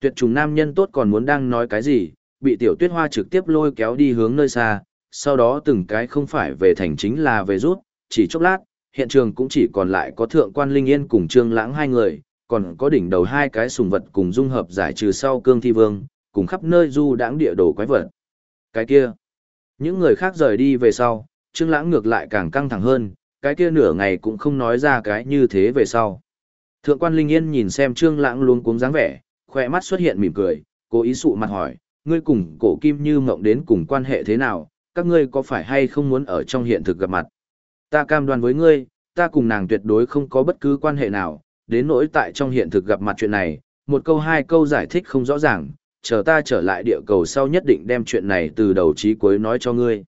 Tuyệt trùng nam nhân tốt còn muốn đang nói cái gì, bị tiểu tuyết hoa trực tiếp lôi kéo đi hướng nơi xa, sau đó từng cái không phải về thành chính là về rút, chỉ chốc lát, hiện trường cũng chỉ còn lại có thượng quan Linh Yên cùng Trương Lãng hai người, còn có đỉnh đầu hai cái sùng vật cùng dung hợp giải trừ sau cương thi vương, cùng khắp nơi du đãng địa đồ quái vật. Cái kia, những người khác rời đi về sau, Trương Lãng ngược lại càng căng thẳng hơn, cái kia nửa ngày cũng không nói ra cái như thế về sau. Thượng quan Linh Yên nhìn xem Trương Lãng luôn cuống dáng vẻ, khoe mắt xuất hiện mỉm cười, cố ý sụ mặt hỏi, ngươi cùng cổ kim như mộng đến cùng quan hệ thế nào, các ngươi có phải hay không muốn ở trong hiện thực gặp mặt. Ta cam đoan với ngươi, ta cùng nàng tuyệt đối không có bất cứ quan hệ nào, đến nỗi tại trong hiện thực gặp mặt chuyện này, một câu hai câu giải thích không rõ ràng, chờ ta trở lại địa cầu sau nhất định đem chuyện này từ đầu chí cuối nói cho ngươi.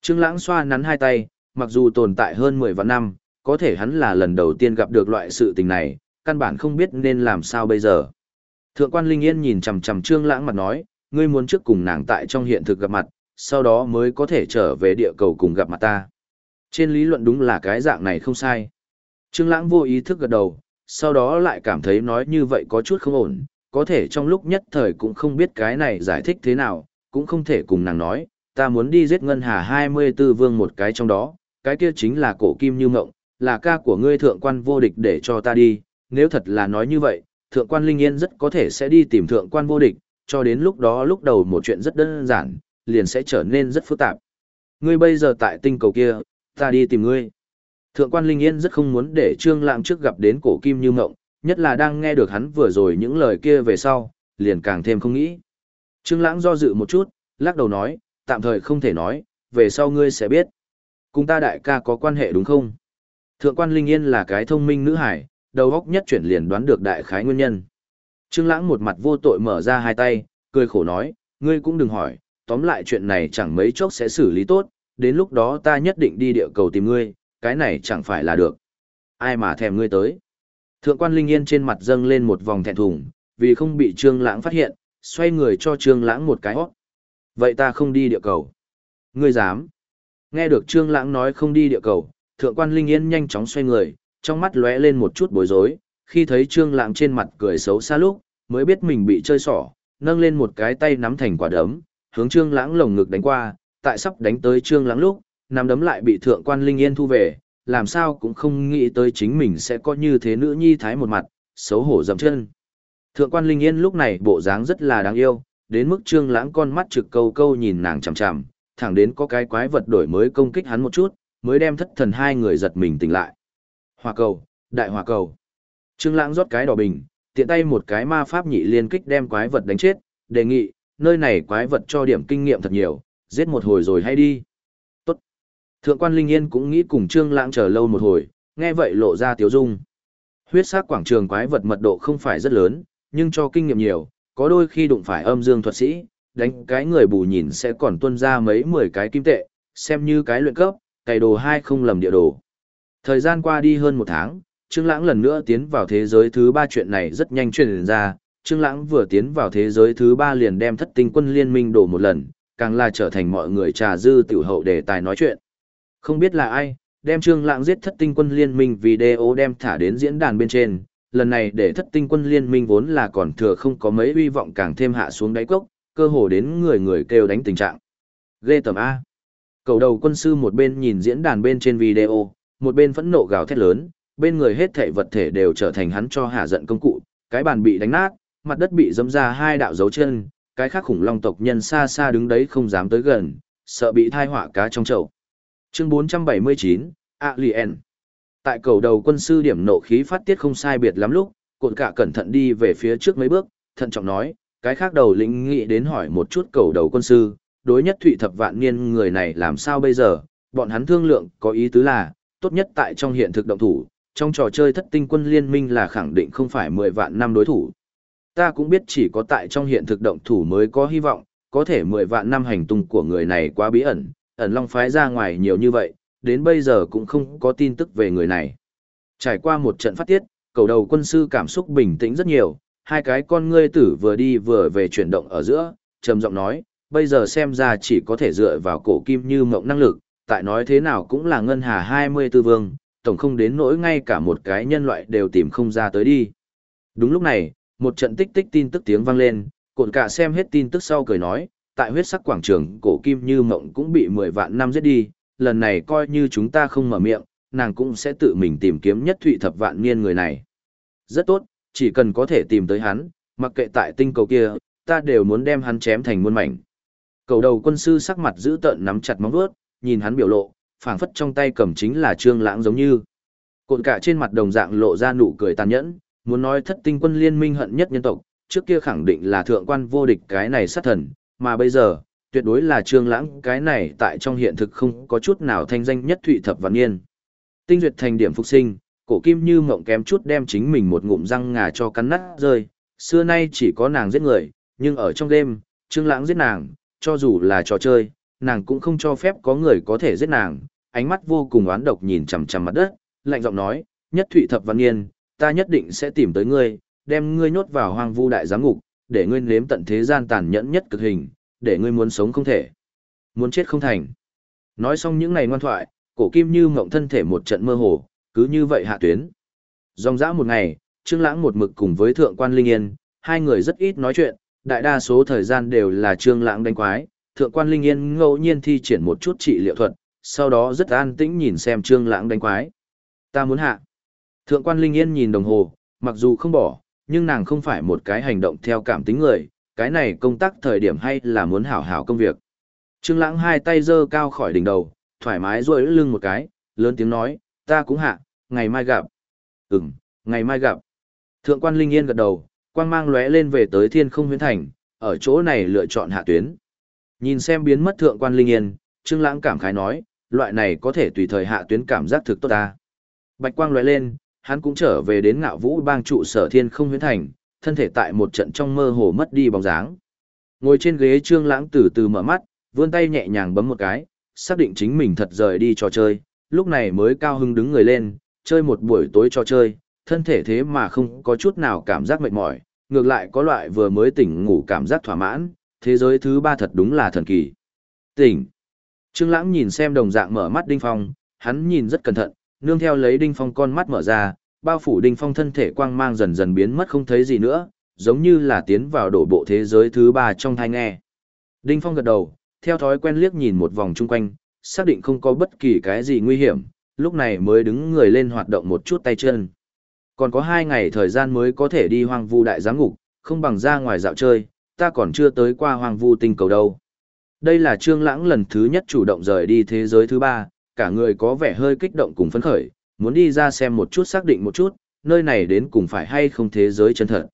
Trương Lãng xoa nắn hai tay, mặc dù tồn tại hơn 10 vạn năm, có thể hắn là lần đầu tiên gặp được loại sự tình này, căn bản không biết nên làm sao bây giờ. Thượng quan Linh Yên nhìn chằm chằm Trương Lãng mặt nói, ngươi muốn trước cùng nàng tại trong hiện thực gặp mặt, sau đó mới có thể trở về địa cầu cùng gặp mặt ta. Trên lý luận đúng là cái dạng này không sai. Trương Lãng vô ý thức gật đầu, sau đó lại cảm thấy nói như vậy có chút không ổn, có thể trong lúc nhất thời cũng không biết cái này giải thích thế nào, cũng không thể cùng nàng nói, ta muốn đi giết ngân hà 24 vương một cái trong đó, cái kia chính là cổ kim như ngộng, là ca của ngươi thượng quan vô địch để cho ta đi, nếu thật là nói như vậy, thượng quan linh yên rất có thể sẽ đi tìm thượng quan vô địch, cho đến lúc đó lúc đầu một chuyện rất đơn giản, liền sẽ trở nên rất phức tạp. Ngươi bây giờ tại tinh cầu kia, ta đi tìm ngươi. Thượng quan Linh Yên rất không muốn để Trương Lãng trước gặp đến cổ kim như ngộng, nhất là đang nghe được hắn vừa rồi những lời kia về sau, liền càng thêm không nghĩ. Trương Lãng do dự một chút, lắc đầu nói, tạm thời không thể nói, về sau ngươi sẽ biết. Cùng ta đại ca có quan hệ đúng không? Thượng quan Linh Yên là cái thông minh nữ hải, đầu óc nhất chuyển liền đoán được đại khái nguyên nhân. Trương Lãng một mặt vô tội mở ra hai tay, cười khổ nói, ngươi cũng đừng hỏi, tóm lại chuyện này chẳng mấy chốc sẽ xử lý tốt, đến lúc đó ta nhất định đi địa cầu tìm ngươi, cái này chẳng phải là được. Ai mà thèm ngươi tới. Thượng quan Linh Yên trên mặt dâng lên một vòng thẹn thùng, vì không bị Trương Lãng phát hiện, xoay người cho Trương Lãng một cái hót. Vậy ta không đi địa cầu. Ngươi dám? Nghe được Trương Lãng nói không đi địa cầu, Thượng quan Linh Yên nhanh chóng xoay người, trong mắt lóe lên một chút bối rối, khi thấy Trương Lãng trên mặt cười xấu xa lúc, mới biết mình bị chơi xỏ, nâng lên một cái tay nắm thành quả đấm, hướng Trương Lãng lồng ngực đánh qua, tại sắp đánh tới Trương Lãng lúc, nắm đấm lại bị Thượng quan Linh Yên thu về, làm sao cũng không nghĩ tới chính mình sẽ có như thế nữ nhi thái một mặt, xấu hổ dậm chân. Thượng quan Linh Yên lúc này bộ dáng rất là đáng yêu, đến mức Trương Lãng con mắt trực câu câu nhìn nàng chằm chằm, thẳng đến có cái quái vật đổi mới công kích hắn một chút, mới đem thất thần hai người giật mình tỉnh lại. Hỏa cầu, đại hỏa cầu. Trương Lãng rót cái đỏ bình, tiện tay một cái ma pháp nhị liên kích đem quái vật đánh chết, đề nghị, nơi này quái vật cho điểm kinh nghiệm thật nhiều, giết một hồi rồi hay đi. Tốt. Thượng quan Linh Yên cũng nghĩ cùng Trương Lãng chờ lâu một hồi, nghe vậy lộ ra tiếu dung. Huyết sắc quảng trường quái vật mật độ không phải rất lớn, nhưng cho kinh nghiệm nhiều, có đôi khi đụng phải âm dương thuật sĩ, đánh cái người bù nhìn sẽ còn tuôn ra mấy mười cái kim tệ, xem như cái luyện cấp, cày đồ hai không lầm địa đồ. Thời gian qua đi hơn một tháng, Trương Lãng lần nữa tiến vào thế giới thứ ba chuyện này rất nhanh truyền ra, Trương Lãng vừa tiến vào thế giới thứ ba liền đem thất tinh quân liên minh đổ một lần, càng là trở thành mọi người trà dư tiểu hậu đề tài nói chuyện. Không biết là ai, đem Trương Lãng giết thất tinh quân liên minh video đem thả đến diễn đàn bên trên, lần này để thất tinh quân liên minh vốn là còn thừa không có mấy hy vọng càng thêm hạ xuống đáy cốc, cơ hồ đến người người kêu đánh tình trạng. Ghê tầm A. Cầu đầu quân sư một bên nhìn diễn đàn bên trên video, một bên phẫn nộ gào thét lớn, bên người hết thảy vật thể đều trở thành hắn cho hạ giận công cụ, cái bàn bị đánh nát, mặt đất bị dẫm ra hai đạo dấu chân, cái khác khủng long tộc nhân xa xa đứng đấy không dám tới gần, sợ bị thai họa cá trong chậu. Chương 479, Alien. Tại cầu đầu quân sư điểm nộ khí phát tiết không sai biệt lắm lúc, cột cả cẩn thận đi về phía trước mấy bước, thận trọng nói, cái khác đầu lĩnh nghĩ đến hỏi một chút cầu đầu quân sư, đối nhất thụy thập vạn niên người này làm sao bây giờ, bọn hắn thương lượng có ý tứ là, tốt nhất tại trong hiện thực động thủ, trong trò chơi thất tinh quân liên minh là khẳng định không phải 10 vạn năm đối thủ. Ta cũng biết chỉ có tại trong hiện thực động thủ mới có hy vọng, có thể 10 vạn năm hành tung của người này quá bí ẩn, ẩn long phái ra ngoài nhiều như vậy, đến bây giờ cũng không có tin tức về người này. Trải qua một trận phát tiết, cầu đầu quân sư cảm xúc bình tĩnh rất nhiều, hai cái con ngươi tử vừa đi vừa về chuyển động ở giữa, trầm giọng nói, bây giờ xem ra chỉ có thể dựa vào cổ kim như mộng năng lực, tại nói thế nào cũng là ngân hà 24 vương, tổng không đến nỗi ngay cả một cái nhân loại đều tìm không ra tới đi. Đúng lúc này, một trận tích tích tin tức tiếng vang lên, cột cả xem hết tin tức sau cười nói, tại huyết sắc quảng trường cổ kim như mộng cũng bị 10 vạn năm giết đi, lần này coi như chúng ta không mở miệng, nàng cũng sẽ tự mình tìm kiếm nhất thụy thập vạn niên người này. Rất tốt, chỉ cần có thể tìm tới hắn, mặc kệ tại tinh cầu kia, ta đều muốn đem hắn chém thành muôn mảnh. Cầu đầu quân sư sắc mặt giữ tợn nắm chặt móng vuốt, nhìn hắn biểu lộ, phảng phất trong tay cầm chính là trương lãng giống như. Cột cả trên mặt đồng dạng lộ ra nụ cười tàn nhẫn, muốn nói thất tinh quân liên minh hận nhất nhân tộc, trước kia khẳng định là thượng quan vô địch cái này sát thần, mà bây giờ, tuyệt đối là trương lãng cái này tại trong hiện thực không có chút nào thanh danh nhất thụy thập văn niên. Tinh duyệt thành điểm phục sinh, cổ kim như mộng kém chút đem chính mình một ngụm răng ngà cho cắn nát rơi, xưa nay chỉ có nàng giết người, nhưng ở trong đêm, trương lãng giết nàng, cho dù là trò chơi, nàng cũng không cho phép có người có thể giết nàng, ánh mắt vô cùng oán độc nhìn chằm chằm mặt đất, lạnh giọng nói, nhất thụy thập văn niên, ta nhất định sẽ tìm tới ngươi, đem ngươi nhốt vào hoang vu đại giám ngục, để ngươi nếm tận thế gian tàn nhẫn nhất cực hình, để ngươi muốn sống không thể, muốn chết không thành. Nói xong những ngày ngoan thoại, cổ kim như mộng thân thể một trận mơ hồ, cứ như vậy hạ tuyến. Dòng dã một ngày, Trương Lãng một mực cùng với Thượng quan Linh Yên, hai người rất ít nói chuyện, đại đa số thời gian đều là Trương Lãng đánh quái, Thượng quan Linh Yên ngẫu nhiên thi triển một chút trị liệu thuật, sau đó rất an tĩnh nhìn xem Trương Lãng đánh quái. Ta muốn hạ. Thượng quan Linh Yên nhìn đồng hồ, mặc dù không bỏ, nhưng nàng không phải một cái hành động theo cảm tính người, cái này công tác thời điểm hay là muốn hảo hảo công việc. Trương Lãng hai tay giơ cao khỏi đỉnh đầu, thoải mái duỗi lưng một cái, lớn tiếng nói, ta cũng hạ, ngày mai gặp. Ừm, ngày mai gặp. Thượng quan Linh Yên gật đầu, quang mang lóe lên về tới thiên không huyến thành, ở chỗ này lựa chọn hạ tuyến. Nhìn xem biến mất thượng quan Linh Yên, Trương Lãng cảm khái nói, loại này có thể tùy thời hạ tuyến cảm giác thực tốt ta. Bạch quang lóe lên, hắn cũng trở về đến ngạo vũ bang trụ sở thiên không huyễn thành, thân thể tại một trận trong mơ hồ mất đi bóng dáng. Ngồi trên ghế Trương Lãng từ từ mở mắt, vươn tay nhẹ nhàng bấm một cái, xác định chính mình thật rời đi trò chơi, lúc này mới cao hứng đứng người lên, chơi một buổi tối trò chơi, thân thể thế mà không có chút nào cảm giác mệt mỏi, ngược lại có loại vừa mới tỉnh ngủ cảm giác thỏa mãn, thế giới thứ ba thật đúng là thần kỳ. Tỉnh. Trương Lãng nhìn xem đồng dạng mở mắt Đinh Phong, hắn nhìn rất cẩn thận, nương theo lấy Đinh Phong con mắt mở ra, bao phủ Đinh Phong thân thể quang mang dần dần biến mất không thấy gì nữa, giống như là tiến vào đổ bộ thế giới thứ ba trong thai nghe. Đinh Phong gật đầu, theo thói quen liếc nhìn một vòng chung quanh, xác định không có bất kỳ cái gì nguy hiểm, lúc này mới đứng người lên hoạt động một chút tay chân. Còn có hai ngày thời gian mới có thể đi hoang vu đại giám ngục, không bằng ra ngoài dạo chơi, ta còn chưa tới qua hoang vu tinh cầu đâu. Đây là Trương Lãng lần thứ nhất chủ động rời đi thế giới thứ ba, cả người có vẻ hơi kích động cùng phấn khởi, muốn đi ra xem một chút xác định một chút, nơi này đến cùng phải hay không thế giới chân thật.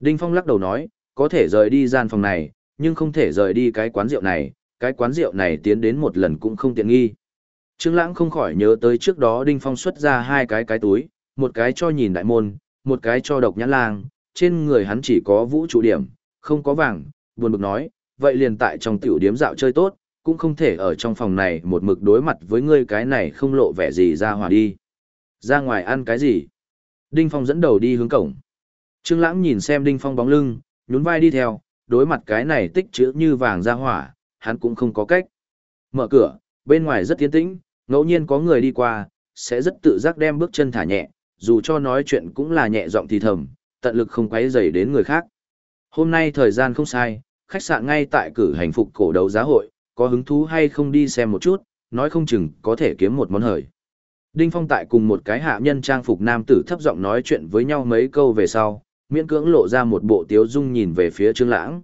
Đinh Phong lắc đầu nói, có thể rời đi gian phòng này, nhưng không thể rời đi cái quán rượu này, cái quán rượu này tiến đến một lần cũng không tiện nghi. Trương Lãng không khỏi nhớ tới trước đó Đinh Phong xuất ra hai cái cái túi, một cái cho nhìn đại môn, một cái cho độc nhãn lang, trên người hắn chỉ có vũ trụ điểm, không có vàng, buồn bực nói, vậy liền tại trong tiểu điếm dạo chơi tốt, cũng không thể ở trong phòng này một mực đối mặt với ngươi cái này không lộ vẻ gì ra hòa đi. Ra ngoài ăn cái gì? Đinh Phong dẫn đầu đi hướng cổng. Trương Lãng nhìn xem Đinh Phong bóng lưng, nhún vai đi theo, đối mặt cái này tích chữ như vàng ra hỏa, hắn cũng không có cách. Mở cửa, bên ngoài rất yên tĩnh, ngẫu nhiên có người đi qua, sẽ rất tự giác đem bước chân thả nhẹ, dù cho nói chuyện cũng là nhẹ giọng thì thầm, tận lực không quấy rầy đến người khác. Hôm nay thời gian không sai, khách sạn ngay tại cử hành phục cổ đấu giá hội, có hứng thú hay không đi xem một chút, nói không chừng có thể kiếm một món hời. Đinh Phong tại cùng một cái hạ nhân trang phục nam tử thấp giọng nói chuyện với nhau mấy câu về sau, miễn cưỡng lộ ra một bộ tiếu dung nhìn về phía Trương Lãng.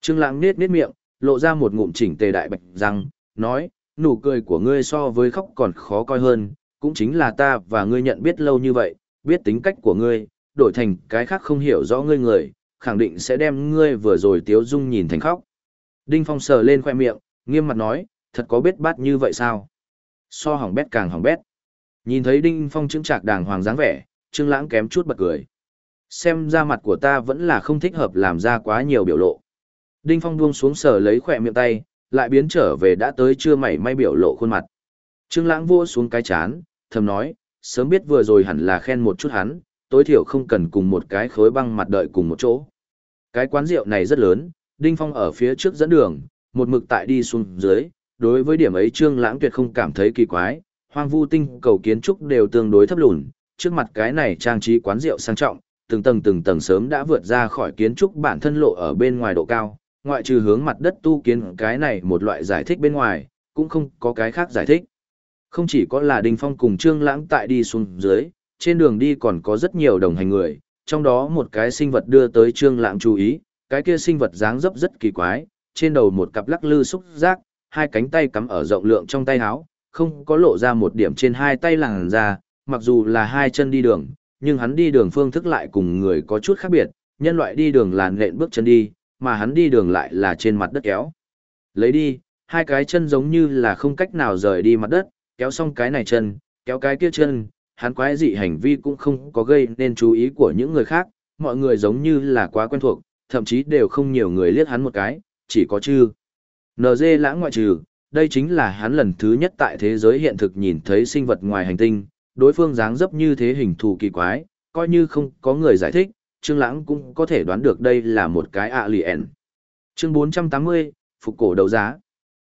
Trương Lãng nết nết miệng, lộ ra một ngụm chỉnh tề đại bạch răng, nói, nụ cười của ngươi so với khóc còn khó coi hơn, cũng chính là ta và ngươi nhận biết lâu như vậy, biết tính cách của ngươi, đổi thành cái khác không hiểu rõ ngươi người, khẳng định sẽ đem ngươi vừa rồi tiếu dung nhìn thành khóc. Đinh Phong sờ lên khoe miệng, nghiêm mặt nói, thật có biết bát như vậy sao? So hỏng bét càng hỏng bét. Nhìn thấy Đinh Phong chứng trạc đàng hoàng dáng vẻ, Trương Lãng kém chút bật cười. Xem ra mặt của ta vẫn là không thích hợp làm ra quá nhiều biểu lộ. Đinh Phong buông xuống sờ lấy khoe miệng tay, lại biến trở về đã tới chưa mảy may biểu lộ khuôn mặt. Trương Lãng vua xuống cái chán, thầm nói, sớm biết vừa rồi hẳn là khen một chút hắn, tối thiểu không cần cùng một cái khối băng mặt đợi cùng một chỗ. Cái quán rượu này rất lớn, Đinh Phong ở phía trước dẫn đường, một mực tại đi xuống dưới, đối với điểm ấy Trương Lãng tuyệt không cảm thấy kỳ quái, hoang vu tinh cầu kiến trúc đều tương đối thấp lùn, trước mặt cái này trang trí quán rượu sang trọng, từng tầng từng tầng sớm đã vượt ra khỏi kiến trúc bản thân lộ ở bên ngoài độ cao, ngoại trừ hướng mặt đất tu kiến cái này một loại giải thích bên ngoài, cũng không có cái khác giải thích. Không chỉ có là Đinh Phong cùng Trương Lãng tại đi xuống dưới, trên đường đi còn có rất nhiều đồng hành người, trong đó một cái sinh vật đưa tới Trương Lãng chú ý, cái kia sinh vật dáng dấp rất kỳ quái, trên đầu một cặp lắc lư xúc giác, hai cánh tay cắm ở rộng lượng trong tay áo, không có lộ ra một điểm trên hai tay làn ra, mặc dù là hai chân đi đường, nhưng hắn đi đường phương thức lại cùng người có chút khác biệt, nhân loại đi đường là nện bước chân đi, mà hắn đi đường lại là trên mặt đất kéo. Lấy đi, hai cái chân giống như là không cách nào rời đi mặt đất, kéo xong cái này chân, kéo cái kia chân, hắn quái dị hành vi cũng không có gây nên chú ý của những người khác, mọi người giống như là quá quen thuộc, thậm chí đều không nhiều người liếc hắn một cái, chỉ có chư. NG lãng ngoại trừ, đây chính là hắn lần thứ nhất tại thế giới hiện thực nhìn thấy sinh vật ngoài hành tinh, đối phương dáng dấp như thế hình thù kỳ quái, coi như không có người giải thích, Trương Lãng cũng có thể đoán được đây là một cái alien. Chương 480, phục cổ đấu giá.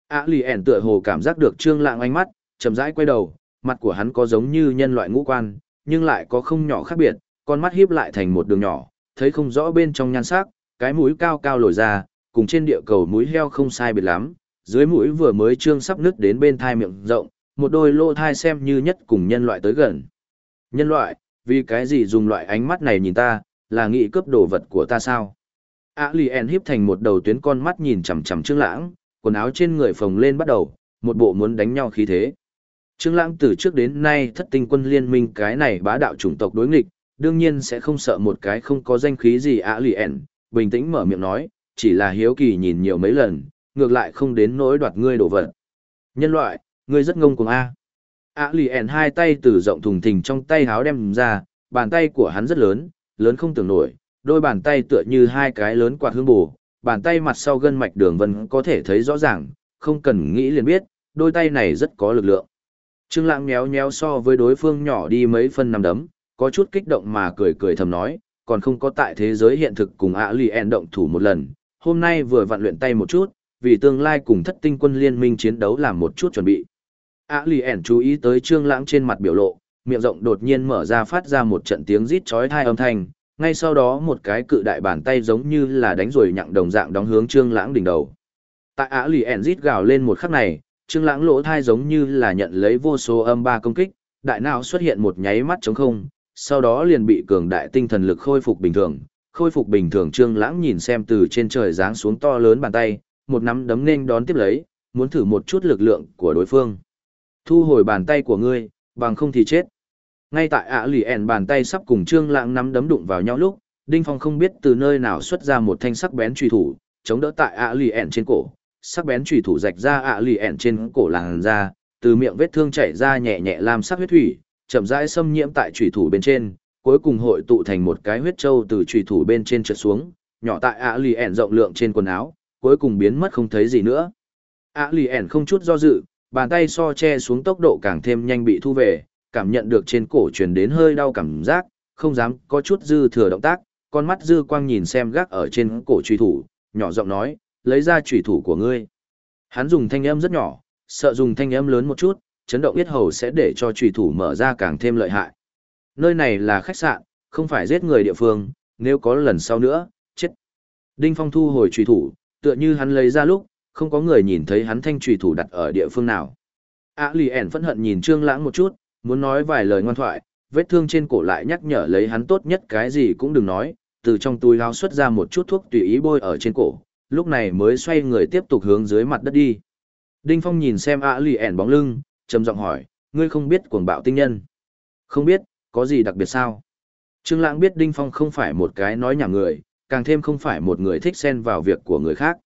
Alien tựa hồ cảm giác được Trương Lãng ánh mắt, chậm rãi quay đầu, mặt của hắn có giống như nhân loại ngũ quan, nhưng lại có không nhỏ khác biệt, con mắt híp lại thành một đường nhỏ, thấy không rõ bên trong nhan sắc, cái mũi cao cao lồi ra, cùng trên địa cầu mũi heo không sai biệt lắm, dưới mũi vừa mới trương sắp nứt đến bên thai miệng rộng, một đôi lỗ thai xem như nhất cùng nhân loại tới gần. Nhân loại, vì cái gì dùng loại ánh mắt này nhìn ta, là nghĩ cướp đồ vật của ta sao? A lì híp thành một đầu tuyến con mắt nhìn chằm chằm Trương Lãng, quần áo trên người phồng lên bắt đầu, một bộ muốn đánh nhau khí thế. Trương Lãng từ trước đến nay thất tinh quân liên minh cái này bá đạo chủng tộc đối nghịch, đương nhiên sẽ không sợ một cái không có danh khí gì A lì en, bình tĩnh mở miệng nói, chỉ là hiếu kỳ nhìn nhiều mấy lần, ngược lại không đến nỗi đoạt ngươi đồ vật. Nhân loại, ngươi rất ngông cuồng a. A lì ẻn hai tay từ rộng thùng thình trong tay háo đem ra, bàn tay của hắn rất lớn, lớn không tưởng nổi, đôi bàn tay tựa như hai cái lớn quạt hương bù, bàn tay mặt sau gân mạch đường vân có thể thấy rõ ràng, không cần nghĩ liền biết, đôi tay này rất có lực lượng. Trương Lãng méo méo so với đối phương nhỏ đi mấy phân năm đấm, có chút kích động mà cười cười thầm nói, còn không có tại thế giới hiện thực cùng ạ lì ẹn động thủ một lần, hôm nay vừa vặn luyện tay một chút, vì tương lai cùng thất tinh quân liên minh chiến đấu làm một chút chuẩn bị. ạ lì ẹn chú ý tới trương lãng trên mặt biểu lộ, miệng rộng đột nhiên mở ra phát ra một trận tiếng rít chói tai âm thanh, ngay sau đó một cái cự đại bàn tay giống như là đánh rồi nhặng đồng dạng đóng hướng trương lãng đỉnh đầu. Tại ạ lì ẹn rít gào lên một khắc này, trương lãng lỗ thai giống như là nhận lấy vô số âm ba công kích, đại não xuất hiện một nháy mắt trống không, sau đó liền bị cường đại tinh thần lực khôi phục bình thường. Khôi phục bình thường Trương Lãng nhìn xem từ trên trời giáng xuống to lớn bàn tay, một nắm đấm nên đón tiếp lấy, muốn thử một chút lực lượng của đối phương. Thu hồi bàn tay của ngươi, bằng không thì chết. Ngay tại ạ lì ẻn bàn tay sắp cùng Trương Lãng nắm đấm đụng vào nhau lúc, Đinh Phong không biết từ nơi nào xuất ra một thanh sắc bén truy thủ, chống đỡ tại ạ lì ẻn trên cổ. Sắc bén chủy thủ rạch ra ạ lì ẻn trên cổ làn ra, từ miệng vết thương chảy ra nhẹ nhẹ làm sắc huyết thủy, chậm rãi xâm nhiễm tại chủy thủ bên trên, cuối cùng hội tụ thành một cái huyết châu từ chủy thủ bên trên trượt xuống, nhỏ tại ạ lì ẻn rộng lượng trên quần áo, cuối cùng biến mất không thấy gì nữa. ạ lì ẻn không chút do dự, bàn tay so che xuống tốc độ càng thêm nhanh bị thu về, cảm nhận được trên cổ truyền đến hơi đau cảm giác, không dám có chút dư thừa động tác, con mắt dư quang nhìn xem gác ở trên cổ truy thủ, nhỏ giọng nói, lấy ra chủy thủ của ngươi. Hắn dùng thanh âm rất nhỏ, sợ dùng thanh âm lớn một chút, chấn động biết hầu sẽ để cho chủy thủ mở ra càng thêm lợi hại. Nơi này là khách sạn, không phải giết người địa phương, nếu có lần sau nữa, chết. Đinh Phong thu hồi chủy thủ, tựa như hắn lấy ra lúc, không có người nhìn thấy hắn thanh chủy thủ đặt ở địa phương nào. A lì ẻn phẫn hận nhìn Trương Lãng một chút, muốn nói vài lời ngoan thoại, vết thương trên cổ lại nhắc nhở lấy hắn tốt nhất cái gì cũng đừng nói, từ trong túi áo xuất ra một chút thuốc tùy ý bôi ở trên cổ, lúc này mới xoay người tiếp tục hướng dưới mặt đất đi. Đinh Phong nhìn xem A lì ẻn bóng lưng, trầm giọng hỏi, ngươi không biết cuồng bạo tinh nhân. Không biết, có gì đặc biệt sao? Trương Lãng biết Đinh Phong không phải một cái nói nhảm người, càng thêm không phải một người thích xen vào việc của người khác.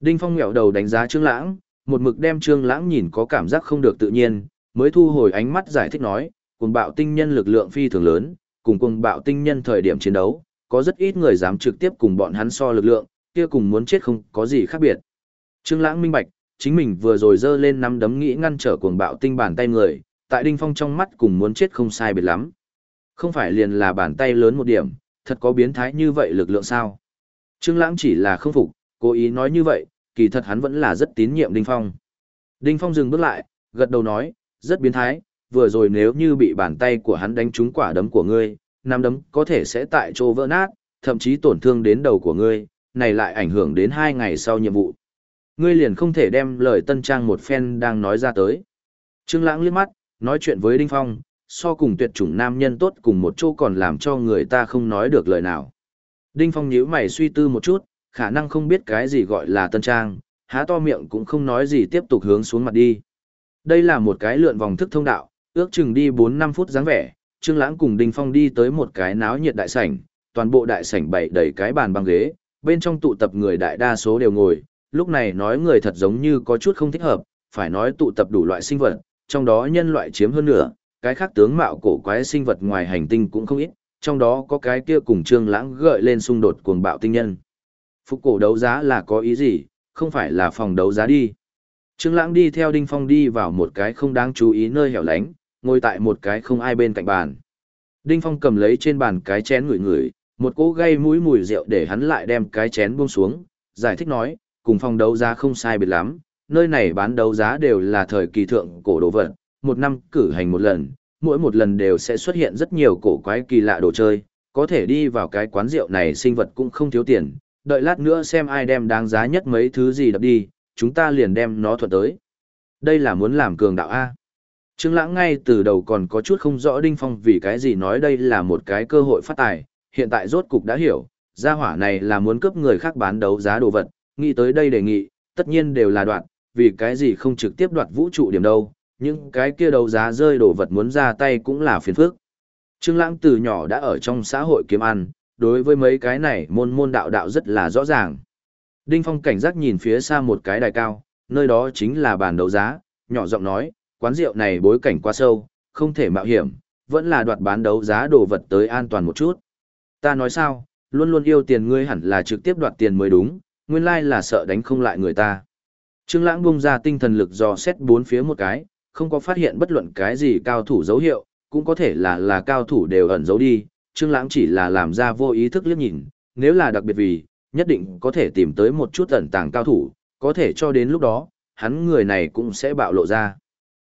Đinh Phong ngẹo đầu đánh giá Trương Lãng, một mực đem Trương Lãng nhìn có cảm giác không được tự nhiên, mới thu hồi ánh mắt giải thích nói, cuồng bạo tinh nhân lực lượng phi thường lớn, cùng cuồng bạo tinh nhân thời điểm chiến đấu, có rất ít người dám trực tiếp cùng bọn hắn so lực lượng, kia cùng muốn chết không có gì khác biệt. Trương Lãng minh bạch, chính mình vừa rồi giơ lên năm đấm nghĩ ngăn trở cuồng bạo tinh bản tay người, tại Đinh Phong trong mắt cùng muốn chết không sai biệt lắm. Không phải liền là bàn tay lớn một điểm, thật có biến thái như vậy lực lượng sao? Trương Lãng chỉ là không phục, cố ý nói như vậy, kỳ thật hắn vẫn là rất tín nhiệm Đinh Phong. Đinh Phong dừng bước lại, gật đầu nói, rất biến thái, vừa rồi nếu như bị bàn tay của hắn đánh trúng quả đấm của ngươi, nắm đấm có thể sẽ tại chỗ vỡ nát, thậm chí tổn thương đến đầu của ngươi, này lại ảnh hưởng đến hai ngày sau nhiệm vụ. Ngươi liền không thể đem lời tân trang một phen đang nói ra tới. Trương Lãng liếc mắt, nói chuyện với Đinh Phong, so cùng tuyệt chủng nam nhân tốt cùng một chỗ còn làm cho người ta không nói được lời nào. Đinh Phong nhíu mày suy tư một chút, khả năng không biết cái gì gọi là tân trang, há to miệng cũng không nói gì tiếp tục hướng xuống mặt đi. Đây là một cái lượn vòng thức thông đạo, ước chừng đi 4-5 phút dáng vẻ, Trương Lãng cùng Đinh Phong đi tới một cái náo nhiệt đại sảnh, toàn bộ đại sảnh bày đầy cái bàn băng ghế, bên trong tụ tập người đại đa số đều ngồi, lúc này nói người thật giống như có chút không thích hợp, phải nói tụ tập đủ loại sinh vật, trong đó nhân loại chiếm hơn nửa, cái khác tướng mạo cổ quái sinh vật ngoài hành tinh cũng không ít, trong đó có cái kia cùng Trương Lãng gợi lên xung đột cuồng bạo tinh nhân. Phục cổ đấu giá là có ý gì, không phải là phòng đấu giá đi. Trương Lãng đi theo Đinh Phong đi vào một cái không đáng chú ý nơi hẻo lánh, ngồi tại một cái không ai bên cạnh bàn. Đinh Phong cầm lấy trên bàn cái chén ngửi ngửi, một cỗ gây mũi mùi rượu để hắn lại đem cái chén buông xuống, giải thích nói, cùng phòng đấu giá không sai biệt lắm, nơi này bán đấu giá đều là thời kỳ thượng cổ đồ vật, một năm cử hành một lần, mỗi một lần đều sẽ xuất hiện rất nhiều cổ quái kỳ lạ đồ chơi, có thể đi vào cái quán rượu này sinh vật cũng không thiếu tiền, đợi lát nữa xem ai đem đáng giá nhất mấy thứ gì đập đi, chúng ta liền đem nó thuận tới. Đây là muốn làm cường đạo A. Trương Lãng ngay từ đầu còn có chút không rõ Đinh Phong vì cái gì nói đây là một cái cơ hội phát tài, hiện tại rốt cục đã hiểu, gia hỏa này là muốn cướp người khác bán đấu giá đồ vật, nghĩ tới đây đề nghị, tất nhiên đều là đoạn, vì cái gì không trực tiếp đoạt vũ trụ điểm đâu, những cái kia đấu giá rơi đồ vật muốn ra tay cũng là phiền phức. Trương Lãng từ nhỏ đã ở trong xã hội kiếm ăn, đối với mấy cái này môn môn đạo đạo rất là rõ ràng. Đinh Phong cảnh giác nhìn phía xa một cái đài cao, nơi đó chính là bàn đấu giá, nhỏ giọng nói, quán rượu này bối cảnh quá sâu, không thể mạo hiểm, vẫn là đoạt bán đấu giá đồ vật tới an toàn một chút. Ta nói sao, luôn luôn yêu tiền ngươi hẳn là trực tiếp đoạt tiền mới đúng, nguyên lai là sợ đánh không lại người ta. Trương Lãng bung ra tinh thần lực dò xét bốn phía một cái, không có phát hiện bất luận cái gì cao thủ dấu hiệu, cũng có thể là là cao thủ đều ẩn giấu đi, Trương Lãng chỉ là làm ra vô ý thức liếc nhìn, nếu là đặc biệt vì, nhất định có thể tìm tới một chút ẩn tàng cao thủ, có thể cho đến lúc đó, hắn người này cũng sẽ bạo lộ ra.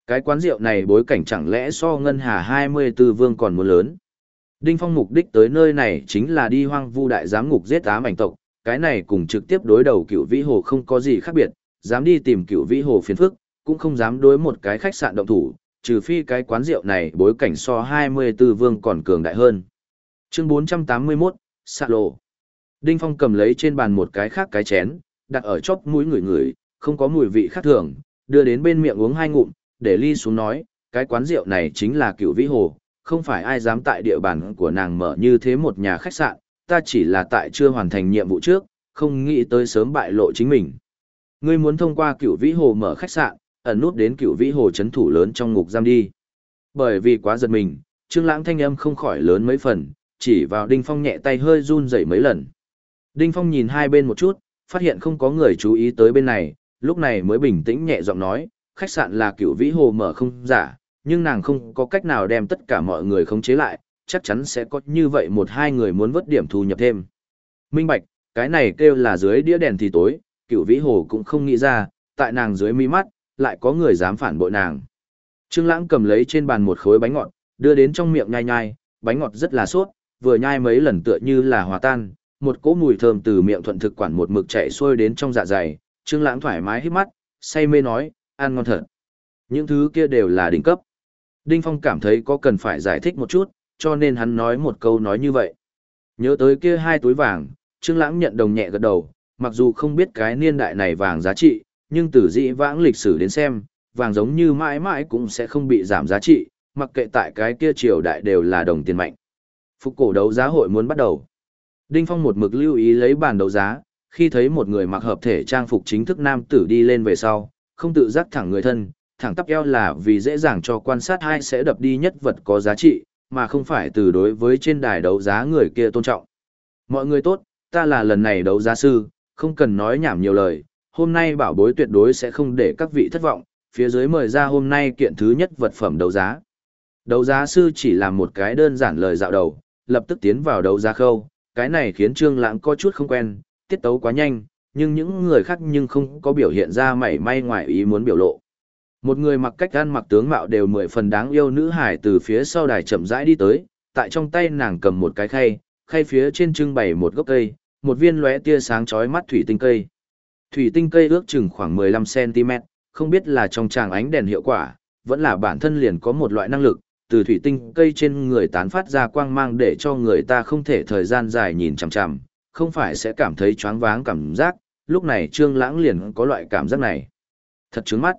Cái quán rượu này bối cảnh chẳng lẽ so ngân hà 24 vương còn muốn lớn. Đinh Phong mục đích tới nơi này chính là đi hoang vu đại giám ngục giết ám ảnh tộc, cái này cùng trực tiếp đối đầu cựu vĩ hồ không có gì khác biệt, dám đi tìm cựu vĩ hồ phiền phức, cũng không dám đối một cái khách sạn động thủ, trừ phi cái quán rượu này bối cảnh so 24 vương còn cường đại hơn. Chương 481, Sạ Lộ Đinh Phong cầm lấy trên bàn một cái khác cái chén, đặt ở chóp mũi người người, không có mùi vị khác thường, đưa đến bên miệng uống hai ngụm, để ly xuống nói, cái quán rượu này chính là cựu vĩ hồ, không phải ai dám tại địa bàn của nàng mở như thế một nhà khách sạn, ta chỉ là tại chưa hoàn thành nhiệm vụ trước, không nghĩ tới sớm bại lộ chính mình. Ngươi muốn thông qua cựu vĩ hồ mở khách sạn, ẩn nút đến cựu vĩ hồ chấn thủ lớn trong ngục giam đi. Bởi vì quá giật mình, Trương Lãng thanh âm không khỏi lớn mấy phần, chỉ vào Đinh Phong nhẹ tay hơi run rẩy mấy lần. Đinh Phong nhìn hai bên một chút, phát hiện không có người chú ý tới bên này, lúc này mới bình tĩnh nhẹ giọng nói, khách sạn là cựu vĩ hồ mở không giả, nhưng nàng không có cách nào đem tất cả mọi người khống chế lại, chắc chắn sẽ có như vậy một hai người muốn vớt điểm thu nhập thêm. Minh Bạch, cái này kêu là dưới đĩa đèn thì tối, cựu vĩ hồ cũng không nghĩ ra, tại nàng dưới mi mắt, lại có người dám phản bội nàng. Trương Lãng cầm lấy trên bàn một khối bánh ngọt, đưa đến trong miệng nhai nhai, bánh ngọt rất là sốt, vừa nhai mấy lần tựa như là hòa tan, một cỗ mùi thơm từ miệng thuận thực quản một mực chạy xuôi đến trong dạ dày, Trương Lãng thoải mái hít mắt, say mê nói, ăn ngon thật. Những thứ kia đều là đỉnh cấp. Đinh Phong cảm thấy có cần phải giải thích một chút, cho nên hắn nói một câu nói như vậy. Nhớ tới kia hai túi vàng, Trương Lãng nhận đồng nhẹ gật đầu, mặc dù không biết cái niên đại này vàng giá trị, nhưng từ dĩ vãng lịch sử đến xem, vàng giống như mãi mãi cũng sẽ không bị giảm giá trị, mặc kệ tại cái kia triều đại đều là đồng tiền mạnh. Phục cổ đấu giá hội muốn bắt đầu. Đinh Phong một mực lưu ý lấy bàn đấu giá, khi thấy một người mặc hợp thể trang phục chính thức nam tử đi lên về sau, không tự giác thẳng người thân, thẳng tắp eo là vì dễ dàng cho quan sát hai sẽ đập đi nhất vật có giá trị, mà không phải từ đối với trên đài đấu giá người kia tôn trọng. Mọi người tốt, ta là lần này đấu giá sư, không cần nói nhảm nhiều lời, hôm nay bảo bối tuyệt đối sẽ không để các vị thất vọng, phía dưới mời ra hôm nay kiện thứ nhất vật phẩm đấu giá. Đấu giá sư chỉ làm một cái đơn giản lời dạo đầu, lập tức tiến vào đấu giá khâu, cái này khiến Trương Lãng có chút không quen, tiết tấu quá nhanh, nhưng những người khác nhưng không có biểu hiện ra mảy may ngoài ý muốn biểu lộ. Một người mặc cách ăn mặc tướng mạo đều mười phần đáng yêu nữ hải từ phía sau đài chậm rãi đi tới, tại trong tay nàng cầm một cái khay, khay phía trên trưng bày một gốc cây, một viên lóe tia sáng chói mắt thủy tinh cây. Thủy tinh cây ước chừng khoảng 15cm, không biết là trong tràng ánh đèn hiệu quả, vẫn là bản thân liền có một loại năng lực, từ thủy tinh cây trên người tán phát ra quang mang để cho người ta không thể thời gian dài nhìn chằm chằm, không phải sẽ cảm thấy choáng váng cảm giác, lúc này Trương Lãng liền có loại cảm giác này. Thật trướng mắt.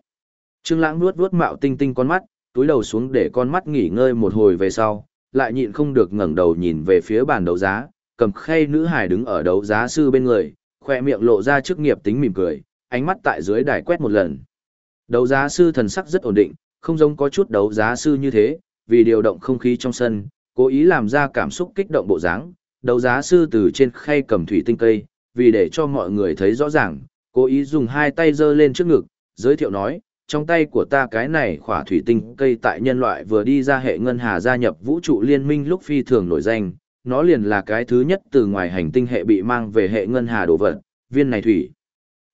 Trương Lãng nuốt nuốt mạo tinh tinh con mắt, túi đầu xuống để con mắt nghỉ ngơi một hồi về sau, lại nhịn không được ngẩng đầu nhìn về phía bàn đấu giá, cầm khay nữ hài đứng ở đấu giá sư bên người, khoe miệng lộ ra chức nghiệp tính mỉm cười, ánh mắt tại dưới đài quét một lần. Đấu giá sư thần sắc rất ổn định, không giống có chút đấu giá sư như thế, vì điều động không khí trong sân, cố ý làm ra cảm xúc kích động bộ dáng. Đấu giá sư từ trên khay cầm thủy tinh cây, vì để cho mọi người thấy rõ ràng, cố ý dùng hai tay giơ lên trước ngực, giới thiệu nói, trong tay của ta cái này khỏa thủy tinh cây tại nhân loại vừa đi ra hệ ngân hà gia nhập vũ trụ liên minh lúc phi thường nổi danh, nó liền là cái thứ nhất từ ngoài hành tinh hệ bị mang về hệ ngân hà đồ vật, viên này thủy.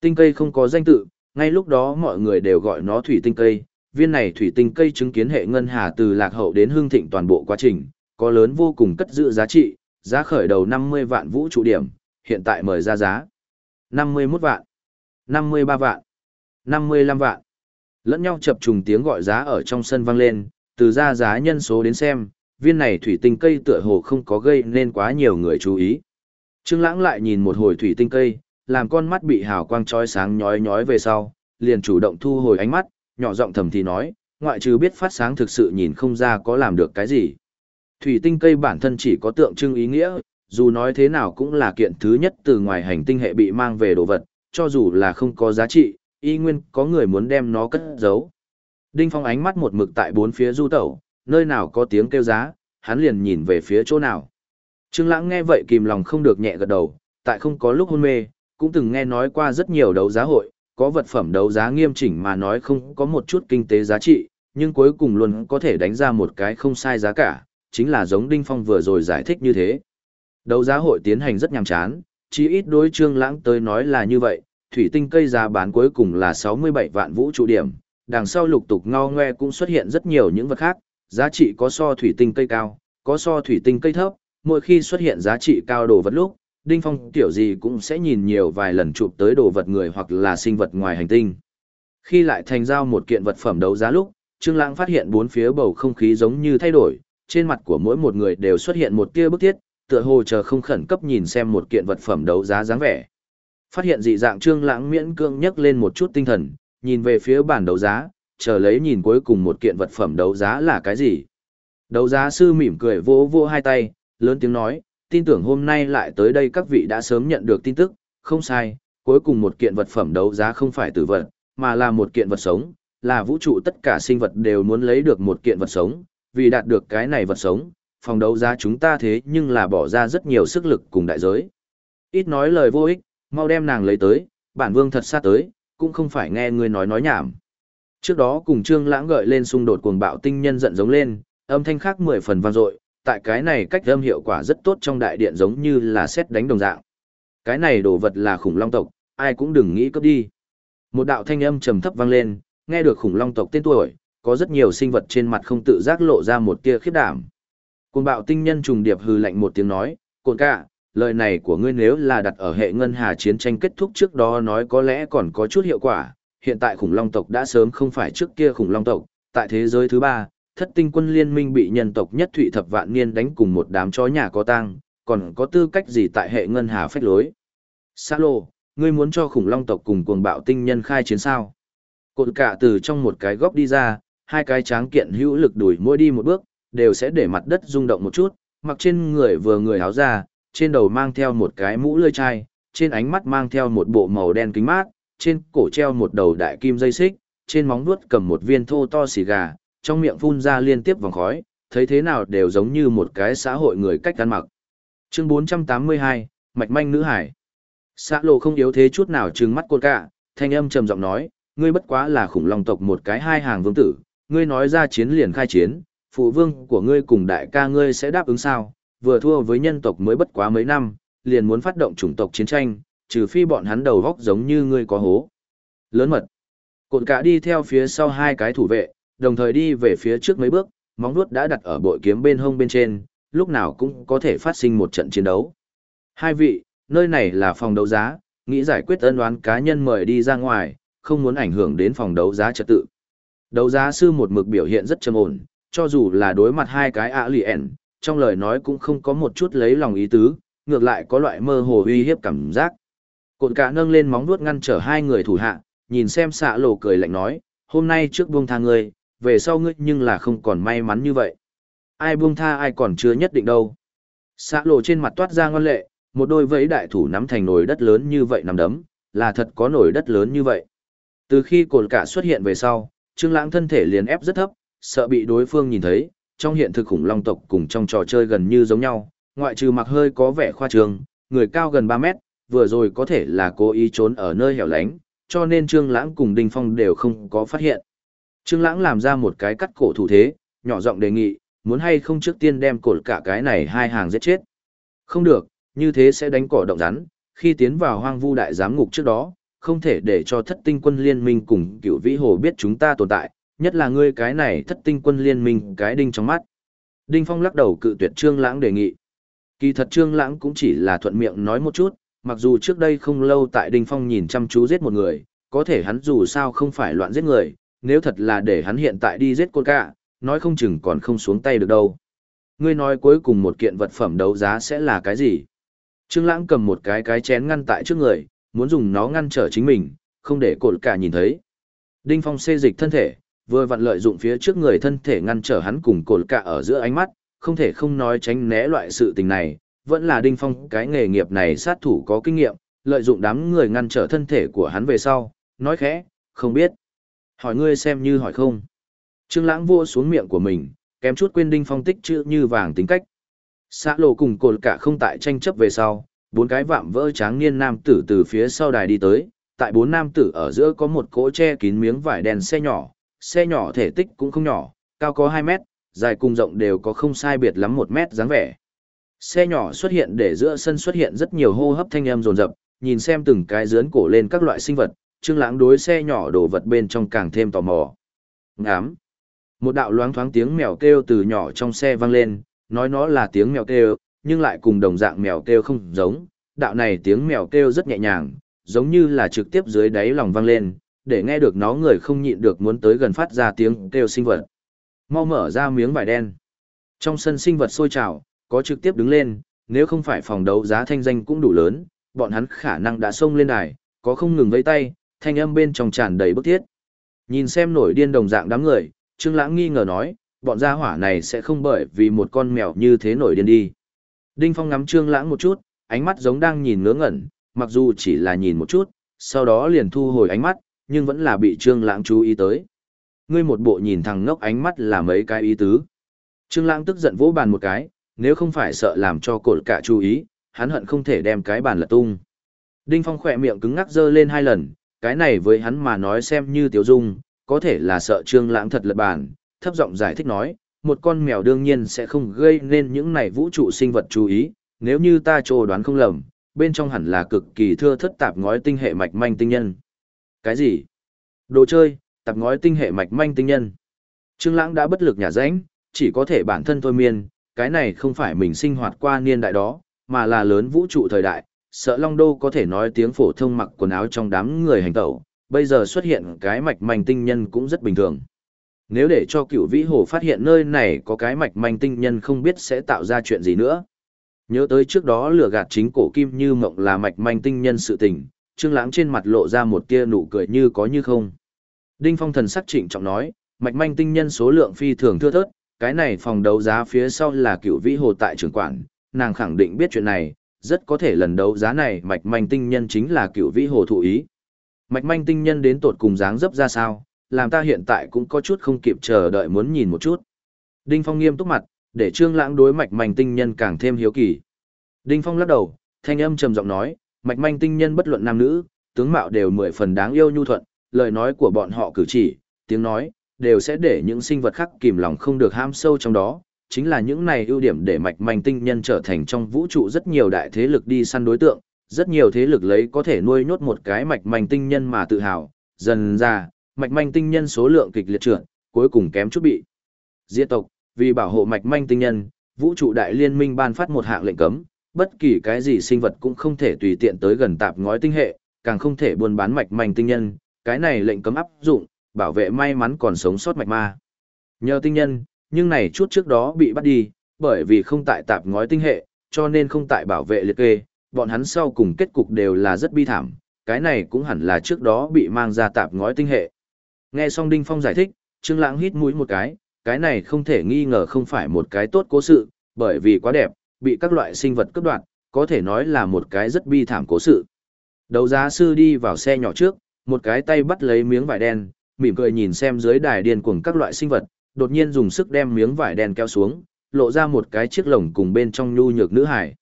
Tinh cây không có danh tự, ngay lúc đó mọi người đều gọi nó thủy tinh cây, viên này thủy tinh cây chứng kiến hệ ngân hà từ lạc hậu đến hương thịnh toàn bộ quá trình, có lớn vô cùng cất giữ giá trị, giá khởi đầu 50 vạn vũ trụ điểm, hiện tại mời ra giá. 51 vạn, 53 vạn, 55 vạn. Lẫn nhau chập trùng tiếng gọi giá ở trong sân vang lên, từ ra giá nhân số đến xem, viên này thủy tinh cây tựa hồ không có gây nên quá nhiều người chú ý. Trương Lãng lại nhìn một hồi thủy tinh cây, làm con mắt bị hào quang chói sáng nhói nhói về sau, liền chủ động thu hồi ánh mắt, nhỏ giọng thầm thì nói, ngoại trừ biết phát sáng thực sự nhìn không ra có làm được cái gì. Thủy tinh cây bản thân chỉ có tượng trưng ý nghĩa, dù nói thế nào cũng là kiện thứ nhất từ ngoài hành tinh hệ bị mang về đồ vật, cho dù là không có giá trị, y nguyên có người muốn đem nó cất giấu. Đinh Phong ánh mắt một mực tại bốn phía du tẩu, nơi nào có tiếng kêu giá, hắn liền nhìn về phía chỗ nào. Trương Lãng nghe vậy kìm lòng không được nhẹ gật đầu, tại không có lúc hôn mê, cũng từng nghe nói qua rất nhiều đấu giá hội, có vật phẩm đấu giá nghiêm chỉnh mà nói không có một chút kinh tế giá trị, nhưng cuối cùng luôn có thể đánh ra một cái không sai giá cả, chính là giống Đinh Phong vừa rồi giải thích như thế. Đấu giá hội tiến hành rất nhàm chán, chỉ ít đối Trương Lãng tới nói là như vậy, thủy tinh cây giá bán cuối cùng là 67 vạn vũ trụ điểm, đằng sau lục tục ngao ngoe cũng xuất hiện rất nhiều những vật khác, giá trị có so thủy tinh cây cao, có so thủy tinh cây thấp, mỗi khi xuất hiện giá trị cao đồ vật lúc, Đinh Phong tiểu gì cũng sẽ nhìn nhiều vài lần chụp tới đồ vật người hoặc là sinh vật ngoài hành tinh. Khi lại thành giao một kiện vật phẩm đấu giá lúc, Trương Lãng phát hiện bốn phía bầu không khí giống như thay đổi, trên mặt của mỗi một người đều xuất hiện một tia bức thiết, tựa hồ chờ không khẩn cấp nhìn xem một kiện vật phẩm đấu giá dáng vẻ. Phát hiện dị dạng Trương Lãng miễn cưỡng nhấc lên một chút tinh thần, nhìn về phía bản đấu giá, chờ lấy nhìn cuối cùng một kiện vật phẩm đấu giá là cái gì. Đấu giá sư mỉm cười vỗ vỗ hai tay, lớn tiếng nói, tin tưởng hôm nay lại tới đây các vị đã sớm nhận được tin tức, không sai, cuối cùng một kiện vật phẩm đấu giá không phải tử vật, mà là một kiện vật sống, là vũ trụ tất cả sinh vật đều muốn lấy được một kiện vật sống, vì đạt được cái này vật sống, phòng đấu giá chúng ta thế nhưng là bỏ ra rất nhiều sức lực cùng đại giới. Ít nói lời vô ích, mau đem nàng lấy tới, bản vương thật xa tới, cũng không phải nghe người nói nói nhảm. Trước đó cùng Trương Lãng gợi lên xung đột cuồng bạo tinh nhân giận giống lên, âm thanh khác mười phần vang dội, tại cái này cách âm hiệu quả rất tốt trong đại điện giống như là xét đánh đồng dạng. Cái này đồ vật là khủng long tộc, ai cũng đừng nghĩ cướp đi. Một đạo thanh âm trầm thấp vang lên, nghe được khủng long tộc tên tuổi, có rất nhiều sinh vật trên mặt không tự giác lộ ra một tia khiếp đảm. Cuồng bạo tinh nhân trùng điệp hừ lạnh một tiếng nói, "Cổn cả, lời này của ngươi nếu là đặt ở hệ ngân hà chiến tranh kết thúc trước đó nói có lẽ còn có chút hiệu quả, hiện tại khủng long tộc đã sớm không phải trước kia khủng long tộc, tại thế giới thứ ba, thất tinh quân liên minh bị nhân tộc nhất thụy thập vạn niên đánh cùng một đám chó nhà có tang, còn có tư cách gì tại hệ ngân hà phách lối. Sa lô, ngươi muốn cho khủng long tộc cùng cuồng bạo tinh nhân khai chiến sao? Cột cả từ trong một cái góc đi ra, hai cái tráng kiện hữu lực đuổi mỗi đi một bước, đều sẽ để mặt đất rung động một chút, mặc trên người vừa người áo ra, trên đầu mang theo một cái mũ lưỡi chai, trên ánh mắt mang theo một bộ màu đen kính mát, trên cổ treo một đầu đại kim dây xích, trên móng vuốt cầm một viên thô to xì gà, trong miệng phun ra liên tiếp vòng khói, thấy thế nào đều giống như một cái xã hội người cách ăn mặc. Chương 482, Mạch manh nữ hải. Xã lộ không yếu thế chút nào trừng mắt cột cả, thanh âm trầm giọng nói, ngươi bất quá là khủng long tộc một cái hai hàng vương tử, ngươi nói ra chiến liền khai chiến, phụ vương của ngươi cùng đại ca ngươi sẽ đáp ứng sao, vừa thua với nhân tộc mới bất quá mấy năm, liền muốn phát động chủng tộc chiến tranh, trừ phi bọn hắn đầu góc giống như ngươi có hố. Lớn mật. Cổn cả đi theo phía sau hai cái thủ vệ, đồng thời đi về phía trước mấy bước, móng vuốt đã đặt ở bội kiếm bên hông bên trên, lúc nào cũng có thể phát sinh một trận chiến đấu. Hai vị, nơi này là phòng đấu giá, nghĩ giải quyết ân oán cá nhân mời đi ra ngoài, không muốn ảnh hưởng đến phòng đấu giá trật tự. Đấu giá sư một mực biểu hiện rất trầm ổn, cho dù là đối mặt hai cái ạ lì ẻn, trong lời nói cũng không có một chút lấy lòng ý tứ, ngược lại có loại mơ hồ uy hiếp cảm giác. Cột cả nâng lên móng vuốt ngăn trở hai người thủ hạ, nhìn xem xạ lộ cười lạnh nói, hôm nay trước buông tha ngươi, về sau ngươi nhưng là không còn may mắn như vậy. Ai buông tha ai còn chưa nhất định đâu. Xạ lộ trên mặt toát ra ngoan lệ, một đôi vẫy đại thủ nắm thành nồi đất lớn như vậy nằm đấm, là thật có nồi đất lớn như vậy. Từ khi cột cả xuất hiện về sau, Trương Lãng thân thể liền ép rất thấp, sợ bị đối phương nhìn thấy, trong hiện thực khủng long tộc cùng trong trò chơi gần như giống nhau, ngoại trừ mặc hơi có vẻ khoa trương, người cao gần 3 mét, vừa rồi có thể là cố ý trốn ở nơi hẻo lánh, cho nên Trương Lãng cùng Đinh Phong đều không có phát hiện. Trương Lãng làm ra một cái cắt cổ thủ thế, nhỏ giọng đề nghị, muốn hay không trước tiên đem cột cả cái này hai hàng giết chết. Không được, như thế sẽ đánh cỏ động rắn, khi tiến vào hoang vu đại giám ngục trước đó, không thể để cho thất tinh quân liên minh cùng cựu vĩ hồ biết chúng ta tồn tại, nhất là ngươi cái này thất tinh quân liên minh cái đinh trong mắt. Đinh Phong lắc đầu cự tuyệt Trương Lãng đề nghị. Kỳ thật Trương Lãng cũng chỉ là thuận miệng nói một chút, mặc dù trước đây không lâu tại Đinh Phong nhìn chăm chú giết một người, có thể hắn dù sao không phải loạn giết người, nếu thật là để hắn hiện tại đi giết con cả, nói không chừng còn không xuống tay được đâu. Ngươi nói cuối cùng một kiện vật phẩm đấu giá sẽ là cái gì? Trương Lãng cầm một cái cái chén ngăn tại trước người, muốn dùng nó ngăn trở chính mình, không để cột cả nhìn thấy. Đinh Phong xê dịch thân thể, vừa vặn lợi dụng phía trước người thân thể ngăn trở hắn cùng cột cả ở giữa ánh mắt, không thể không nói tránh né loại sự tình này, vẫn là Đinh Phong cái nghề nghiệp này sát thủ có kinh nghiệm, lợi dụng đám người ngăn trở thân thể của hắn về sau, nói khẽ, không biết. Hỏi ngươi xem như hỏi không. Trương Lãng vua xuống miệng của mình, kém chút quên Đinh Phong tích chữ như vàng tính cách. Xã lộ cùng cột cả không tại tranh chấp về sau, bốn cái vạm vỡ tráng niên nam tử từ phía sau đài đi tới, tại bốn nam tử ở giữa có một cỗ che kín miếng vải đèn xe nhỏ, xe nhỏ thể tích cũng không nhỏ, cao có 2 mét, dài cùng rộng đều có không sai biệt lắm 1 mét dáng vẻ. Xe nhỏ xuất hiện để giữa sân xuất hiện rất nhiều hô hấp thanh âm rồn rập, nhìn xem từng cái dướn cổ lên các loại sinh vật, Trương Lãng đối xe nhỏ đồ vật bên trong càng thêm tò mò. Ngám. Một đạo loáng thoáng tiếng mèo kêu từ nhỏ trong xe vang lên, nói nó là tiếng mèo kêu, nhưng lại cùng đồng dạng mèo kêu không giống. Đạo này tiếng mèo kêu rất nhẹ nhàng, giống như là trực tiếp dưới đáy lòng vang lên, để nghe được nó người không nhịn được muốn tới gần phát ra tiếng kêu sinh vật. Mau mở ra miếng vải đen. Trong sân sinh vật sôi trào, có trực tiếp đứng lên, nếu không phải phòng đấu giá thanh danh cũng đủ lớn, bọn hắn khả năng đã xông lên đài, có không ngừng vẫy tay, thanh âm bên trong tràn đầy bức thiết. Nhìn xem nổi điên đồng dạng đám người, Trương Lãng nghi ngờ nói, bọn gia hỏa này sẽ không bởi vì một con mèo như thế nổi điên đi. Đinh Phong ngắm Trương Lãng một chút, ánh mắt giống đang nhìn ngớ ngẩn, mặc dù chỉ là nhìn một chút, sau đó liền thu hồi ánh mắt, nhưng vẫn là bị Trương Lãng chú ý tới. Ngươi một bộ nhìn thằng ngốc ánh mắt là mấy cái ý tứ. Trương Lãng tức giận vỗ bàn một cái, nếu không phải sợ làm cho cột cả chú ý, hắn hận không thể đem cái bàn lật tung. Đinh Phong khỏe miệng cứng ngắc giơ lên hai lần, cái này với hắn mà nói xem như tiểu dung, có thể là sợ Trương Lãng thật lật bàn, thấp giọng giải thích nói, một con mèo đương nhiên sẽ không gây nên những này vũ trụ sinh vật chú ý, nếu như ta trồ đoán không lầm, bên trong hẳn là cực kỳ thưa thất tạp ngói tinh hệ mạch manh tinh nhân. Cái gì? Đồ chơi, tạp ngói tinh hệ mạch manh tinh nhân. Trương Lãng đã bất lực nhả rãnh, chỉ có thể bản thân thôi miên, cái này không phải mình sinh hoạt qua niên đại đó, mà là lớn vũ trụ thời đại, sợ Long Đô có thể nói tiếng phổ thông mặc quần áo trong đám người hành tẩu, bây giờ xuất hiện cái mạch manh tinh nhân cũng rất bình thường. Nếu để cho cựu vĩ hồ phát hiện nơi này có cái mạch manh tinh nhân không biết sẽ tạo ra chuyện gì nữa. Nhớ tới trước đó lừa gạt chính cổ kim như mộng là mạch manh tinh nhân sự tình, Trương Lãng trên mặt lộ ra một tia nụ cười như có như không. Đinh Phong thần sắc trịnh trọng nói, mạch manh tinh nhân số lượng phi thường thưa thớt, cái này phòng đấu giá phía sau là cựu vĩ hồ tại trưởng quản, nàng khẳng định biết chuyện này, rất có thể lần đấu giá này mạch manh tinh nhân chính là cựu vĩ hồ thụ ý. Mạch manh tinh nhân đến tột cùng dáng dấp ra sao, làm ta hiện tại cũng có chút không kịp chờ đợi muốn nhìn một chút. Đinh Phong nghiêm túc mặt, để Trương Lãng đối mạch manh tinh nhân càng thêm hiếu kỳ. Đinh Phong lắc đầu, thanh âm trầm giọng nói, mạch manh tinh nhân bất luận nam nữ, tướng mạo đều mười phần đáng yêu nhu thuận, lời nói của bọn họ cử chỉ, tiếng nói, đều sẽ để những sinh vật khác kìm lòng không được ham sâu trong đó. Chính là những này ưu điểm để mạch manh tinh nhân trở thành trong vũ trụ rất nhiều đại thế lực đi săn đối tượng, rất nhiều thế lực lấy có thể nuôi nhốt một cái mạch manh tinh nhân mà tự hào, dần ra, mạch manh tinh nhân số lượng kịch liệt trưởng, cuối cùng kém chút bị. Diệt tộc, vì bảo hộ mạch manh tinh nhân, vũ trụ đại liên minh ban phát một hạng lệnh cấm, bất kỳ cái gì sinh vật cũng không thể tùy tiện tới gần tạp ngói tinh hệ, càng không thể buôn bán mạch manh tinh nhân, cái này lệnh cấm áp dụng, bảo vệ may mắn còn sống sót mạch ma. Nhờ tinh nhân, nhưng này chút trước đó bị bắt đi, bởi vì không tại tạp ngói tinh hệ, cho nên không tại bảo vệ liệt kê, bọn hắn sau cùng kết cục đều là rất bi thảm, cái này cũng hẳn là trước đó bị mang ra tạp ngói tinh hệ. Nghe xong Đinh Phong giải thích, Trương Lãng hít mũi một cái, cái này không thể nghi ngờ không phải một cái tốt cố sự, bởi vì quá đẹp, bị các loại sinh vật cướp đoạt, có thể nói là một cái rất bi thảm cố sự. Đấu giá sư đi vào xe nhỏ trước, một cái tay bắt lấy miếng vải đen, mỉm cười nhìn xem dưới đài điên cuồng các loại sinh vật, đột nhiên dùng sức đem miếng vải đen kéo xuống, lộ ra một cái chiếc lồng cùng bên trong nhu nhược nữ hải.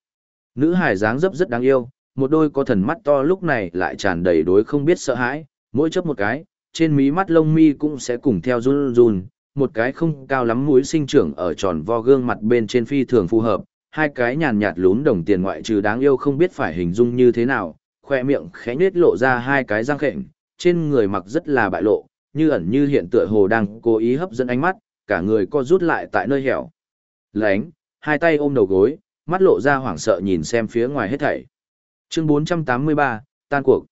Nữ hải dáng dấp rất đáng yêu, một đôi có thần mắt to lúc này lại tràn đầy đối không biết sợ hãi, mỗi chớp một cái, trên mí mắt lông mi cũng sẽ cùng theo run run, một cái không cao lắm mũi sinh trưởng ở tròn vo gương mặt bên trên phi thường phù hợp, hai cái nhàn nhạt lún đồng tiền ngoại trừ đáng yêu không biết phải hình dung như thế nào, khoe miệng khẽ nết lộ ra hai cái răng khệnh, trên người mặc rất là bại lộ, như ẩn như hiện tựa hồ đang cố ý hấp dẫn ánh mắt, cả người co rút lại tại nơi hẻo. Lánh, hai tay ôm đầu gối, mắt lộ ra hoảng sợ nhìn xem phía ngoài hết thảy. Chương 483, tan cuộc.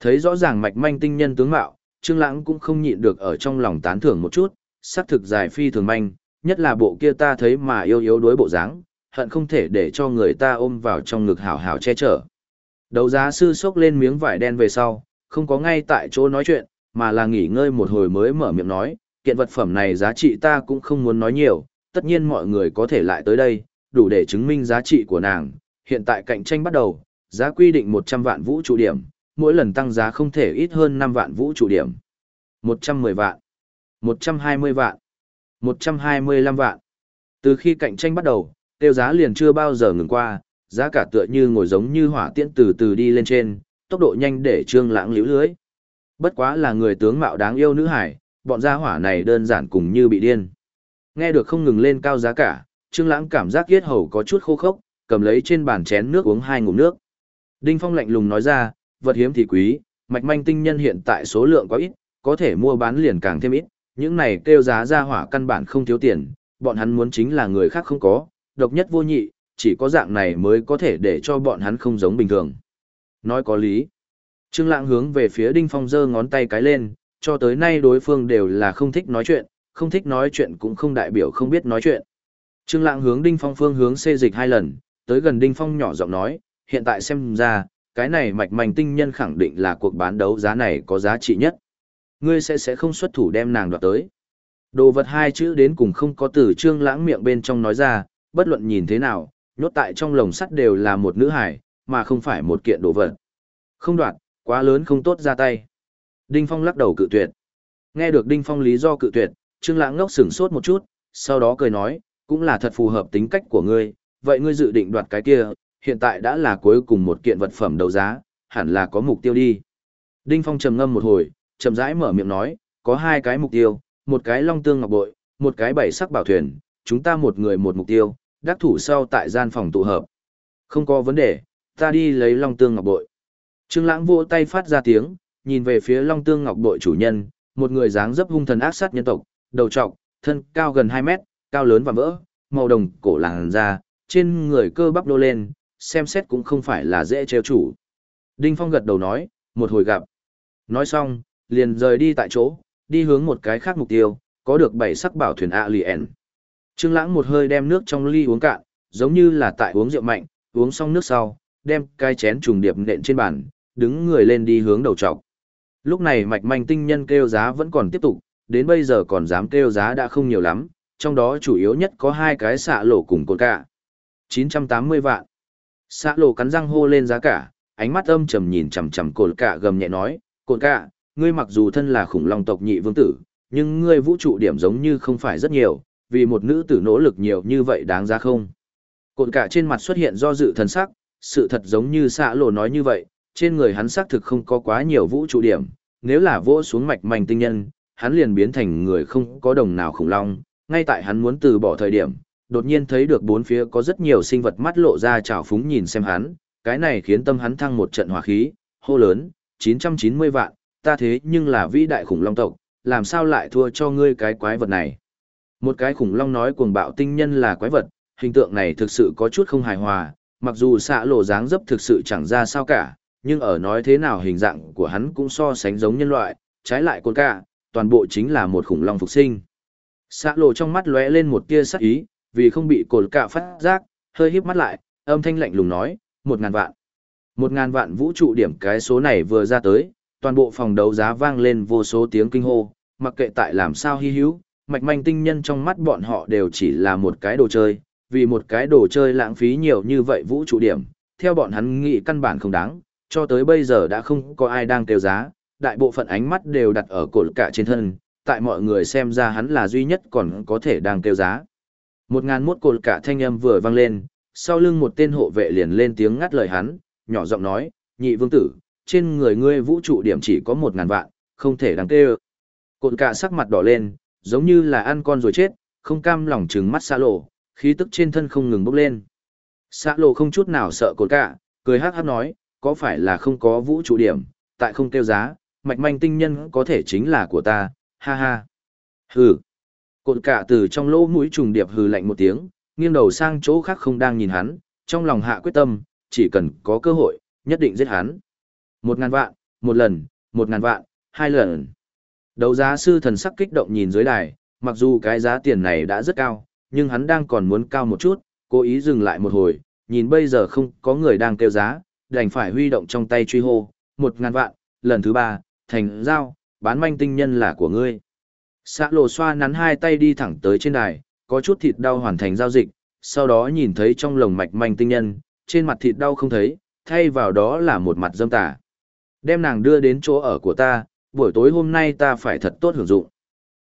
Thấy rõ ràng mạch manh tinh nhân tướng mạo, Trương Lãng cũng không nhịn được ở trong lòng tán thưởng một chút, sắc thực dài phi thường manh, nhất là bộ kia ta thấy mà yêu yếu đối bộ dáng, hận không thể để cho người ta ôm vào trong ngực hảo hảo che chở. Đấu giá sư sốc lên miếng vải đen về sau, không có ngay tại chỗ nói chuyện, mà là nghỉ ngơi một hồi mới mở miệng nói, kiện vật phẩm này giá trị ta cũng không muốn nói nhiều, tất nhiên mọi người có thể lại tới đây, đủ để chứng minh giá trị của nàng. Hiện tại cạnh tranh bắt đầu, giá quy định 100 vạn vũ trụ điểm, mỗi lần tăng giá không thể ít hơn 5 vạn vũ trụ điểm. 110 vạn, 120 vạn, 125 vạn. Từ khi cạnh tranh bắt đầu, tiêu giá liền chưa bao giờ ngừng qua, giá cả tựa như ngồi giống như hỏa tiễn từ từ đi lên trên, tốc độ nhanh để trương lãng liễu lưới. Bất quá là người tướng mạo đáng yêu nữ hải, bọn gia hỏa này đơn giản cùng như bị điên. Nghe được không ngừng lên cao giá cả, trương lãng cảm giác yết hầu có chút khô khốc, cầm lấy trên bàn chén nước uống hai ngụm nước. Đinh Phong lạnh lùng nói ra, vật hiếm thì quý, mạch manh tinh nhân hiện tại số lượng quá ít, có thể mua bán liền càng thêm ít, những này kêu giá ra hỏa căn bản không thiếu tiền, bọn hắn muốn chính là người khác không có, độc nhất vô nhị, chỉ có dạng này mới có thể để cho bọn hắn không giống bình thường. Nói có lý. Trương Lãng hướng về phía Đinh Phong giơ ngón tay cái lên, cho tới nay đối phương đều là không thích nói chuyện, không thích nói chuyện cũng không đại biểu không biết nói chuyện. Trương Lãng hướng Đinh Phong phương hướng xê dịch hai lần, tới gần Đinh Phong nhỏ giọng nói, hiện tại xem ra, cái này mạch mành tinh nhân khẳng định là cuộc bán đấu giá này có giá trị nhất. Ngươi sẽ sẽ không xuất thủ đem nàng đoạt tới. Đồ vật hai chữ đến cùng không có từ Trương Lãng miệng bên trong nói ra, bất luận nhìn thế nào, nhốt tại trong lồng sắt đều là một nữ hải, mà không phải một kiện đồ vật. Không đoạt, quá lớn không tốt ra tay. Đinh Phong lắc đầu cự tuyệt. Nghe được Đinh Phong lý do cự tuyệt, Trương Lãng ngốc sững sốt một chút, sau đó cười nói, cũng là thật phù hợp tính cách của ngươi, vậy ngươi dự định đoạt cái kia, hiện tại đã là cuối cùng một kiện vật phẩm đấu giá, hẳn là có mục tiêu đi. Đinh Phong trầm ngâm một hồi, chậm rãi mở miệng nói, có hai cái mục tiêu, một cái long tương ngọc bội, một cái bảy sắc bảo thuyền, chúng ta một người một mục tiêu, đắc thủ sau tại gian phòng tụ hợp. Không có vấn đề, ta đi lấy long tương ngọc bội. Trương Lãng vỗ tay phát ra tiếng, nhìn về phía long tương ngọc bội chủ nhân, một người dáng dấp hung thần ác sát nhân tộc, đầu trọc, thân cao gần 2 mét, cao lớn và vỡ, màu đồng cổ làn da, trên người cơ bắp đô lên, xem xét cũng không phải là dễ trêu chủ. Đinh Phong gật đầu nói, một hồi gặp. Nói xong, liền rời đi tại chỗ, đi hướng một cái khác mục tiêu, có được bảy sắc bảo thuyền Alien. Trương Lãng một hơi đem nước trong ly uống cạn, giống như là tại uống rượu mạnh, uống xong nước sau, đem cái chén trùng điệp nện trên bàn, đứng người lên đi hướng đầu trọc. Lúc này mạch manh tinh nhân kêu giá vẫn còn tiếp tục, đến bây giờ còn dám kêu giá đã không nhiều lắm, trong đó chủ yếu nhất có hai cái xạ lộ cùng cột cả. 980 vạn. Xạ lộ cắn răng hô lên giá cả, ánh mắt âm trầm nhìn chằm chằm cột cả gầm nhẹ nói, cột cả, ngươi mặc dù thân là khủng long tộc nhị vương tử, nhưng ngươi vũ trụ điểm giống như không phải rất nhiều, vì một nữ tử nỗ lực nhiều như vậy đáng giá không? Cột cả trên mặt xuất hiện do dự thần sắc, sự thật giống như xạ lộ nói như vậy, trên người hắn xác thực không có quá nhiều vũ trụ điểm, nếu là vỗ xuống mạch manh tinh nhân, hắn liền biến thành người không có đồng nào khủng long, ngay tại hắn muốn từ bỏ thời điểm, đột nhiên thấy được bốn phía có rất nhiều sinh vật mắt lộ ra trào phúng nhìn xem hắn, cái này khiến tâm hắn thăng một trận hỏa khí, hô lớn, 990 vạn, ta thế nhưng là vĩ đại khủng long tộc, làm sao lại thua cho ngươi cái quái vật này. Một cái khủng long nói cuồng bạo tinh nhân là quái vật, hình tượng này thực sự có chút không hài hòa, mặc dù xạ lộ dáng dấp thực sự chẳng ra sao cả, nhưng ở nói thế nào hình dạng của hắn cũng so sánh giống nhân loại, trái lại côn cả, toàn bộ chính là một khủng long phục sinh. Xạ lộ trong mắt lóe lên một tia sắc ý, vì không bị cồn cả phát giác, hơi híp mắt lại, âm thanh lạnh lùng nói, một ngàn vạn. Một ngàn vạn vũ trụ điểm cái số này vừa ra tới, toàn bộ phòng đấu giá vang lên vô số tiếng kinh hô, mặc kệ tại làm sao hy hữu, mạch manh tinh nhân trong mắt bọn họ đều chỉ là một cái đồ chơi, vì một cái đồ chơi lãng phí nhiều như vậy vũ trụ điểm, theo bọn hắn nghĩ căn bản không đáng, cho tới bây giờ đã không có ai đang kêu giá, đại bộ phận ánh mắt đều đặt ở cột cả trên thân, tại mọi người xem ra hắn là duy nhất còn có thể đang kêu giá. Một ngàn mốt cột cả thanh âm vừa vang lên, sau lưng một tên hộ vệ liền lên tiếng ngắt lời hắn, nhỏ giọng nói, nhị vương tử, trên người ngươi vũ trụ điểm chỉ có một ngàn vạn, không thể đáng kêu. Cột cả sắc mặt đỏ lên, giống như là ăn con rồi chết, không cam lòng trừng mắt xa lộ, khí tức trên thân không ngừng bốc lên. Xa lộ không chút nào sợ cột cả, cười hát hát nói, có phải là không có vũ trụ điểm, tại không kêu giá, mạch manh tinh nhân có thể chính là của ta, ha ha. Hừ. Cột cả từ trong lỗ mũi trùng điệp hừ lạnh một tiếng, nghiêng đầu sang chỗ khác không đang nhìn hắn, trong lòng hạ quyết tâm, chỉ cần có cơ hội, nhất định giết hắn. Một ngàn vạn, một lần, một ngàn vạn, hai lần. Đấu giá sư thần sắc kích động nhìn dưới đài, mặc dù cái giá tiền này đã rất cao, nhưng hắn đang còn muốn cao một chút, cố ý dừng lại một hồi, nhìn bây giờ không có người đang kêu giá, đành phải huy động trong tay truy hô, một ngàn vạn, lần thứ ba, thành giao, bán manh tinh nhân là của ngươi. Xã lộ xoa nắn hai tay đi thẳng tới trên đài, có chút thịt đau hoàn thành giao dịch, sau đó nhìn thấy trong lồng mạch manh tinh nhân, trên mặt thịt đau không thấy, thay vào đó là một mặt dâm tà. Đem nàng đưa đến chỗ ở của ta, buổi tối hôm nay ta phải thật tốt hưởng dụng.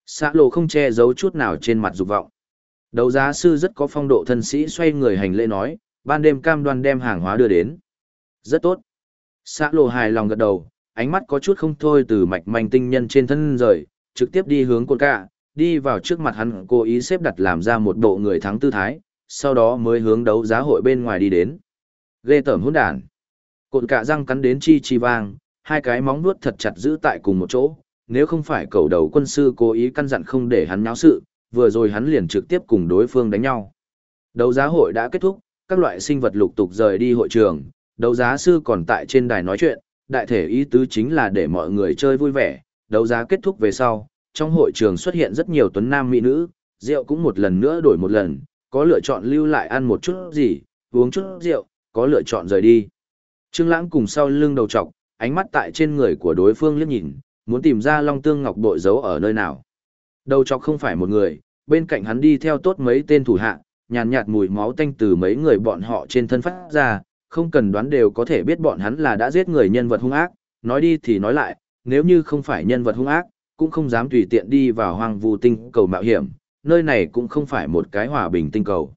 Xã lộ không che giấu chút nào trên mặt dục vọng. Đấu giá sư rất có phong độ thân sĩ xoay người hành lễ nói, ban đêm cam đoan đem hàng hóa đưa đến. Rất tốt. Xã lộ hài lòng gật đầu, ánh mắt có chút không thôi từ mạch manh tinh nhân trên thân rời, trực tiếp đi hướng cột ca, đi vào trước mặt hắn cố ý xếp đặt làm ra một bộ người thắng tư thái, sau đó mới hướng đấu giá hội bên ngoài đi đến. Ghê tởm hỗn đàn. Cột cả răng cắn đến chi chi vang, hai cái móng nuốt thật chặt giữ tại cùng một chỗ, nếu không phải cầu đầu quân sư cố ý căn dặn không để hắn nháo sự, vừa rồi hắn liền trực tiếp cùng đối phương đánh nhau. Đấu giá hội đã kết thúc, các loại sinh vật lục tục rời đi hội trường, đấu giá sư còn tại trên đài nói chuyện, đại thể ý tứ chính là để mọi người chơi vui vẻ, đấu giá kết thúc về sau, trong hội trường xuất hiện rất nhiều tuấn nam mỹ nữ, rượu cũng một lần nữa đổi một lần, có lựa chọn lưu lại ăn một chút gì, uống chút rượu, có lựa chọn rời đi. Trương Lãng cùng sau lưng đầu trọc, ánh mắt tại trên người của đối phương liếc nhìn, muốn tìm ra Long Tương Ngọc bội giấu ở nơi nào. Đầu trọc không phải một người, bên cạnh hắn đi theo tốt mấy tên thủ hạ, nhàn nhạt mùi máu tanh từ mấy người bọn họ trên thân phát ra, không cần đoán đều có thể biết bọn hắn là đã giết người nhân vật hung ác, nói đi thì nói lại, nếu như không phải nhân vật hung ác, cũng không dám tùy tiện đi vào hoang vu tinh cầu mạo hiểm, nơi này cũng không phải một cái hòa bình tinh cầu.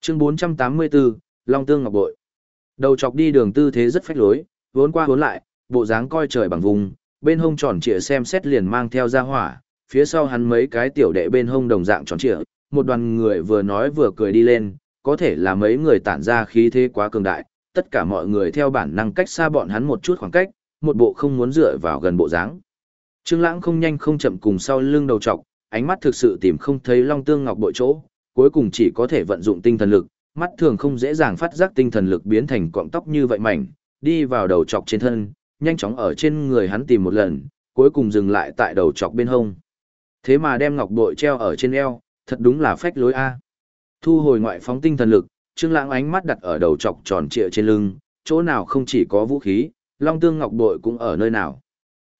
Chương 484, Long Tương Ngọc Bội Đầu chọc đi đường tư thế rất phách lối, vốn qua vốn lại, bộ dáng coi trời bằng vùng, bên hông tròn trịa xem xét liền mang theo ra hỏa, phía sau hắn mấy cái tiểu đệ bên hông đồng dạng tròn trịa, một đoàn người vừa nói vừa cười đi lên, có thể là mấy người tản ra khí thế quá cường đại, tất cả mọi người theo bản năng cách xa bọn hắn một chút khoảng cách, một bộ không muốn dựa vào gần bộ dáng. Trương Lãng không nhanh không chậm cùng sau lưng đầu trọc, ánh mắt thực sự tìm không thấy Long Tương Ngọc bội chỗ, cuối cùng chỉ có thể vận dụng tinh thần lực, mắt thường không dễ dàng phát giác tinh thần lực biến thành cọng tóc như vậy mảnh, đi vào đầu trọc trên thân, nhanh chóng ở trên người hắn tìm một lần, cuối cùng dừng lại tại đầu chọc bên hông. Thế mà đem ngọc bội treo ở trên eo, thật đúng là phách lối a. Thu hồi ngoại phóng tinh thần lực, Trương Lãng ánh mắt đặt ở đầu chọc tròn trịa trên lưng, chỗ nào không chỉ có vũ khí, Long Tương Ngọc bội cũng ở nơi nào.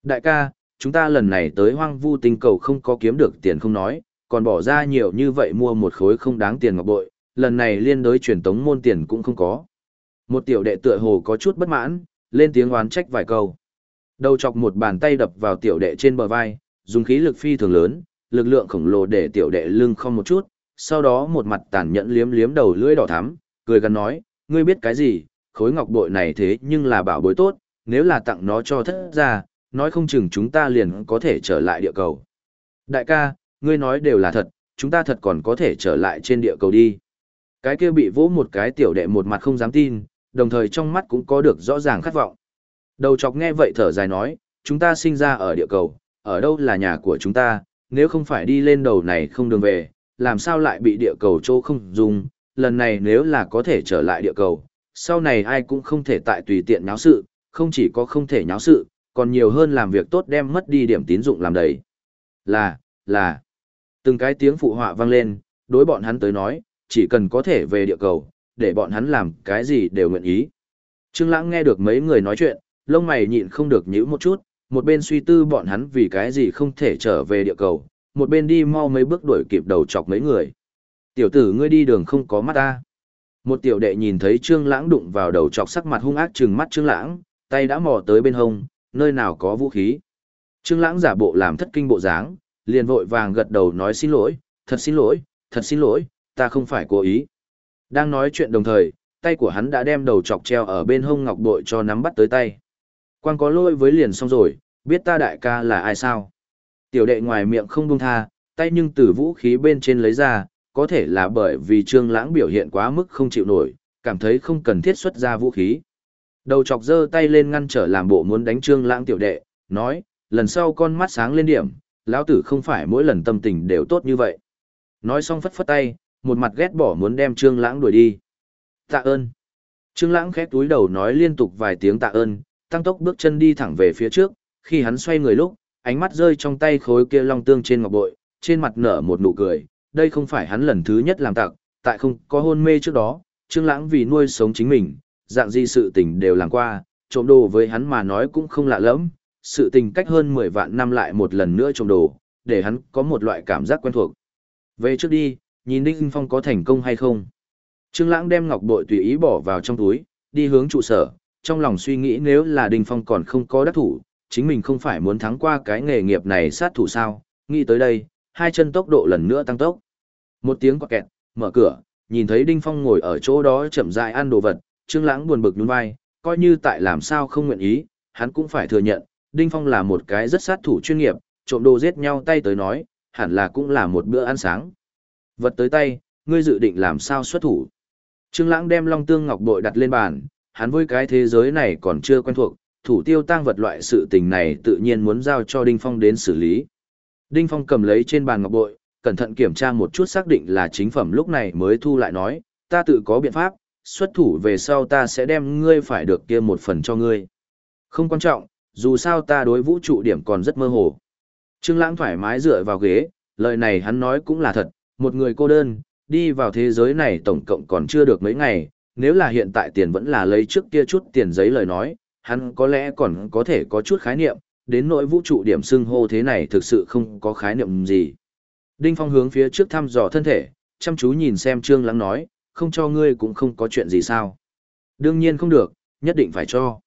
Đại ca, chúng ta lần này tới Hoang Vu tinh cầu không có kiếm được tiền không nói, còn bỏ ra nhiều như vậy mua một khối không đáng tiền ngọc bội, lần này liên đối truyền tống môn tiền cũng không có. Một tiểu đệ tựa hồ có chút bất mãn, lên tiếng oán trách vài câu. Đầu chọc một bàn tay đập vào tiểu đệ trên bờ vai, dùng khí lực phi thường lớn, lực lượng khổng lồ để tiểu đệ lưng không một chút, sau đó một mặt tàn nhẫn liếm liếm đầu lưỡi đỏ thắm, cười gần nói, ngươi biết cái gì, khối ngọc bội này thế nhưng là bảo bối tốt, nếu là tặng nó cho thất gia, nói không chừng chúng ta liền có thể trở lại địa cầu. Đại ca, ngươi nói đều là thật, chúng ta thật còn có thể trở lại trên địa cầu đi. Cái kia bị vỗ một cái tiểu đệ một mặt không dám tin, đồng thời trong mắt cũng có được rõ ràng khát vọng. Đầu chọc nghe vậy thở dài nói, chúng ta sinh ra ở địa cầu, ở đâu là nhà của chúng ta, nếu không phải đi lên đầu này không đường về, làm sao lại bị địa cầu chỗ không dùng, lần này nếu là có thể trở lại địa cầu, sau này ai cũng không thể tại tùy tiện nháo sự, không chỉ có không thể nháo sự, còn nhiều hơn làm việc tốt đem mất đi điểm tín dụng làm đầy. Là, là, từng cái tiếng phụ họa vang lên, đối bọn hắn tới nói, chỉ cần có thể về địa cầu, để bọn hắn làm cái gì đều nguyện ý. Trương Lãng nghe được mấy người nói chuyện, lông mày nhịn không được nhíu một chút, một bên suy tư bọn hắn vì cái gì không thể trở về địa cầu, một bên đi mau mấy bước đuổi kịp đầu chọc mấy người. Tiểu tử ngươi đi đường không có mắt ta. Một tiểu đệ nhìn thấy Trương Lãng đụng vào đầu chọc sắc mặt hung ác trừng mắt Trương Lãng, tay đã mò tới bên hông, nơi nào có vũ khí. Trương Lãng giả bộ làm thất kinh bộ dáng, liền vội vàng gật đầu nói xin lỗi, thật xin lỗi, thật xin lỗi, ta không phải cố ý. Đang nói chuyện đồng thời, tay của hắn đã đem đầu chọc treo ở bên hông ngọc bội cho nắm bắt tới tay. Quan có lỗi với liền xong rồi, biết ta đại ca là ai sao? Tiểu đệ ngoài miệng không buông tha, tay nhưng từ vũ khí bên trên lấy ra, có thể là bởi vì Trương Lãng biểu hiện quá mức không chịu nổi, cảm thấy không cần thiết xuất ra vũ khí. Đầu chọc giơ tay lên ngăn trở làm bộ muốn đánh Trương Lãng tiểu đệ, nói, lần sau con mắt sáng lên điểm, lão tử không phải mỗi lần tâm tình đều tốt như vậy. Nói xong phất phất tay, một mặt ghét bỏ muốn đem Trương Lãng đuổi đi. Tạ ơn. Trương Lãng khép túi đầu nói liên tục vài tiếng tạ ơn, tăng tốc bước chân đi thẳng về phía trước, khi hắn xoay người lúc, ánh mắt rơi trong tay khối kia long tương trên ngọc bội, trên mặt nở một nụ cười, đây không phải hắn lần thứ nhất làm tặc, tại không có hôn mê trước đó, Trương Lãng vì nuôi sống chính mình, dạng gì sự tình đều làm qua, trộm đồ với hắn mà nói cũng không lạ lắm, sự tình cách hơn 10 vạn năm lại một lần nữa trộm đồ, để hắn có một loại cảm giác quen thuộc. Về trước đi, nhìn Đinh Phong có thành công hay không. Trương Lãng đem ngọc bội tùy ý bỏ vào trong túi, đi hướng trụ sở, trong lòng suy nghĩ nếu là Đinh Phong còn không có đắc thủ, chính mình không phải muốn thắng qua cái nghề nghiệp này sát thủ sao, nghĩ tới đây, hai chân tốc độ lần nữa tăng tốc. Một tiếng quạt kẹt, mở cửa, nhìn thấy Đinh Phong ngồi ở chỗ đó chậm rãi ăn đồ vật, Trương Lãng buồn bực nhún vai, coi như tại làm sao không nguyện ý, hắn cũng phải thừa nhận, Đinh Phong là một cái rất sát thủ chuyên nghiệp, trộm đồ giết nhau tay tới nói, hẳn là cũng là một bữa ăn sáng. Vật tới tay, ngươi dự định làm sao xuất thủ? Trương Lãng đem Long Tương Ngọc bội đặt lên bàn, hắn với cái thế giới này còn chưa quen thuộc, thủ tiêu tang vật loại sự tình này tự nhiên muốn giao cho Đinh Phong đến xử lý. Đinh Phong cầm lấy trên bàn ngọc bội, cẩn thận kiểm tra một chút xác định là chính phẩm lúc này mới thu lại nói, ta tự có biện pháp, xuất thủ về sau ta sẽ đem ngươi phải được kia một phần cho ngươi. Không quan trọng, dù sao ta đối vũ trụ điểm còn rất mơ hồ. Trương Lãng thoải mái dựa vào ghế, lời này hắn nói cũng là thật, một người cô đơn, đi vào thế giới này tổng cộng còn chưa được mấy ngày, nếu là hiện tại tiền vẫn là lấy trước kia chút tiền giấy lời nói, hắn có lẽ còn có thể có chút khái niệm, đến nỗi vũ trụ điểm xưng hô thế này thực sự không có khái niệm gì. Đinh Phong hướng phía trước thăm dò thân thể, chăm chú nhìn xem Trương Lãng nói, không cho ngươi cũng không có chuyện gì sao. Đương nhiên không được, nhất định phải cho.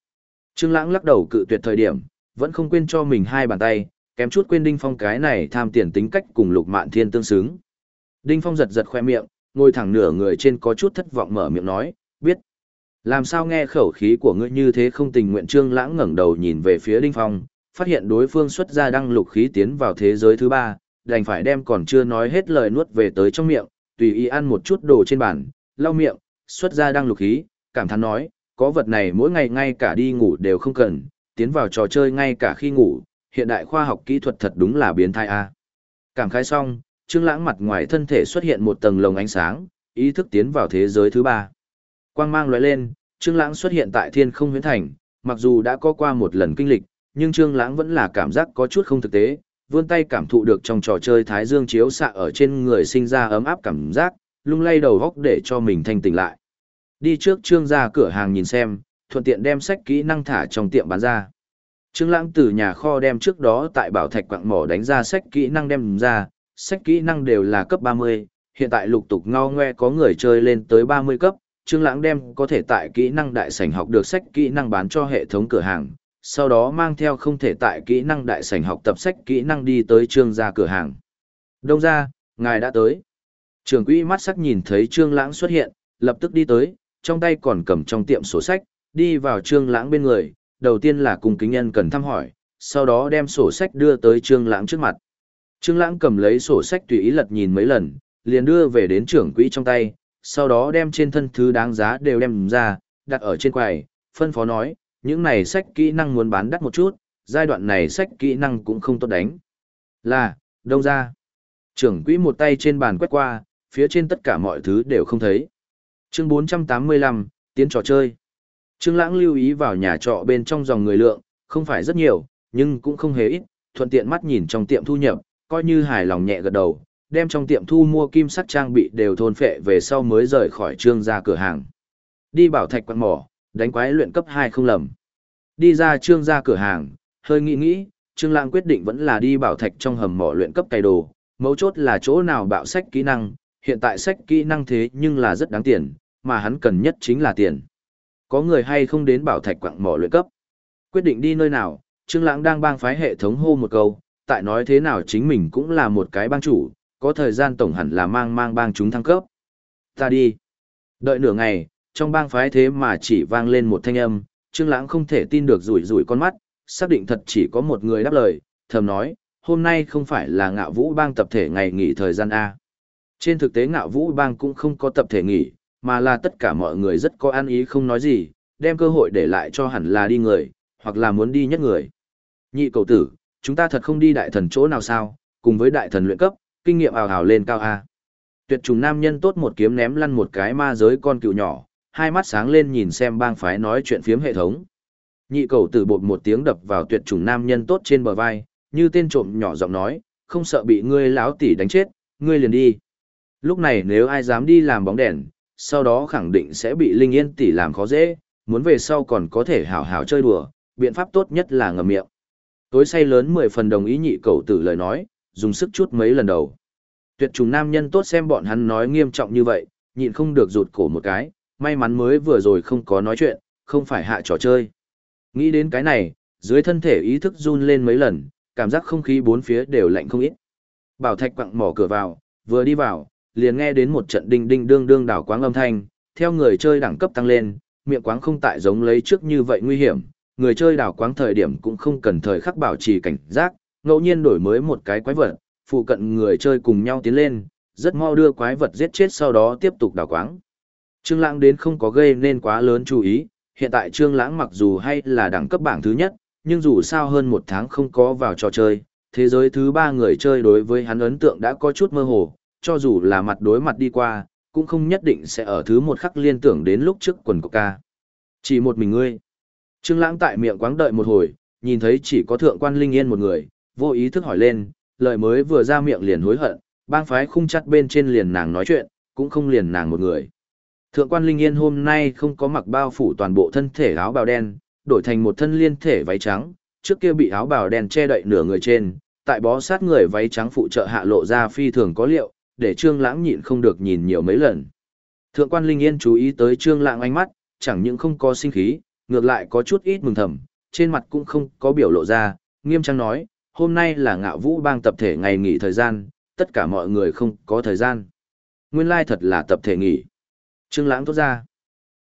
Trương Lãng lắc đầu cự tuyệt thời điểm, vẫn không quên cho mình hai bàn tay, kém chút quên Đinh Phong cái này tham tiền tính cách cùng Lục Mạn Thiên tương xứng. Đinh Phong giật giật khoe miệng, ngồi thẳng nửa người trên có chút thất vọng mở miệng nói, biết. Làm sao nghe khẩu khí của ngươi như thế không tình nguyện Trương Lãng ngẩng đầu nhìn về phía Đinh Phong, phát hiện đối phương xuất ra đăng lục khí tiến vào thế giới thứ ba, đành phải đem còn chưa nói hết lời nuốt về tới trong miệng, tùy ý ăn một chút đồ trên bàn, lau miệng, xuất ra đăng lục khí, cảm thán nói, có vật này mỗi ngày ngay cả đi ngủ đều không cần, tiến vào trò chơi ngay cả khi ngủ, hiện đại khoa học kỹ thuật thật đúng là biến thái a. Cảm khái xong, Trương Lãng mặt ngoài thân thể xuất hiện một tầng lồng ánh sáng, ý thức tiến vào thế giới thứ ba. Quang mang lóe lên, Trương Lãng xuất hiện tại Thiên Không Huyễn Thành, mặc dù đã có qua một lần kinh lịch, nhưng Trương Lãng vẫn là cảm giác có chút không thực tế, vươn tay cảm thụ được trong trò chơi thái dương chiếu xạ ở trên người sinh ra ấm áp cảm giác, lung lay đầu góc để cho mình thanh tỉnh lại. Đi trước Trương ra cửa hàng nhìn xem, thuận tiện đem sách kỹ năng thả trong tiệm bán ra. Trương Lãng từ nhà kho đem trước đó tại bảo thạch quặng mỏ đánh ra sách kỹ năng đem ra, sách kỹ năng đều là cấp 30, hiện tại lục tục ngao ngoe có người chơi lên tới 30 cấp, Trương Lãng đem có thể tại kỹ năng đại sảnh học được sách kỹ năng bán cho hệ thống cửa hàng, sau đó mang theo không thể tại kỹ năng đại sảnh học tập sách kỹ năng đi tới Trương gia cửa hàng. Đông gia, ngài đã tới. trưởng quỹ mắt sắc nhìn thấy Trương Lãng xuất hiện, lập tức đi tới, trong tay còn cầm trong tiệm sổ sách, đi vào Trương Lãng bên người, đầu tiên là cùng kính nhân cần thăm hỏi, sau đó đem sổ sách đưa tới Trương Lãng trước mặt. Trương Lãng cầm lấy sổ sách tùy ý lật nhìn mấy lần, liền đưa về đến trưởng quỹ trong tay, sau đó đem trên thân thứ đáng giá đều đem ra, đặt ở trên quầy, phân phó nói, những này sách kỹ năng muốn bán đắt một chút, giai đoạn này sách kỹ năng cũng không tốt đánh. Là, đông ra. Trưởng quỹ một tay trên bàn quét qua, phía trên tất cả mọi thứ đều không thấy. Chương 485, tiến trò chơi. Trương Lãng lưu ý vào nhà trọ bên trong dòng người lượng, không phải rất nhiều, nhưng cũng không hề ít, thuận tiện mắt nhìn trong tiệm thu nhập, coi như hài lòng nhẹ gật đầu, đem trong tiệm thu mua kim sắt trang bị đều thôn phệ về sau mới rời khỏi trương gia cửa hàng. Đi bảo thạch quặng mỏ, đánh quái luyện cấp 2 không lầm. Đi ra trương gia cửa hàng, hơi nghĩ nghĩ, trương lãng quyết định vẫn là đi bảo thạch trong hầm mỏ luyện cấp cày đồ, mấu chốt là chỗ nào bạo sách kỹ năng, hiện tại sách kỹ năng thế nhưng là rất đáng tiền, mà hắn cần nhất chính là tiền. Có người hay không đến bảo thạch quặng mỏ luyện cấp. Quyết định đi nơi nào, Trương Lãng đang bang phái hệ thống hô một câu, tại nói thế nào chính mình cũng là một cái bang chủ, có thời gian tổng hẳn là mang mang bang chúng thăng cấp. Ta đi. Đợi nửa ngày, trong bang phái thế mà chỉ vang lên một thanh âm, Trương Lãng không thể tin được rủi rủi con mắt, xác định thật chỉ có một người đáp lời, thầm nói, hôm nay không phải là ngạo vũ bang tập thể ngày nghỉ thời gian A. Trên thực tế ngạo vũ bang cũng không có tập thể nghỉ, mà là tất cả mọi người rất có an ý không nói gì, đem cơ hội để lại cho hẳn là đi người, hoặc là muốn đi nhất người. Nhị cầu tử, chúng ta thật không đi đại thần chỗ nào sao, cùng với đại thần luyện cấp, kinh nghiệm ào ào lên cao A. Tuyệt trùng nam nhân tốt một kiếm ném lăn một cái ma giới con cựu nhỏ, hai mắt sáng lên nhìn xem bang phái nói chuyện phiếm hệ thống. Nhị cầu tử bột một tiếng đập vào tuyệt trùng nam nhân tốt trên bờ vai, như tên trộm nhỏ giọng nói, không sợ bị ngươi láo tỷ đánh chết, ngươi liền đi. Lúc này nếu ai dám đi làm bóng đèn, sau đó khẳng định sẽ bị Linh Yên tỷ làm khó dễ, muốn về sau còn có thể hảo hảo chơi đùa, biện pháp tốt nhất là ngậm miệng. Tối say lớn 10 phần đồng ý nhị cầu tử lời nói, dùng sức chút mấy lần đầu. Tuyệt trùng nam nhân tốt xem bọn hắn nói nghiêm trọng như vậy, nhịn không được rụt cổ một cái, may mắn mới vừa rồi không có nói chuyện, không phải hạ trò chơi. Nghĩ đến cái này, dưới thân thể ý thức run lên mấy lần, cảm giác không khí bốn phía đều lạnh không ít. Bảo Thạch quặng mỏ cửa vào, vừa đi vào, liền nghe đến một trận đinh đinh đương đương đảo quáng âm thanh, theo người chơi đẳng cấp tăng lên, miệng quáng không tại giống lấy trước như vậy nguy hiểm, người chơi đảo quáng thời điểm cũng không cần thời khắc bảo trì cảnh giác, ngẫu nhiên đổi mới một cái quái vật, phụ cận người chơi cùng nhau tiến lên, rất mau đưa quái vật giết chết sau đó tiếp tục đảo quáng. Trương Lãng đến không có gây nên quá lớn chú ý, hiện tại Trương Lãng mặc dù hay là đẳng cấp bảng thứ nhất, nhưng dù sao hơn một tháng không có vào trò chơi, thế giới thứ ba người chơi đối với hắn ấn tượng đã có chút mơ hồ, cho dù là mặt đối mặt đi qua, cũng không nhất định sẽ ở thứ một khắc liên tưởng đến lúc trước quần của ca. Chỉ một mình ngươi. Trương Lãng tại miệng quáng đợi một hồi, nhìn thấy chỉ có thượng quan Linh Yên một người, vô ý thức hỏi lên, lời mới vừa ra miệng liền hối hận, bang phái khung chặt bên trên liền nàng nói chuyện, cũng không liền nàng một người. Thượng quan Linh Yên hôm nay không có mặc bao phủ toàn bộ thân thể áo bào đen, đổi thành một thân liên thể váy trắng, trước kia bị áo bào đen che đậy nửa người trên, tại bó sát người váy trắng phụ trợ hạ lộ ra phi thường có liệu, để Trương Lãng nhịn không được nhìn nhiều mấy lần. Thượng quan Linh Yên chú ý tới Trương Lãng ánh mắt, chẳng những không có sinh khí, ngược lại có chút ít mừng thầm, trên mặt cũng không có biểu lộ ra, nghiêm trang nói, hôm nay là ngạo vũ bang tập thể ngày nghỉ thời gian, tất cả mọi người không có thời gian. Nguyên lai thật là tập thể nghỉ. Trương Lãng tốt ra.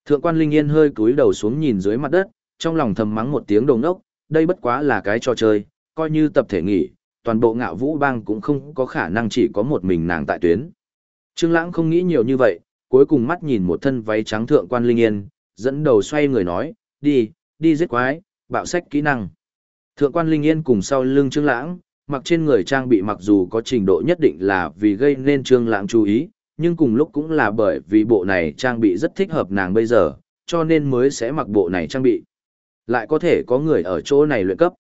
Thượng quan Linh Yên hơi cúi đầu xuống nhìn dưới mặt đất, trong lòng thầm mắng một tiếng đồng ốc, đây bất quá là cái trò chơi, coi như tập thể nghỉ, toàn bộ ngạo vũ bang cũng không có khả năng chỉ có một mình nàng tại tuyến. Trương Lãng không nghĩ nhiều như vậy, cuối cùng mắt nhìn một thân váy trắng thượng quan Linh Yên, dẫn đầu xoay người nói, đi, đi giết quái, bạo sách kỹ năng. Thượng quan Linh Yên cùng sau lưng Trương Lãng, mặc trên người trang bị mặc dù có trình độ nhất định là vì gây nên Trương Lãng chú ý, nhưng cùng lúc cũng là bởi vì bộ này trang bị rất thích hợp nàng bây giờ, cho nên mới sẽ mặc bộ này trang bị. Lại có thể có người ở chỗ này luyện cấp.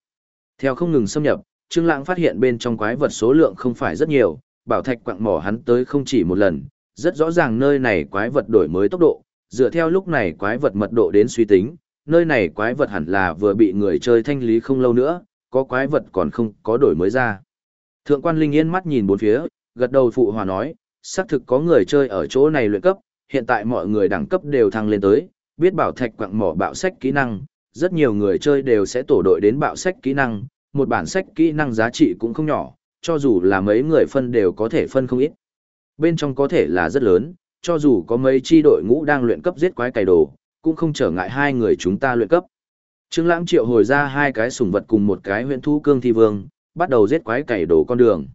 Theo không ngừng xâm nhập, Trương Lãng phát hiện bên trong quái vật số lượng không phải rất nhiều, bảo thạch quặng mỏ hắn tới không chỉ một lần, rất rõ ràng nơi này quái vật đổi mới tốc độ, dựa theo lúc này quái vật mật độ đến suy tính, nơi này quái vật hẳn là vừa bị người chơi thanh lý không lâu nữa, có quái vật còn không có đổi mới ra. Thượng quan Linh Yên mắt nhìn bốn phía, gật đầu phụ hòa nói, xác thực có người chơi ở chỗ này luyện cấp, hiện tại mọi người đẳng cấp đều thăng lên tới, biết bảo thạch quặng mỏ bạo sách kỹ năng, rất nhiều người chơi đều sẽ tổ đội đến bạo sách kỹ năng, một bản sách kỹ năng giá trị cũng không nhỏ, cho dù là mấy người phân đều có thể phân không ít. Bên trong có thể là rất lớn, cho dù có mấy chi đội ngũ đang luyện cấp giết quái cày đồ, cũng không trở ngại hai người chúng ta luyện cấp. Trương Lãng triệu hồi ra hai cái sủng vật cùng một cái huyền thú cương thi vương, bắt đầu giết quái cày đổ con đường.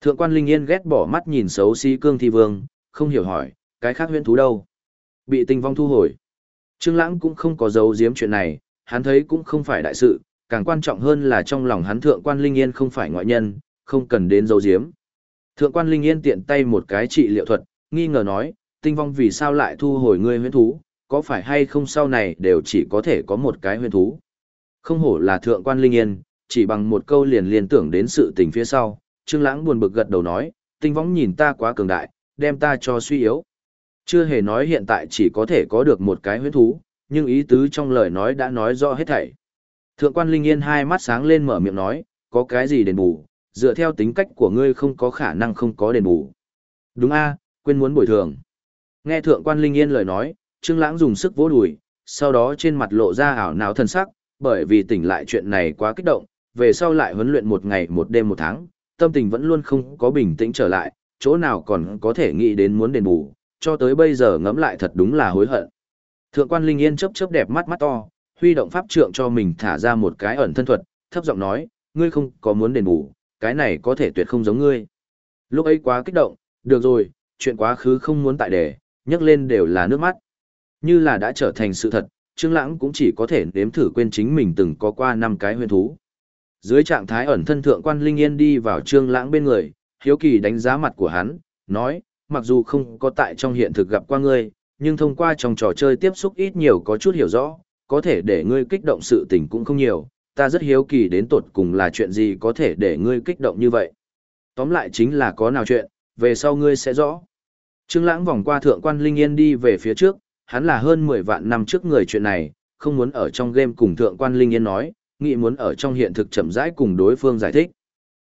Thượng quan Linh Yên ghét bỏ mắt nhìn xấu xí cương thi vương, không hiểu hỏi, cái khác huyền thú đâu? Bị tinh vong thu hồi. Trương Lãng cũng không có giấu giếm chuyện này, hắn thấy cũng không phải đại sự, càng quan trọng hơn là trong lòng hắn thượng quan Linh Yên không phải ngoại nhân, không cần đến giấu giếm. Thượng quan Linh Yên tiện tay một cái trị liệu thuật, nghi ngờ nói, tinh vong vì sao lại thu hồi ngươi huyễn thú, có phải hay không sau này đều chỉ có thể có một cái huyễn thú. Không hổ là thượng quan linh yên, chỉ bằng một câu liền liên tưởng đến sự tình phía sau, Trương Lãng buồn bực gật đầu nói, tinh võng nhìn ta quá cường đại, đem ta cho suy yếu. Chưa hề nói hiện tại chỉ có thể có được một cái huyễn thú, nhưng ý tứ trong lời nói đã nói rõ hết thảy. Thượng quan Linh Yên hai mắt sáng lên mở miệng nói, có cái gì đền bù, dựa theo tính cách của ngươi không có khả năng không có đền bù. Đúng a, quên muốn bồi thường. Nghe thượng quan Linh Yên lời nói, Trương Lãng dùng sức vỗ đùi, sau đó trên mặt lộ ra ảo não thần sắc, bởi vì tỉnh lại chuyện này quá kích động, về sau lại huấn luyện một ngày một đêm một tháng, tâm tình vẫn luôn không có bình tĩnh trở lại, chỗ nào còn có thể nghĩ đến muốn đền bù, cho tới bây giờ ngẫm lại thật đúng là hối hận. Thượng quan Linh Yên chớp chớp đẹp mắt mắt to, huy động pháp trượng cho mình thả ra một cái ẩn thân thuật, thấp giọng nói, ngươi không có muốn đền bù, cái này có thể tuyệt không giống ngươi. Lúc ấy quá kích động, được rồi, chuyện quá khứ không muốn tại đề, nhắc lên đều là nước mắt. Như là đã trở thành sự thật, Trương Lãng cũng chỉ có thể nếm thử quên chính mình từng có qua năm cái huyền thú. Dưới trạng thái ẩn thân thượng quan Linh Yên đi vào Trương Lãng bên người, hiếu kỳ đánh giá mặt của hắn, nói, mặc dù không có tại trong hiện thực gặp qua ngươi, nhưng thông qua trong trò chơi tiếp xúc ít nhiều có chút hiểu rõ, có thể để ngươi kích động sự tình cũng không nhiều, ta rất hiếu kỳ đến tột cùng là chuyện gì có thể để ngươi kích động như vậy. Tóm lại chính là có nào chuyện, về sau ngươi sẽ rõ. Trương Lãng vòng qua thượng quan Linh Yên đi về phía trước, hắn là hơn 10 vạn năm trước người chuyện này, không muốn ở trong game cùng thượng quan Linh Yên nói, nghĩ muốn ở trong hiện thực chậm rãi cùng đối phương giải thích.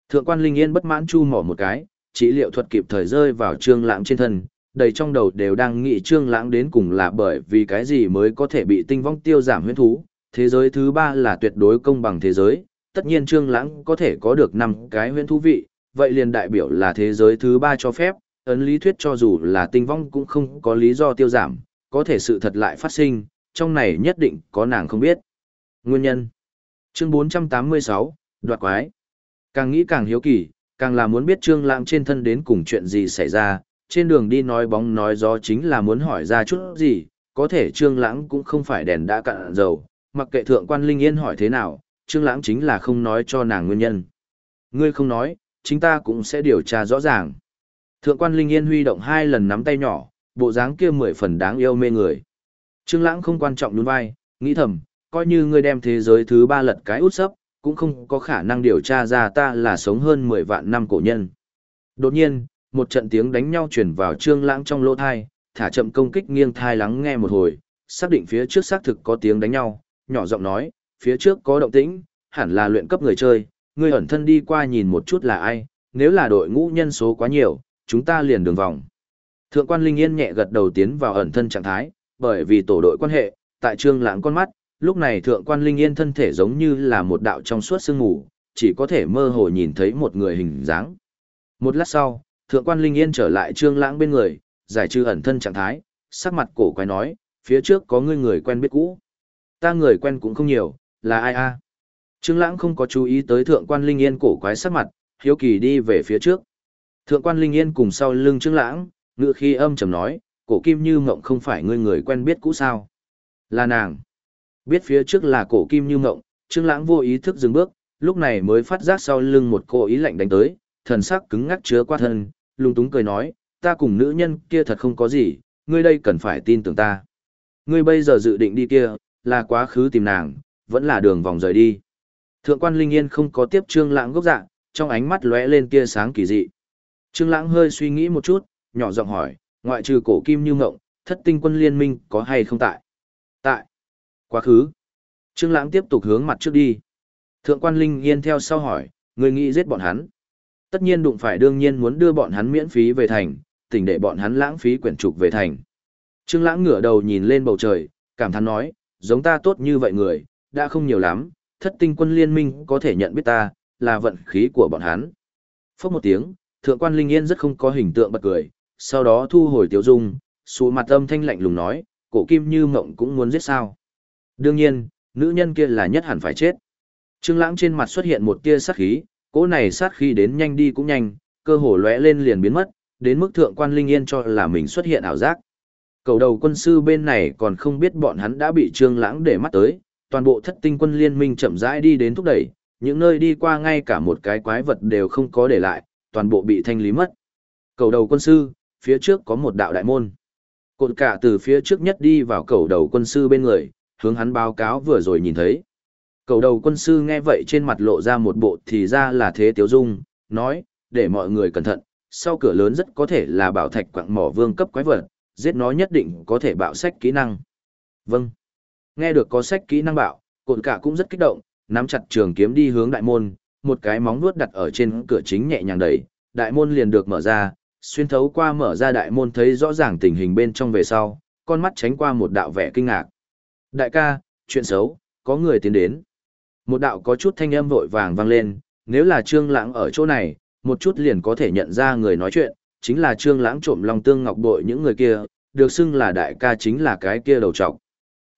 Thượng quan Linh Yên bất mãn chu mỏ một cái, chỉ liệu thuật kịp thời rơi vào Trương Lãng trên thân, đầy trong đầu đều đang nghĩ Trương Lãng đến cùng là bởi vì cái gì mới có thể bị tinh vong tiêu giảm huyết thú, thế giới thứ ba là tuyệt đối công bằng thế giới, tất nhiên Trương Lãng có thể có được năm cái huyễn thú vị, vậy liền đại biểu là thế giới thứ ba cho phép, ấn lý thuyết cho dù là tinh vong cũng không có lý do tiêu giảm, có thể sự thật lại phát sinh, trong này nhất định có nàng không biết. Nguyên nhân Chương 486, Đoạt Quái Càng nghĩ càng hiếu kỳ, càng là muốn biết Trương Lãng trên thân đến cùng chuyện gì xảy ra, trên đường đi nói bóng nói gió chính là muốn hỏi ra chút gì, có thể Trương Lãng cũng không phải đèn đã cạn dầu, mặc kệ thượng quan Linh Yên hỏi thế nào, Trương Lãng chính là không nói cho nàng nguyên nhân. Ngươi không nói, chúng ta cũng sẽ điều tra rõ ràng. Thượng quan Linh Yên huy động hai lần nắm tay nhỏ, bộ dáng kia mười phần đáng yêu mê người. Trương Lãng không quan trọng nhún vai, nghĩ thầm, coi như ngươi đem thế giới thứ ba lật cái út sấp, cũng không có khả năng điều tra ra ta là sống hơn 10 vạn năm cổ nhân. Đột nhiên, một trận tiếng đánh nhau truyền vào Trương Lãng trong lỗ tai, thả chậm công kích nghiêng thai lắng nghe một hồi, xác định phía trước xác thực có tiếng đánh nhau, nhỏ giọng nói, phía trước có động tĩnh, hẳn là luyện cấp người chơi, ngươi ẩn thân đi qua nhìn một chút là ai, nếu là đội ngũ nhân số quá nhiều, chúng ta liền đường vòng. Thượng quan Linh Yên nhẹ gật đầu tiến vào ẩn thân trạng thái, bởi vì tổ đội quan hệ, tại Trương Lãng con mắt, lúc này thượng quan Linh Yên thân thể giống như là một đạo trong suốt sương mù, chỉ có thể mơ hồ nhìn thấy một người hình dáng. Một lát sau, thượng quan Linh Yên trở lại Trương Lãng bên người, giải trừ ẩn thân trạng thái, sắc mặt cổ quái nói, phía trước có người người quen biết cũ. Ta người quen cũng không nhiều, là ai a? Trương Lãng không có chú ý tới thượng quan Linh Yên cổ quái sắc mặt, hiếu kỳ đi về phía trước. Thượng quan Linh Yên cùng sau lưng Trương Lãng, ngựa khi âm trầm nói, cổ kim như mộng không phải ngươi người quen biết cũ sao? Là nàng. Biết phía trước là cổ kim như mộng, Trương Lãng vô ý thức dừng bước, lúc này mới phát giác sau lưng một cô ý lạnh đánh tới, thần sắc cứng ngắc chứa qua thân, lung túng cười nói, ta cùng nữ nhân kia thật không có gì, ngươi đây cần phải tin tưởng ta. Ngươi bây giờ dự định đi kia, là quá khứ tìm nàng, vẫn là đường vòng rời đi. Thượng quan Linh Yên không có tiếp Trương Lãng gốc dạ, trong ánh mắt lóe lên tia sáng kỳ dị. Trương Lãng hơi suy nghĩ một chút, nhỏ giọng hỏi, ngoại trừ cổ kim như ngộng, thất tinh quân liên minh có hay không tại? Tại. Quá khứ. Trương Lãng tiếp tục hướng mặt trước đi. Thượng quan Linh Yên theo sau hỏi, người nghĩ giết bọn hắn. Tất nhiên đụng phải đương nhiên muốn đưa bọn hắn miễn phí về thành, tỉnh để bọn hắn lãng phí quyển trục về thành. Trương Lãng ngửa đầu nhìn lên bầu trời, cảm thán nói, giống ta tốt như vậy người, đã không nhiều lắm, thất tinh quân liên minh có thể nhận biết ta, là vận khí của bọn hắn. Phốc một tiếng, thượng quan Linh Yên rất không có hình tượng bật cười, sau đó thu hồi tiểu dung, sụ mặt âm thanh lạnh lùng nói, cổ kim như mộng cũng muốn giết sao. Đương nhiên, nữ nhân kia là nhất hẳn phải chết. Trương Lãng trên mặt xuất hiện một tia sát khí, cỗ này sát khí đến nhanh đi cũng nhanh, cơ hồ lóe lên liền biến mất, đến mức thượng quan Linh Yên cho là mình xuất hiện ảo giác. Cầu đầu quân sư bên này còn không biết bọn hắn đã bị Trương Lãng để mắt tới, toàn bộ thất tinh quân liên minh chậm rãi đi đến thúc đẩy, những nơi đi qua ngay cả một cái quái vật đều không có để lại, toàn bộ bị thanh lý mất. Cầu đầu quân sư, phía trước có một đạo đại môn. Cột cả từ phía trước nhất đi vào cầu đầu quân sư bên người, hướng hắn báo cáo vừa rồi nhìn thấy. Cầu đầu quân sư nghe vậy trên mặt lộ ra một bộ thì ra là thế tiếu dung, nói, để mọi người cẩn thận, sau cửa lớn rất có thể là bảo thạch quạng mỏ vương cấp quái vật, giết nó nhất định có thể bạo sách kỹ năng. Vâng. Nghe được có sách kỹ năng bạo, cột cả cũng rất kích động, nắm chặt trường kiếm đi hướng đại môn, một cái móng vuốt đặt ở trên cửa chính nhẹ nhàng đẩy, đại môn liền được mở ra, xuyên thấu qua mở ra đại môn thấy rõ ràng tình hình bên trong về sau, con mắt tránh qua một đạo vẻ kinh ngạc. Đại ca, chuyện xấu, có người tiến đến. Một đạo có chút thanh âm vội vàng vang lên, nếu là Trương Lãng ở chỗ này, một chút liền có thể nhận ra người nói chuyện, chính là Trương Lãng trộm Long Tương Ngọc bội những người kia, được xưng là đại ca chính là cái kia đầu trọc.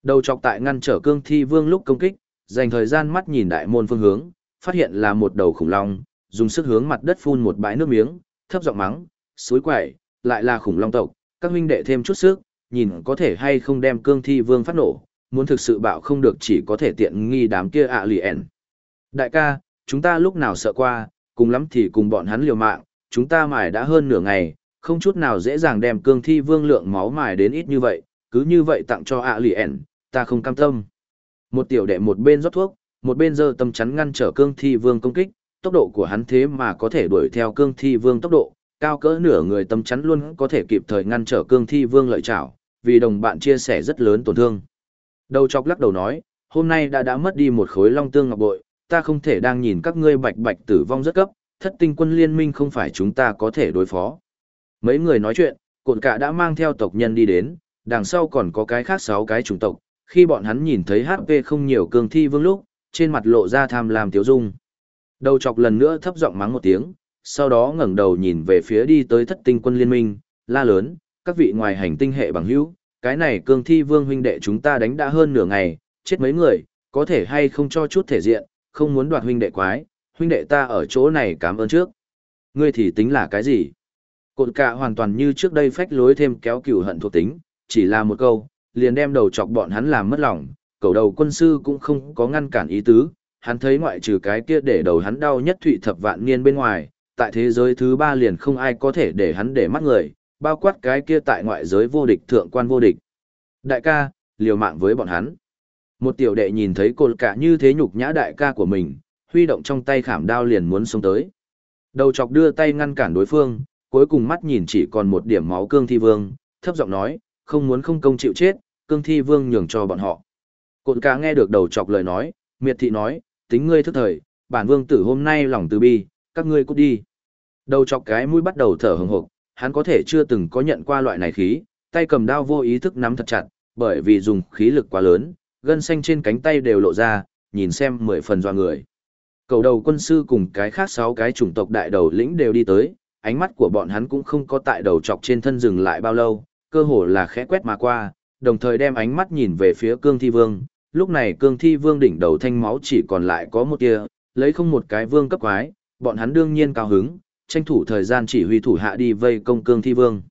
Đầu trọc tại ngăn trở Cương Thi Vương lúc công kích, dành thời gian mắt nhìn đại môn phương hướng, phát hiện là một đầu khủng long, dùng sức hướng mặt đất phun một bãi nước miếng, thấp giọng mắng, suối quậy, lại là khủng long tộc, các huynh đệ thêm chút sức, nhìn có thể hay không đem Cương Thi Vương phát nổ, muốn thực sự bạo không được chỉ có thể tiện nghi đám kia ạ lì ẻn. Đại ca, chúng ta lúc nào sợ qua, cùng lắm thì cùng bọn hắn liều mạng, chúng ta mài đã hơn nửa ngày, không chút nào dễ dàng đem cương thi vương lượng máu mài đến ít như vậy, cứ như vậy tặng cho ạ lì ẻn, ta không cam tâm. Một tiểu đệ một bên rót thuốc, một bên giơ tâm chắn ngăn trở cương thi vương công kích, tốc độ của hắn thế mà có thể đuổi theo cương thi vương tốc độ, cao cỡ nửa người tâm chắn luôn có thể kịp thời ngăn trở cương thi vương lợi chảo, vì đồng bạn chia sẻ rất lớn tổn thương. Đầu chọc lắc đầu nói, hôm nay đã đã mất đi một khối long tương ngọc bội, ta không thể đang nhìn các ngươi bạch bạch tử vong rất cấp, thất tinh quân liên minh không phải chúng ta có thể đối phó. Mấy người nói chuyện, cột cả đã mang theo tộc nhân đi đến, đằng sau còn có cái khác sáu cái chủng tộc, khi bọn hắn nhìn thấy HP không nhiều cường thi vương lúc, trên mặt lộ ra tham lam tiếu dung. Đầu chọc lần nữa thấp giọng mắng một tiếng, sau đó ngẩng đầu nhìn về phía đi tới thất tinh quân liên minh, la lớn, các vị ngoài hành tinh hệ bằng hữu, cái này cương thi vương huynh đệ chúng ta đánh đã hơn nửa ngày, chết mấy người, có thể hay không cho chút thể diện, không muốn đoạt huynh đệ quái, huynh đệ ta ở chỗ này cảm ơn trước. Ngươi thì tính là cái gì? Cột cả hoàn toàn như trước đây phách lối thêm kéo cửu hận thuộc tính, chỉ là một câu, liền đem đầu chọc bọn hắn làm mất lòng, cầu đầu quân sư cũng không có ngăn cản ý tứ, hắn thấy ngoại trừ cái kia để đầu hắn đau nhất thụy thập vạn niên bên ngoài, tại thế giới thứ ba liền không ai có thể để hắn để mắt người, bao quát cái kia tại ngoại giới vô địch thượng quan vô địch. Đại ca, liều mạng với bọn hắn. Một tiểu đệ nhìn thấy cột cả như thế nhục nhã đại ca của mình, huy động trong tay khảm đao liền muốn xông tới. Đầu chọc đưa tay ngăn cản đối phương, cuối cùng mắt nhìn chỉ còn một điểm máu cương thi vương, thấp giọng nói, không muốn không công chịu chết, cương thi vương nhường cho bọn họ. Cột cả nghe được đầu chọc lời nói, miệt thị nói, tính ngươi thức thời, bản vương tử hôm nay lòng từ bi, các ngươi cút đi. Đầu chọc cái mũi bắt đầu thở hừng hực, hắn có thể chưa từng có nhận qua loại này khí, tay cầm đao vô ý thức nắm thật chặt, bởi vì dùng khí lực quá lớn, gân xanh trên cánh tay đều lộ ra, nhìn xem mười phần doa người. Cầu đầu quân sư cùng cái khác sáu cái chủng tộc đại đầu lĩnh đều đi tới, ánh mắt của bọn hắn cũng không có tại đầu chọc trên thân dừng lại bao lâu, cơ hồ là khẽ quét mà qua, đồng thời đem ánh mắt nhìn về phía cương thi vương. Lúc này cương thi vương đỉnh đầu thanh máu chỉ còn lại có một tia, lấy không một cái vương cấp quái, bọn hắn đương nhiên cao hứng, tranh thủ thời gian chỉ huy thủ hạ đi vây công cương thi vương.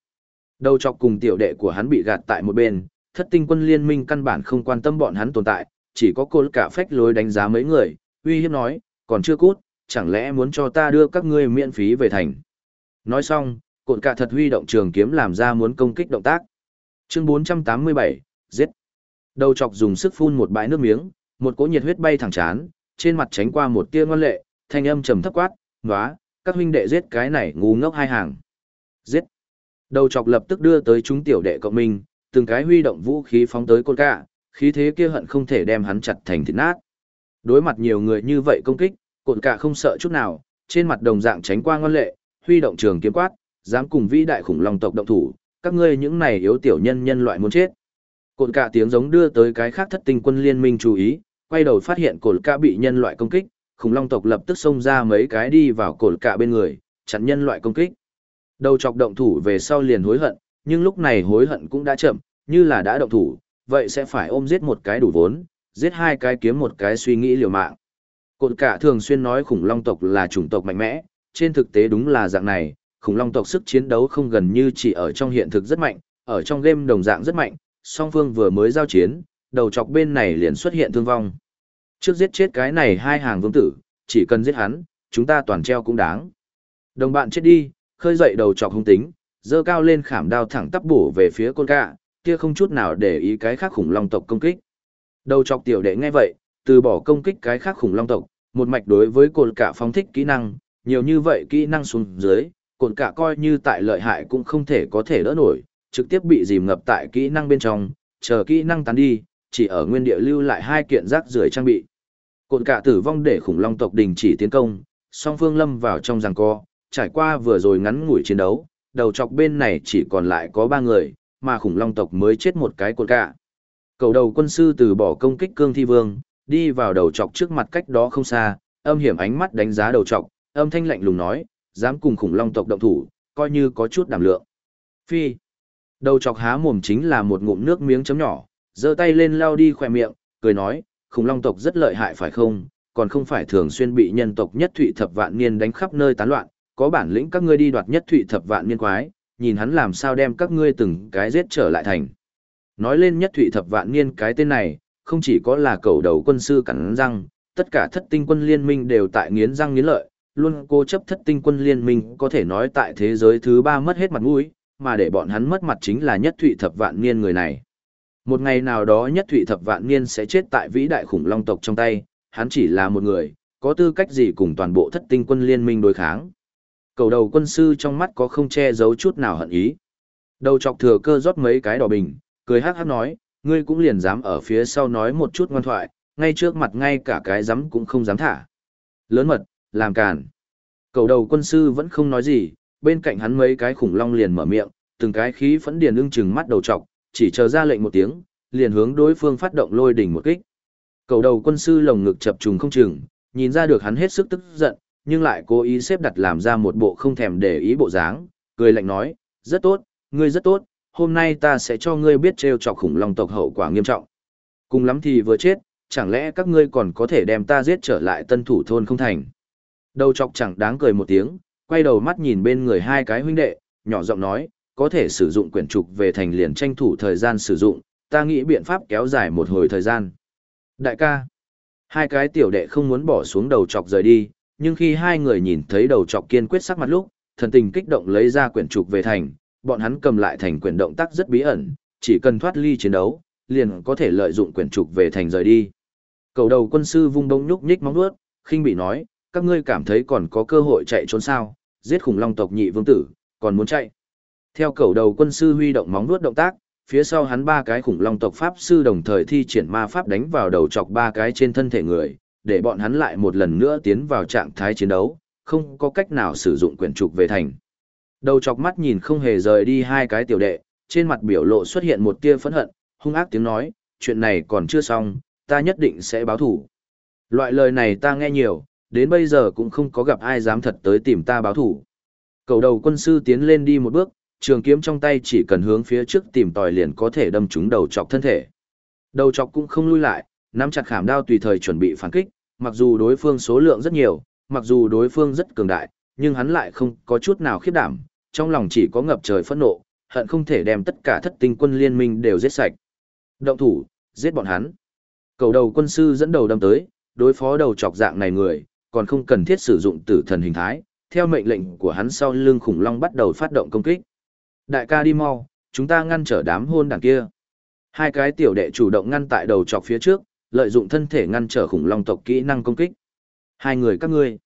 Đầu chọc cùng tiểu đệ của hắn bị gạt tại một bên, thất tinh quân liên minh căn bản không quan tâm bọn hắn tồn tại, chỉ có cô cả phách lối đánh giá mấy người, uy hiếp nói, còn chưa cút, chẳng lẽ muốn cho ta đưa các ngươi miễn phí về thành. Nói xong, cột cả thật huy động trường kiếm làm ra muốn công kích động tác. Chương 487, giết. Đầu chọc dùng sức phun một bãi nước miếng, một cỗ nhiệt huyết bay thẳng chán, trên mặt tránh qua một tia ngoan lệ, thanh âm trầm thấp quát, "Nóa, các huynh đệ giết cái này ngu ngốc hai hàng." Giết. Đầu chọc lập tức đưa tới chúng tiểu đệ cộng minh, từng cái huy động vũ khí phóng tới côn cả, khí thế kia hận không thể đem hắn chặt thành thịt nát. Đối mặt nhiều người như vậy công kích, côn cả không sợ chút nào, trên mặt đồng dạng tránh qua ngon lệ, huy động trường kiếm quát, dám cùng vĩ đại khủng long tộc động thủ, các ngươi những này yếu tiểu nhân nhân loại muốn chết. Côn cả tiếng giống đưa tới cái khác thất tinh quân liên minh chú ý, quay đầu phát hiện côn cả bị nhân loại công kích, khủng long tộc lập tức xông ra mấy cái đi vào cột cả bên người, chặn nhân loại công kích. Đầu chọc động thủ về sau liền hối hận, nhưng lúc này hối hận cũng đã chậm, như là đã động thủ, vậy sẽ phải ôm giết một cái đủ vốn, giết hai cái kiếm một cái suy nghĩ liều mạng. Cột cả thường xuyên nói khủng long tộc là chủng tộc mạnh mẽ, trên thực tế đúng là dạng này, khủng long tộc sức chiến đấu không gần như chỉ ở trong hiện thực rất mạnh, ở trong game đồng dạng rất mạnh, song phương vừa mới giao chiến, đầu chọc bên này liền xuất hiện thương vong. Trước giết chết cái này hai hàng vương tử, chỉ cần giết hắn, chúng ta toàn treo cũng đáng. Đồng bạn chết đi, khơi dậy đầu chọc hung tính, dơ cao lên khảm đao thẳng tắp bổ về phía côn cạ, kia không chút nào để ý cái khác khủng long tộc công kích. Đầu chọc tiểu đệ nghe vậy, từ bỏ công kích cái khác khủng long tộc, một mạch đối với côn cạ phóng thích kỹ năng, nhiều như vậy kỹ năng xuống dưới, côn cạ coi như tại lợi hại cũng không thể có thể đỡ nổi, trực tiếp bị dìm ngập tại kỹ năng bên trong, chờ kỹ năng tán đi, chỉ ở nguyên địa lưu lại hai kiện rác rưởi trang bị. Cột cả tử vong để khủng long tộc đình chỉ tiến công, song phương lâm vào trong giằng co, trải qua vừa rồi ngắn ngủi chiến đấu, đầu chọc bên này chỉ còn lại có ba người, mà khủng long tộc mới chết một cái cột cả. Cầu đầu quân sư từ bỏ công kích cương thi vương, đi vào đầu chọc trước mặt cách đó không xa, âm hiểm ánh mắt đánh giá đầu chọc, âm thanh lạnh lùng nói, dám cùng khủng long tộc động thủ, coi như có chút đảm lượng. Phi. Đầu chọc há mồm chính là một ngụm nước miếng chấm nhỏ, giơ tay lên lao đi khỏe miệng, cười nói, khủng long tộc rất lợi hại phải không, còn không phải thường xuyên bị nhân tộc nhất thụy thập vạn niên đánh khắp nơi tán loạn, có bản lĩnh các ngươi đi đoạt nhất thụy thập vạn niên quái, nhìn hắn làm sao đem các ngươi từng cái giết trở lại thành. Nói lên nhất thụy thập vạn niên cái tên này, không chỉ có là cầu đầu quân sư cắn răng, tất cả thất tinh quân liên minh đều tại nghiến răng nghiến lợi, luôn cố chấp thất tinh quân liên minh có thể nói tại thế giới thứ ba mất hết mặt mũi, mà để bọn hắn mất mặt chính là nhất thụy thập vạn niên người này. Một ngày nào đó nhất thụy thập vạn niên sẽ chết tại vĩ đại khủng long tộc trong tay, hắn chỉ là một người, có tư cách gì cùng toàn bộ thất tinh quân liên minh đối kháng cầu đầu quân sư trong mắt có không che giấu chút nào hận ý. Đầu chọc thừa cơ rót mấy cái đỏ bình, cười hát hát nói, ngươi cũng liền dám ở phía sau nói một chút ngoan thoại, ngay trước mặt ngay cả cái dám cũng không dám thả. Lớn mật, làm càn. Cầu đầu quân sư vẫn không nói gì, bên cạnh hắn mấy cái khủng long liền mở miệng, từng cái khí phẫn điền ưng chừng mắt đầu trọc, chỉ chờ ra lệnh một tiếng, liền hướng đối phương phát động lôi đỉnh một kích. Cầu đầu quân sư lồng ngực chập trùng không chừng, nhìn ra được hắn hết sức tức giận, nhưng lại cố ý xếp đặt làm ra một bộ không thèm để ý bộ dáng, cười lạnh nói, rất tốt, ngươi rất tốt, hôm nay ta sẽ cho ngươi biết trêu chọc khủng long tộc hậu quả nghiêm trọng. Cùng lắm thì vừa chết, chẳng lẽ các ngươi còn có thể đem ta giết trở lại tân thủ thôn không thành. Đầu chọc chẳng đáng cười một tiếng, quay đầu mắt nhìn bên người hai cái huynh đệ, nhỏ giọng nói, có thể sử dụng quyển trục về thành liền tranh thủ thời gian sử dụng, ta nghĩ biện pháp kéo dài một hồi thời gian. Đại ca, hai cái tiểu đệ không muốn bỏ xuống đầu chọc rời đi, nhưng khi hai người nhìn thấy đầu chọc kiên quyết sắc mặt lúc, thần tình kích động lấy ra quyển trục về thành, bọn hắn cầm lại thành quyển động tác rất bí ẩn, chỉ cần thoát ly chiến đấu, liền có thể lợi dụng quyển trục về thành rời đi. Cầu đầu quân sư vung bông nhúc nhích móng vuốt, khinh bị nói, các ngươi cảm thấy còn có cơ hội chạy trốn sao, giết khủng long tộc nhị vương tử, còn muốn chạy. Theo cầu đầu quân sư huy động móng vuốt động tác, phía sau hắn ba cái khủng long tộc pháp sư đồng thời thi triển ma pháp đánh vào đầu chọc ba cái trên thân thể người, để bọn hắn lại một lần nữa tiến vào trạng thái chiến đấu, không có cách nào sử dụng quyển trục về thành. Đầu chọc mắt nhìn không hề rời đi hai cái tiểu đệ, trên mặt biểu lộ xuất hiện một tia phẫn hận, hung ác tiếng nói, chuyện này còn chưa xong, ta nhất định sẽ báo thủ. Loại lời này ta nghe nhiều, đến bây giờ cũng không có gặp ai dám thật tới tìm ta báo thủ. Cầu đầu quân sư tiến lên đi một bước, trường kiếm trong tay chỉ cần hướng phía trước tìm tòi liền có thể đâm trúng đầu chọc thân thể. Đầu chọc cũng không lui lại, nắm chặt khảm đao tùy thời chuẩn bị phản kích, mặc dù đối phương số lượng rất nhiều, mặc dù đối phương rất cường đại, nhưng hắn lại không có chút nào khiếp đảm, trong lòng chỉ có ngập trời phẫn nộ, hận không thể đem tất cả thất tinh quân liên minh đều giết sạch. Động thủ, giết bọn hắn. Cầu đầu quân sư dẫn đầu đâm tới, đối phó đầu chọc dạng này người, còn không cần thiết sử dụng tử thần hình thái, theo mệnh lệnh của hắn sau lưng khủng long bắt đầu phát động công kích. Đại ca đi mau, chúng ta ngăn trở đám hôn đảng kia. Hai cái tiểu đệ chủ động ngăn tại đầu chọc phía trước, lợi dụng thân thể ngăn trở khủng long tộc kỹ năng công kích. Hai người các ngươi.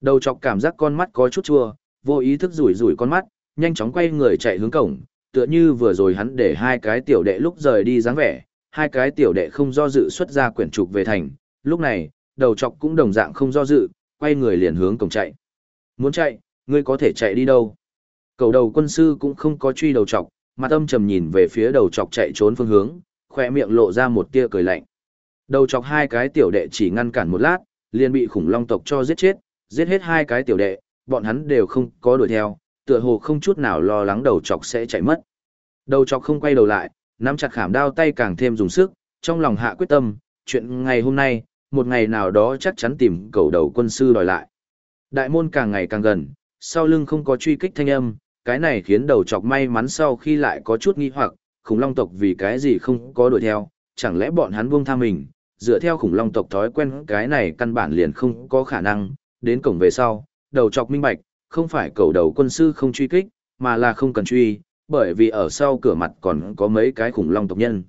Đầu chọc cảm giác con mắt có chút chua, vô ý thức rủi rủi con mắt, nhanh chóng quay người chạy hướng cổng, tựa như vừa rồi hắn để hai cái tiểu đệ lúc rời đi dáng vẻ, hai cái tiểu đệ không do dự xuất ra quyển trục về thành, lúc này, đầu chọc cũng đồng dạng không do dự, quay người liền hướng cổng chạy. Muốn chạy, ngươi có thể chạy đi đâu? Cầu đầu quân sư cũng không có truy đầu chọc, mặt âm trầm nhìn về phía đầu chọc chạy trốn phương hướng, khoe miệng lộ ra một tia cười lạnh. Đầu chọc hai cái tiểu đệ chỉ ngăn cản một lát, liền bị khủng long tộc cho giết chết, giết hết hai cái tiểu đệ, bọn hắn đều không có đuổi theo, tựa hồ không chút nào lo lắng đầu chọc sẽ chạy mất. Đầu chọc không quay đầu lại, nắm chặt khảm đao tay càng thêm dùng sức, trong lòng hạ quyết tâm, chuyện ngày hôm nay, một ngày nào đó chắc chắn tìm cầu đầu quân sư đòi lại. Đại môn càng ngày càng gần, sau lưng không có truy kích thanh âm, cái này khiến đầu chọc may mắn sau khi lại có chút nghi hoặc, khủng long tộc vì cái gì không có đuổi theo, chẳng lẽ bọn hắn buông tha mình, dựa theo khủng long tộc thói quen cái này căn bản liền không có khả năng, đến cổng về sau, đầu chọc minh bạch, không phải cầu đầu quân sư không truy kích, mà là không cần truy, bởi vì ở sau cửa mặt còn có mấy cái khủng long tộc nhân.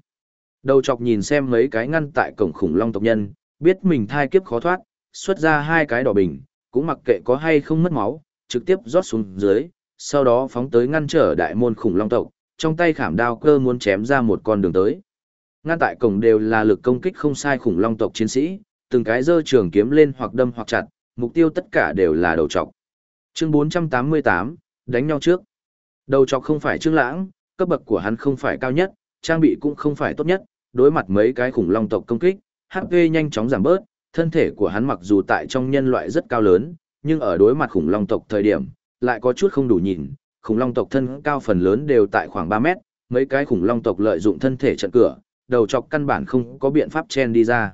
Đầu chọc nhìn xem mấy cái ngăn tại cổng khủng long tộc nhân, biết mình thai kiếp khó thoát, xuất ra hai cái đỏ bình, cũng mặc kệ có hay không mất máu, trực tiếp rót xuống dưới, sau đó phóng tới ngăn trở đại môn khủng long tộc, trong tay khảm đao cơ muốn chém ra một con đường tới. Ngăn tại cổng đều là lực công kích không sai khủng long tộc chiến sĩ, từng cái giơ trường kiếm lên hoặc đâm hoặc chặt, mục tiêu tất cả đều là đầu trọc. Chương 488, đánh nhau trước. Đầu trọc không phải Trương Lãng, cấp bậc của hắn không phải cao nhất, trang bị cũng không phải tốt nhất, đối mặt mấy cái khủng long tộc công kích, HP nhanh chóng giảm bớt, thân thể của hắn mặc dù tại trong nhân loại rất cao lớn, nhưng ở đối mặt khủng long tộc thời điểm, lại có chút không đủ nhìn, khủng long tộc thân cao phần lớn đều tại khoảng 3 mét, mấy cái khủng long tộc lợi dụng thân thể trận cửa, đầu chọc căn bản không có biện pháp chen đi ra.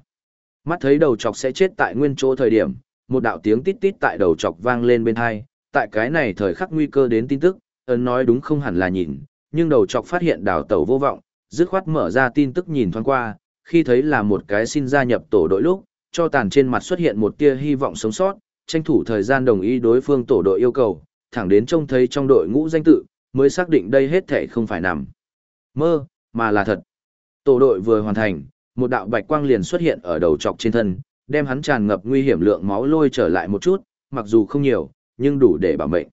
Mắt thấy đầu chọc sẽ chết tại nguyên chỗ thời điểm, một đạo tiếng tít tít tại đầu chọc vang lên bên hai, tại cái này thời khắc nguy cơ đến tin tức, ấn nói đúng không hẳn là nhìn, nhưng đầu chọc phát hiện đào tẩu vô vọng, dứt khoát mở ra tin tức nhìn thoáng qua, khi thấy là một cái xin gia nhập tổ đội lúc, cho tàn trên mặt xuất hiện một tia hy vọng sống sót, tranh thủ thời gian đồng ý đối phương tổ đội yêu cầu, thẳng đến trông thấy trong đội ngũ danh tự, mới xác định đây hết thể không phải nằm mơ, mà là thật. Tổ đội vừa hoàn thành, một đạo bạch quang liền xuất hiện ở đầu chọc trên thân, đem hắn tràn ngập nguy hiểm lượng máu lôi trở lại một chút, mặc dù không nhiều, nhưng đủ để bảo mệnh.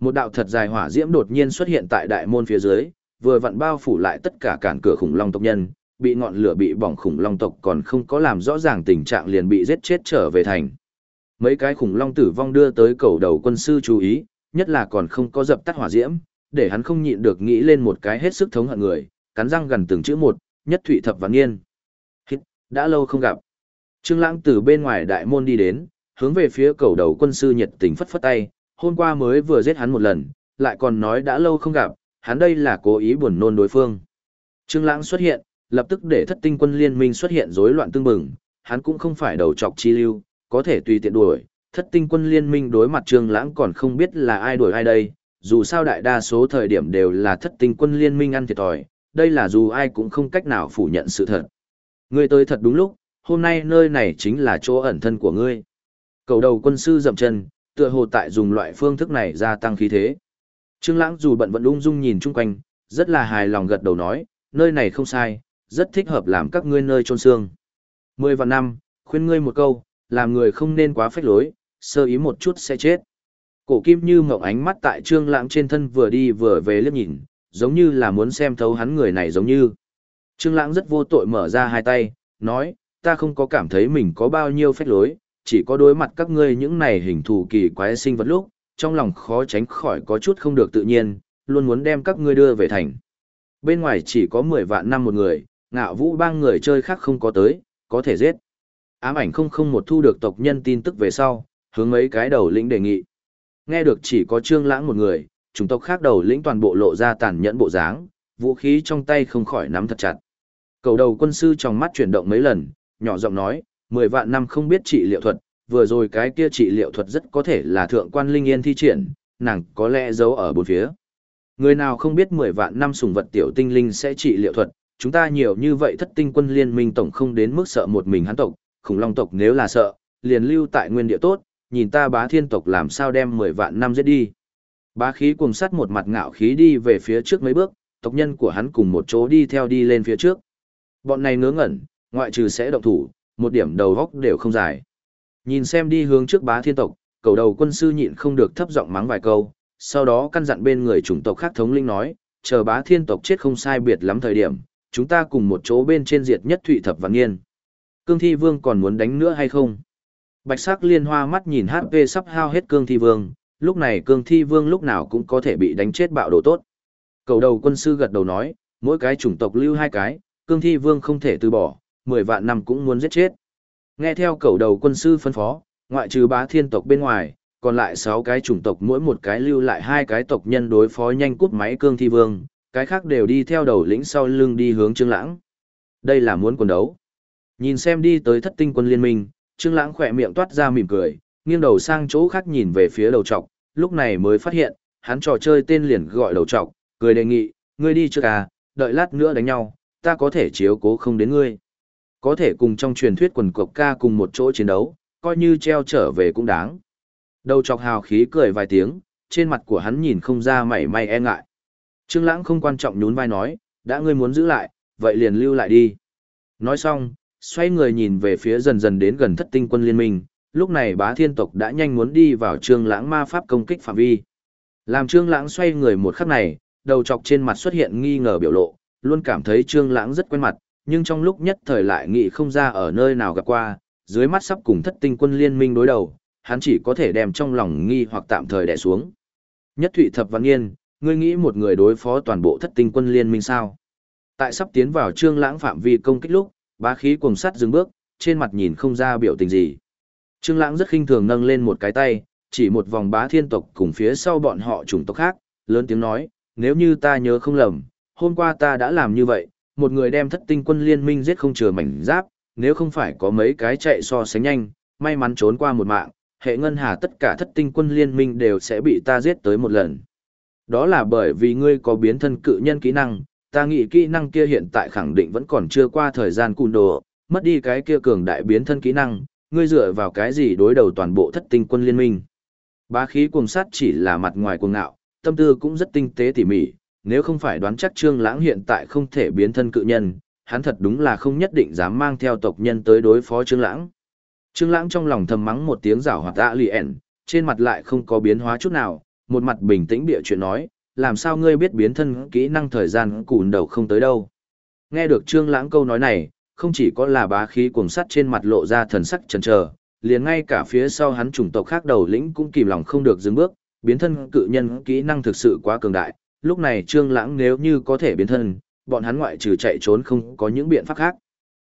Một đạo thật dài hỏa diễm đột nhiên xuất hiện tại đại môn phía dưới, vừa vặn bao phủ lại tất cả cản cửa khủng long tộc nhân, bị ngọn lửa bị bỏng khủng long tộc còn không có làm rõ ràng tình trạng liền bị giết chết trở về thành. Mấy cái khủng long tử vong đưa tới cầu đầu quân sư chú ý, nhất là còn không có dập tắt hỏa diễm, để hắn không nhịn được nghĩ lên một cái hết sức thống hận người, cắn răng gần từng chữ một, nhất thụy thập vạn niên. Hít, đã lâu không gặp. Trương Lãng từ bên ngoài đại môn đi đến, hướng về phía cầu đầu quân sư nhiệt tình phất phất tay, hôm qua mới vừa giết hắn một lần, lại còn nói đã lâu không gặp, hắn đây là cố ý buồn nôn đối phương. Trương Lãng xuất hiện, lập tức để thất tinh quân liên minh xuất hiện rối loạn tương bừng, hắn cũng không phải đầu trọc chi lưu, có thể tùy tiện đuổi, thất tinh quân liên minh đối mặt Trương Lãng còn không biết là ai đuổi ai đây, dù sao đại đa số thời điểm đều là thất tinh quân liên minh ăn thiệt thòi, đây là dù ai cũng không cách nào phủ nhận sự thật. Ngươi tới thật đúng lúc, hôm nay nơi này chính là chỗ ẩn thân của ngươi. Cầu đầu quân sư dậm chân, tựa hồ tại dùng loại phương thức này gia tăng khí thế. Trương Lãng dù bận vẫn ung dung nhìn chung quanh, rất là hài lòng gật đầu nói, nơi này không sai, rất thích hợp làm các ngươi nơi chôn xương. Mười và năm, khuyên ngươi một câu, làm người không nên quá phách lối, sơ ý một chút sẽ chết. Cổ kim như ngọc ánh mắt tại trương lãng trên thân vừa đi vừa về liếc nhìn, giống như là muốn xem thấu hắn người này giống như. Trương lãng rất vô tội mở ra hai tay, nói, ta không có cảm thấy mình có bao nhiêu phách lối, chỉ có đối mặt các ngươi những này hình thù kỳ quái sinh vật lúc, trong lòng khó tránh khỏi có chút không được tự nhiên, luôn muốn đem các ngươi đưa về thành. Bên ngoài chỉ có 10 vạn năm một người, ngạo vũ bang người chơi khác không có tới, có thể giết. Ám ảnh không không một thu được tộc nhân tin tức về sau, hướng mấy cái đầu lĩnh đề nghị. Nghe được chỉ có trương lãng một người, chúng tộc khác đầu lĩnh toàn bộ lộ ra tàn nhẫn bộ dáng, vũ khí trong tay không khỏi nắm thật chặt. Cầu đầu quân sư trong mắt chuyển động mấy lần, nhỏ giọng nói, mười vạn năm không biết trị liệu thuật, vừa rồi cái kia trị liệu thuật rất có thể là thượng quan linh yên thi triển, nàng có lẽ giấu ở bốn phía. Người nào không biết mười vạn năm sùng vật tiểu tinh linh sẽ trị liệu thuật, chúng ta nhiều như vậy thất tinh quân liên minh tổng không đến mức sợ một mình hắn tộc, khủng long tộc nếu là sợ, liền lưu tại nguyên địa tốt, nhìn ta bá thiên tộc làm sao đem mười vạn năm giết đi. Bá khí cùng sắt một mặt ngạo khí đi về phía trước mấy bước, tộc nhân của hắn cùng một chỗ đi theo đi lên phía trước. Bọn này ngớ ngẩn, ngoại trừ sẽ động thủ, một điểm đầu góc đều không dài. Nhìn xem đi hướng trước bá thiên tộc, cầu đầu quân sư nhịn không được thấp giọng mắng vài câu, sau đó căn dặn bên người chủng tộc khác thống linh nói, chờ bá thiên tộc chết không sai biệt lắm thời điểm, chúng ta cùng một chỗ bên trên diệt nhất thụy thập và nghiên. Cương thi vương còn muốn đánh nữa hay không? Bạch sắc liên hoa mắt nhìn HP sắp hao hết cương thi vương, lúc này cương thi vương lúc nào cũng có thể bị đánh chết bạo đồ tốt. Cầu đầu quân sư gật đầu nói, mỗi cái chủng tộc lưu hai cái, cương thi vương không thể từ bỏ, 10 vạn năm cũng muốn giết chết. Nghe theo cầu đầu quân sư phân phó, ngoại trừ bá thiên tộc bên ngoài, còn lại 6 cái chủng tộc mỗi một cái lưu lại hai cái tộc nhân đối phó nhanh cút máy cương thi vương, cái khác đều đi theo đầu lĩnh sau lưng đi hướng Trương Lãng. Đây là muốn quần đấu. Nhìn xem đi tới thất tinh quân liên minh, Trương Lãng khẽ miệng toát ra mỉm cười, nghiêng đầu sang chỗ khác nhìn về phía đầu trọc, lúc này mới phát hiện, hắn trò chơi tên liền gọi đầu trọc, cười đề nghị, ngươi đi trước à, đợi lát nữa đánh nhau, ta có thể chiếu cố không đến ngươi. Có thể cùng trong truyền thuyết quần cục ca cùng một chỗ chiến đấu, coi như treo trở về cũng đáng. Đầu trọc hào khí cười vài tiếng, trên mặt của hắn nhìn không ra mảy may e ngại. Trương Lãng không quan trọng nhún vai nói, đã ngươi muốn giữ lại, vậy liền lưu lại đi. Nói xong, xoay người nhìn về phía dần dần đến gần thất tinh quân liên minh, lúc này bá thiên tộc đã nhanh muốn đi vào trương lãng ma pháp công kích phạm vi. Làm trương lãng xoay người một khắc này, đầu chọc trên mặt xuất hiện nghi ngờ biểu lộ, luôn cảm thấy trương lãng rất quen mặt, nhưng trong lúc nhất thời lại nghĩ không ra ở nơi nào gặp qua, dưới mắt sắp cùng thất tinh quân liên minh đối đầu, hắn chỉ có thể đem trong lòng nghi hoặc tạm thời đè xuống. Nhất Thụy Thập Văn Nghiên, ngươi nghĩ một người đối phó toàn bộ thất tinh quân liên minh sao? Tại sắp tiến vào trương lãng phạm vi công kích lúc, bá khí cuồng sắt dừng bước, trên mặt nhìn không ra biểu tình gì. Trương lãng rất khinh thường nâng lên một cái tay, chỉ một vòng bá thiên tộc cùng phía sau bọn họ chủng tộc khác, lớn tiếng nói, nếu như ta nhớ không lầm, hôm qua ta đã làm như vậy, một người đem thất tinh quân liên minh giết không chừa mảnh giáp, nếu không phải có mấy cái chạy so sánh nhanh, may mắn trốn qua một mạng, hệ ngân hà tất cả thất tinh quân liên minh đều sẽ bị ta giết tới một lần. Đó là bởi vì ngươi có biến thân cự nhân kỹ năng, ta nghĩ kỹ năng kia hiện tại khẳng định vẫn còn chưa qua thời gian cùn đồ, mất đi cái kia cường đại biến thân kỹ năng, ngươi dựa vào cái gì đối đầu toàn bộ thất tinh quân liên minh. Bá khí cuồng sát chỉ là mặt ngoài cuồng ngạo, tâm tư cũng rất tinh tế tỉ mỉ, nếu không phải đoán chắc Trương Lãng hiện tại không thể biến thân cự nhân, hắn thật đúng là không nhất định dám mang theo tộc nhân tới đối phó Trương Lãng. Trương Lãng trong lòng thầm mắng một tiếng giảo hoạt alien, trên mặt lại không có biến hóa chút nào, một mặt bình tĩnh bịa chuyện nói, làm sao ngươi biết biến thân kỹ năng thời gian cùn đầu không tới đâu. Nghe được Trương Lãng câu nói này, không chỉ có là bá khí cuồng sắt trên mặt lộ ra thần sắc chần chờ, liền ngay cả phía sau hắn chủng tộc khác đầu lĩnh cũng kìm lòng không được dừng bước, biến thân cự nhân kỹ năng thực sự quá cường đại, lúc này Trương Lãng nếu như có thể biến thân, bọn hắn ngoại trừ chạy trốn không có những biện pháp khác.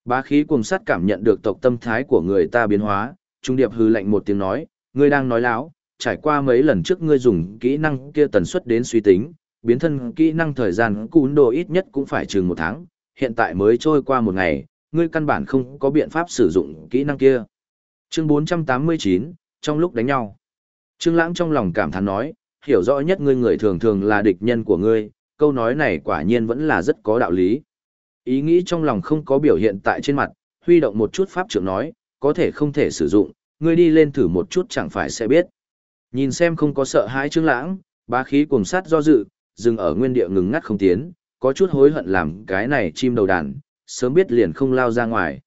Bá khí cuồng sắt cảm nhận được tộc tâm thái của người ta biến hóa, trung điệp hừ lạnh một tiếng nói, ngươi đang nói láo, trải qua mấy lần trước ngươi dùng kỹ năng kia tần suất đến suy tính, biến thân kỹ năng thời gian cún đồ ít nhất cũng phải chừng một tháng, hiện tại mới trôi qua một ngày, ngươi căn bản không có biện pháp sử dụng kỹ năng kia. Chương 489, trong lúc đánh nhau. Trương Lãng trong lòng cảm thán nói, hiểu rõ nhất ngươi người thường thường là địch nhân của ngươi, câu nói này quả nhiên vẫn là rất có đạo lý. Ý nghĩ trong lòng không có biểu hiện tại trên mặt, huy động một chút pháp trưởng nói, có thể không thể sử dụng, ngươi đi lên thử một chút chẳng phải sẽ biết. Nhìn xem không có sợ hãi Trương Lãng, bá khí cuồng sát do dự, dừng ở nguyên địa ngừng ngắt không tiến, có chút hối hận làm cái này chim đầu đàn, sớm biết liền không lao ra ngoài.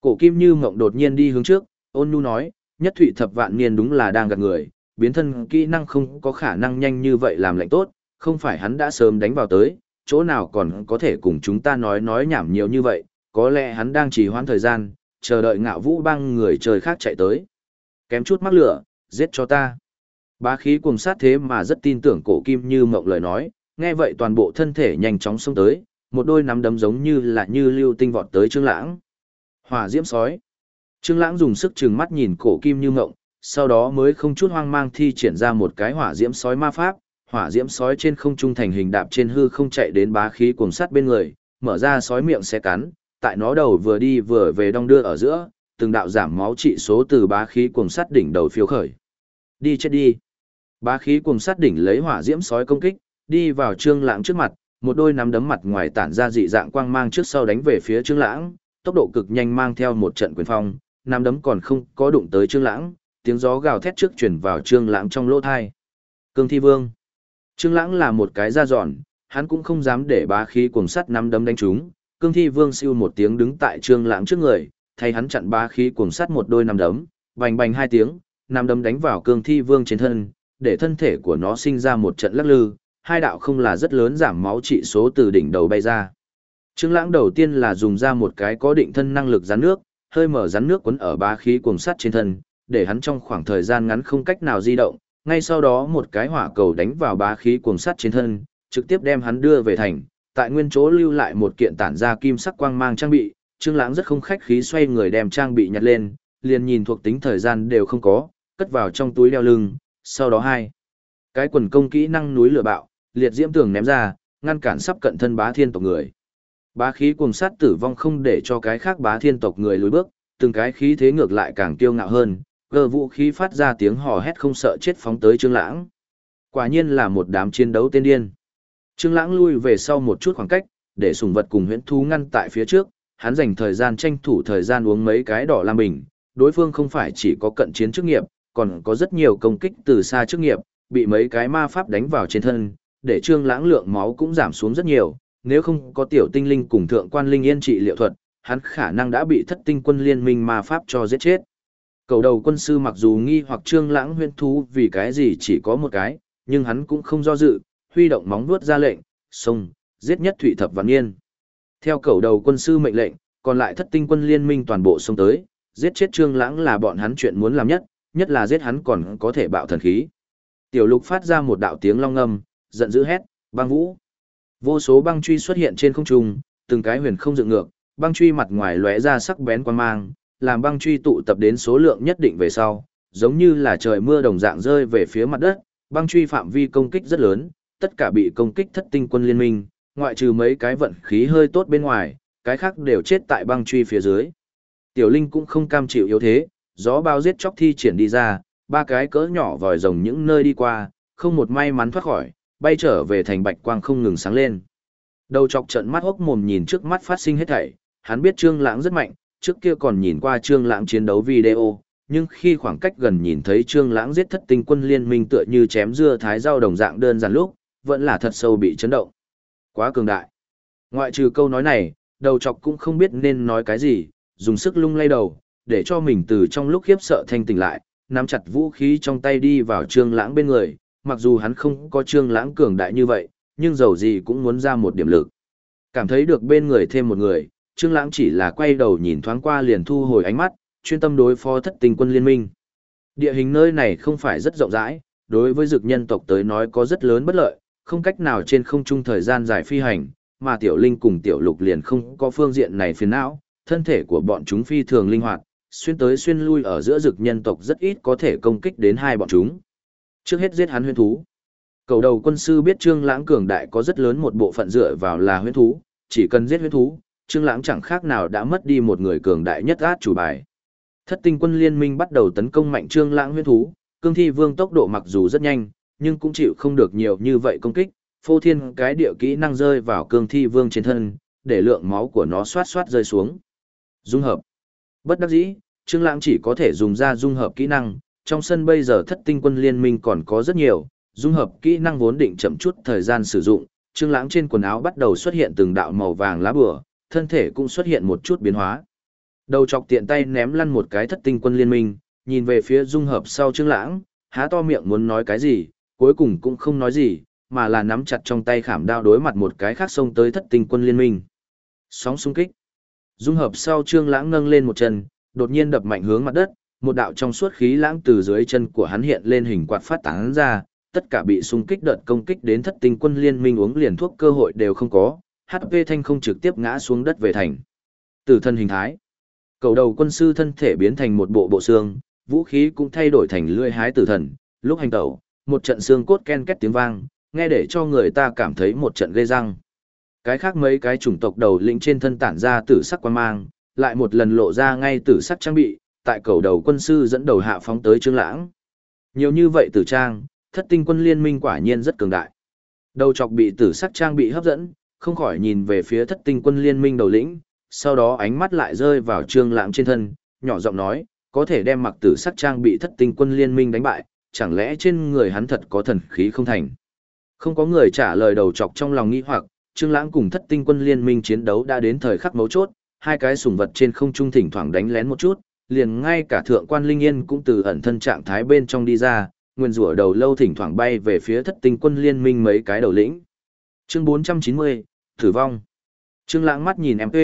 Cổ Kim Như ngậm đột nhiên đi hướng trước, ôn nhu nói, nhất thụy thập vạn niên đúng là đang gạt người, biến thân kỹ năng không có khả năng nhanh như vậy làm lạnh tốt, không phải hắn đã sớm đánh vào tới, chỗ nào còn có thể cùng chúng ta nói nói nhảm nhiều như vậy, có lẽ hắn đang trì hoãn thời gian, chờ đợi ngạo vũ băng người trời khác chạy tới. Kém chút mắc lửa, giết cho ta. Bá khí cùng sát thế mà rất tin tưởng cổ kim như mộng lời nói, nghe vậy toàn bộ thân thể nhanh chóng xông tới, một đôi nắm đấm giống như là như lưu tinh vọt tới Trương Lãng. Hỏa diễm sói. Trương Lãng dùng sức trừng mắt nhìn cổ kim như ngộng, sau đó mới không chút hoang mang thi triển ra một cái hỏa diễm sói ma pháp, hỏa diễm sói trên không trung thành hình đạp trên hư không chạy đến bá khí cuồng sắt bên người, mở ra sói miệng sẽ cắn, tại nó đầu vừa đi vừa về đong đưa ở giữa, từng đạo giảm máu trị số từ bá khí cuồng sắt đỉnh đầu phiêu khởi. Đi chết đi. Bá khí cuồng sát đỉnh lấy hỏa diễm sói công kích, đi vào Trương Lãng trước mặt, một đôi nắm đấm mặt ngoài tản ra dị dạng quang mang trước sau đánh về phía Trương Lãng, tốc độ cực nhanh mang theo một trận quyền phong, nắm đấm còn không có đụng tới Trương Lãng, tiếng gió gào thét trước truyền vào Trương Lãng trong lỗ tai. Cương Thi Vương. Trương Lãng là một cái da giòn, hắn cũng không dám để bá khí cuồng sắt nắm đấm đánh trúng. Cương Thi Vương siêu một tiếng đứng tại Trương Lãng trước người, thay hắn chặn bá khí cuồng sắt một đôi nắm đấm, bành bành hai tiếng, nắm đấm đánh vào Cương Thi Vương trên thân, để thân thể của nó sinh ra một trận lắc lư, hai đạo không là rất lớn giảm máu trị số từ đỉnh đầu bay ra. Trương Lãng đầu tiên là dùng ra một cái có định thân năng lực rắn nước, hơi mở rắn nước cuốn ở bá khí cuồng sắt trên thân, để hắn trong khoảng thời gian ngắn không cách nào di động, ngay sau đó một cái hỏa cầu đánh vào bá khí cuồng sắt trên thân, trực tiếp đem hắn đưa về thành, tại nguyên chỗ lưu lại một kiện tản ra kim sắc quang mang trang bị, Trương Lãng rất không khách khí xoay người đem trang bị nhặt lên, liền nhìn thuộc tính thời gian đều không có, cất vào trong túi đeo lưng, sau đó hai cái quần công kỹ năng núi lửa bạo, liệt diễm tường ném ra, ngăn cản sắp cận thân bá thiên tộc người. Bá khí cuồng sát tử vong không để cho cái khác bá thiên tộc người lùi bước, từng cái khí thế ngược lại càng kiêu ngạo hơn, gờ vũ khí phát ra tiếng hò hét không sợ chết phóng tới Trương Lãng. Quả nhiên là một đám chiến đấu tiên điên. Trương Lãng lui về sau một chút khoảng cách, để sùng vật cùng huyễn thú ngăn tại phía trước, hắn dành thời gian tranh thủ thời gian uống mấy cái đỏ lam bình, đối phương không phải chỉ có cận chiến chức nghiệp, còn có rất nhiều công kích từ xa chức nghiệp, bị mấy cái ma pháp đánh vào trên thân, để Trương Lãng lượng máu cũng giảm xuống rất nhiều, nếu không có tiểu tinh linh cùng thượng quan linh yên trị liệu thuật, hắn khả năng đã bị thất tinh quân liên minh ma pháp cho giết chết. Cầu đầu quân sư mặc dù nghi hoặc Trương Lãng huyên thú vì cái gì chỉ có một cái, nhưng hắn cũng không do dự, huy động móng vuốt ra lệnh, xông, giết nhất thủy thập vạn niên. Theo cầu đầu quân sư mệnh lệnh, còn lại thất tinh quân liên minh toàn bộ xông tới, giết chết Trương Lãng là bọn hắn chuyện muốn làm nhất, nhất là giết hắn còn có thể bạo thần khí. Tiểu Lục phát ra một đạo tiếng long ngâm, giận dữ hét, "Băng Vũ!" Vô số băng truy xuất hiện trên không trung, từng cái huyền không dựng ngược, băng truy mặt ngoài lóe ra sắc bén quan mang, làm băng truy tụ tập đến số lượng nhất định về sau, giống như là trời mưa đồng dạng rơi về phía mặt đất, băng truy phạm vi công kích rất lớn, tất cả bị công kích thất tinh quân liên minh, ngoại trừ mấy cái vận khí hơi tốt bên ngoài, cái khác đều chết tại băng truy phía dưới. Tiểu Linh cũng không cam chịu yếu thế, gió bao giết chóc thi triển đi ra, ba cái cỡ nhỏ vòi rồng những nơi đi qua, không một may mắn thoát khỏi, bay trở về thành bạch quang không ngừng sáng lên. Đầu chọc trận mắt hốc mồm nhìn trước mắt phát sinh hết thảy, hắn biết Trương Lãng rất mạnh, trước kia còn nhìn qua Trương Lãng chiến đấu video, nhưng khi khoảng cách gần nhìn thấy Trương Lãng giết thất tinh quân liên minh tựa như chém dưa thái rau đồng dạng đơn giản lúc, vẫn là thật sâu bị chấn động. Quá cường đại. Ngoại trừ câu nói này, đầu chọc cũng không biết nên nói cái gì, dùng sức lung lay đầu, để cho mình từ trong lúc khiếp sợ thanh tỉnh lại, nắm chặt vũ khí trong tay đi vào Trương Lãng bên người, mặc dù hắn không có Trương Lãng cường đại như vậy, nhưng dầu gì cũng muốn ra một điểm lực. Cảm thấy được bên người thêm một người, Trương Lãng chỉ là quay đầu nhìn thoáng qua liền thu hồi ánh mắt, chuyên tâm đối phó thất tình quân liên minh. Địa hình nơi này không phải rất rộng rãi, đối với dược nhân tộc tới nói có rất lớn bất lợi, không cách nào trên không trung thời gian dài phi hành, mà tiểu linh cùng tiểu lục liền không có phương diện này phiền não, thân thể của bọn chúng phi thường linh hoạt, xuyên tới xuyên lui ở giữa rực nhân tộc rất ít có thể công kích đến hai bọn chúng. Trước hết giết hắn huyên thú. Cầu đầu quân sư biết Trương Lãng cường đại có rất lớn một bộ phận dựa vào là huyên thú, chỉ cần giết huyên thú, Trương Lãng chẳng khác nào đã mất đi một người cường đại nhất át chủ bài. Thất tinh quân liên minh bắt đầu tấn công mạnh Trương Lãng huyên thú, cương thi vương tốc độ mặc dù rất nhanh, nhưng cũng chịu không được nhiều như vậy công kích, phô thiên cái địa kỹ năng rơi vào cương thi vương trên thân, để lượng máu của nó xoát xoát rơi xuống. Dung hợp. Bất đắc dĩ, Trương Lãng chỉ có thể dùng ra dung hợp kỹ năng, trong sân bây giờ thất tinh quân liên minh còn có rất nhiều, dung hợp kỹ năng vốn định chậm chút thời gian sử dụng, Trương Lãng trên quần áo bắt đầu xuất hiện từng đạo màu vàng lá bùa, thân thể cũng xuất hiện một chút biến hóa. Đầu chọc tiện tay ném lăn một cái thất tinh quân liên minh, nhìn về phía dung hợp sau Trương Lãng, há to miệng muốn nói cái gì, cuối cùng cũng không nói gì, mà là nắm chặt trong tay khảm đao đối mặt một cái khác xông tới thất tinh quân liên minh. Sóng xung kích. Dung hợp sau Trương Lãng nâng lên một chân, đột nhiên đập mạnh hướng mặt đất, một đạo trong suốt khí lãng từ dưới chân của hắn hiện lên hình quạt phát tán ra, tất cả bị xung kích đợt công kích đến thất tinh quân liên minh uống liền thuốc cơ hội đều không có, HP thanh không trực tiếp ngã xuống đất về thành. Tử thân hình thái. Cầu đầu quân sư thân thể biến thành một bộ bộ xương, vũ khí cũng thay đổi thành lưỡi hái tử thần, lúc hành tẩu, một trận xương cốt ken két tiếng vang, nghe để cho người ta cảm thấy một trận gây răng. Cái khác mấy cái chủng tộc đầu lĩnh trên thân tản ra tử sắc quan mang, lại một lần lộ ra ngay tử sắc trang bị, tại cầu đầu quân sư dẫn đầu hạ phóng tới Trương Lãng. Nhiều như vậy tử trang, thất tinh quân liên minh quả nhiên rất cường đại. Đầu chọc bị tử sắc trang bị hấp dẫn, không khỏi nhìn về phía thất tinh quân liên minh đầu lĩnh, sau đó ánh mắt lại rơi vào Trương Lãng trên thân, nhỏ giọng nói, có thể đem mặc tử sắc trang bị thất tinh quân liên minh đánh bại, chẳng lẽ trên người hắn thật có thần khí không thành. Không có người trả lời đầu chọc trong lòng nghi hoặc, Trương Lãng cùng thất tinh quân liên minh chiến đấu đã đến thời khắc mấu chốt, hai cái sủng vật trên không trung thỉnh thoảng đánh lén một chút, liền ngay cả thượng quan linh yên cũng từ ẩn thân trạng thái bên trong đi ra, nguyên rủa đầu lâu thỉnh thoảng bay về phía thất tinh quân liên minh mấy cái đầu lĩnh. Chương 490, Tử vong. Trương Lãng mắt nhìn MP,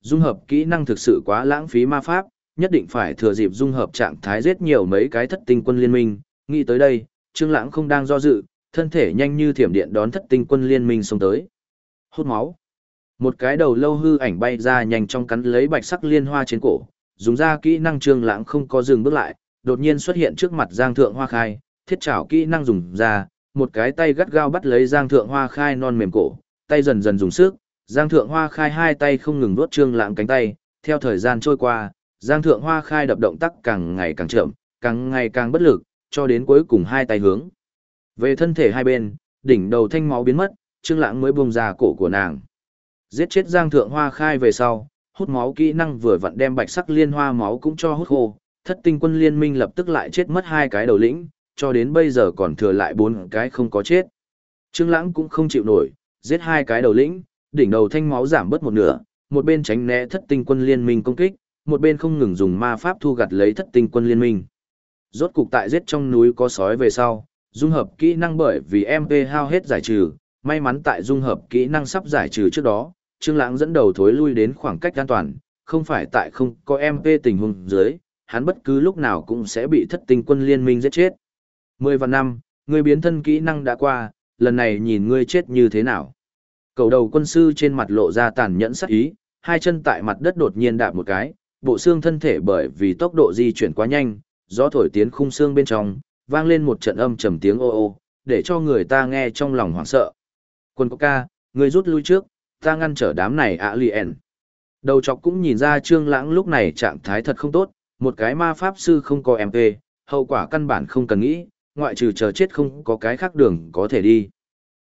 dung hợp kỹ năng thực sự quá lãng phí ma pháp, nhất định phải thừa dịp dung hợp trạng thái giết nhiều mấy cái thất tinh quân liên minh, nghĩ tới đây, Trương Lãng không đang do dự, thân thể nhanh như thiểm điện đón thất tinh quân liên minh xông tới. Hút máu. Một cái đầu lâu hư ảnh bay ra nhanh trong cắn lấy bạch sắc liên hoa trên cổ, dùng ra kỹ năng Trương Lãng không có dừng bước lại, đột nhiên xuất hiện trước mặt Giang Thượng Hoa Khai, thiết trảo kỹ năng dùng ra, một cái tay gắt gao bắt lấy Giang Thượng Hoa Khai non mềm cổ, tay dần dần dùng sức, Giang Thượng Hoa Khai hai tay không ngừng vuốt Trương Lãng cánh tay, theo thời gian trôi qua, Giang Thượng Hoa Khai đập động tác càng ngày càng chậm, càng ngày càng bất lực, cho đến cuối cùng hai tay hướng. Về thân thể hai bên, đỉnh đầu thanh máu biến mất, Trương Lãng mới buông ra cổ của nàng. Giết chết Giang Thượng Hoa Khai về sau, hút máu kỹ năng vừa vặn đem bạch sắc liên hoa máu cũng cho hút khô, thất tinh quân liên minh lập tức lại chết mất hai cái đầu lĩnh, cho đến bây giờ còn thừa lại bốn cái không có chết. Trương Lãng cũng không chịu nổi, giết hai cái đầu lĩnh, đỉnh đầu thanh máu giảm bớt một nửa, một bên tránh né thất tinh quân liên minh công kích, một bên không ngừng dùng ma pháp thu gặt lấy thất tinh quân liên minh. Rốt cục tại giết trong núi có sói về sau, dung hợp kỹ năng bởi vì MP hao hết giải trừ, may mắn tại dung hợp kỹ năng sắp giải trừ trước đó, Trương Lãng dẫn đầu thối lui đến khoảng cách an toàn, không phải tại không có MP tình huống dưới, hắn bất cứ lúc nào cũng sẽ bị thất tinh quân liên minh giết chết. Mười vạn năm, người biến thân kỹ năng đã qua, lần này nhìn ngươi chết như thế nào. Cầu đầu quân sư trên mặt lộ ra tàn nhẫn sắc ý, hai chân tại mặt đất đột nhiên đạp một cái, bộ xương thân thể bởi vì tốc độ di chuyển quá nhanh, gió thổi tiến khung xương bên trong, vang lên một trận âm trầm tiếng ô ô, để cho người ta nghe trong lòng hoảng sợ. Quân có ca, người rút lui trước, ta ngăn trở đám này ạ liền. Đầu chọc cũng nhìn ra trương lãng lúc này trạng thái thật không tốt, một cái ma pháp sư không có MP, hậu quả căn bản không cần nghĩ, ngoại trừ chờ chết không có cái khác đường có thể đi.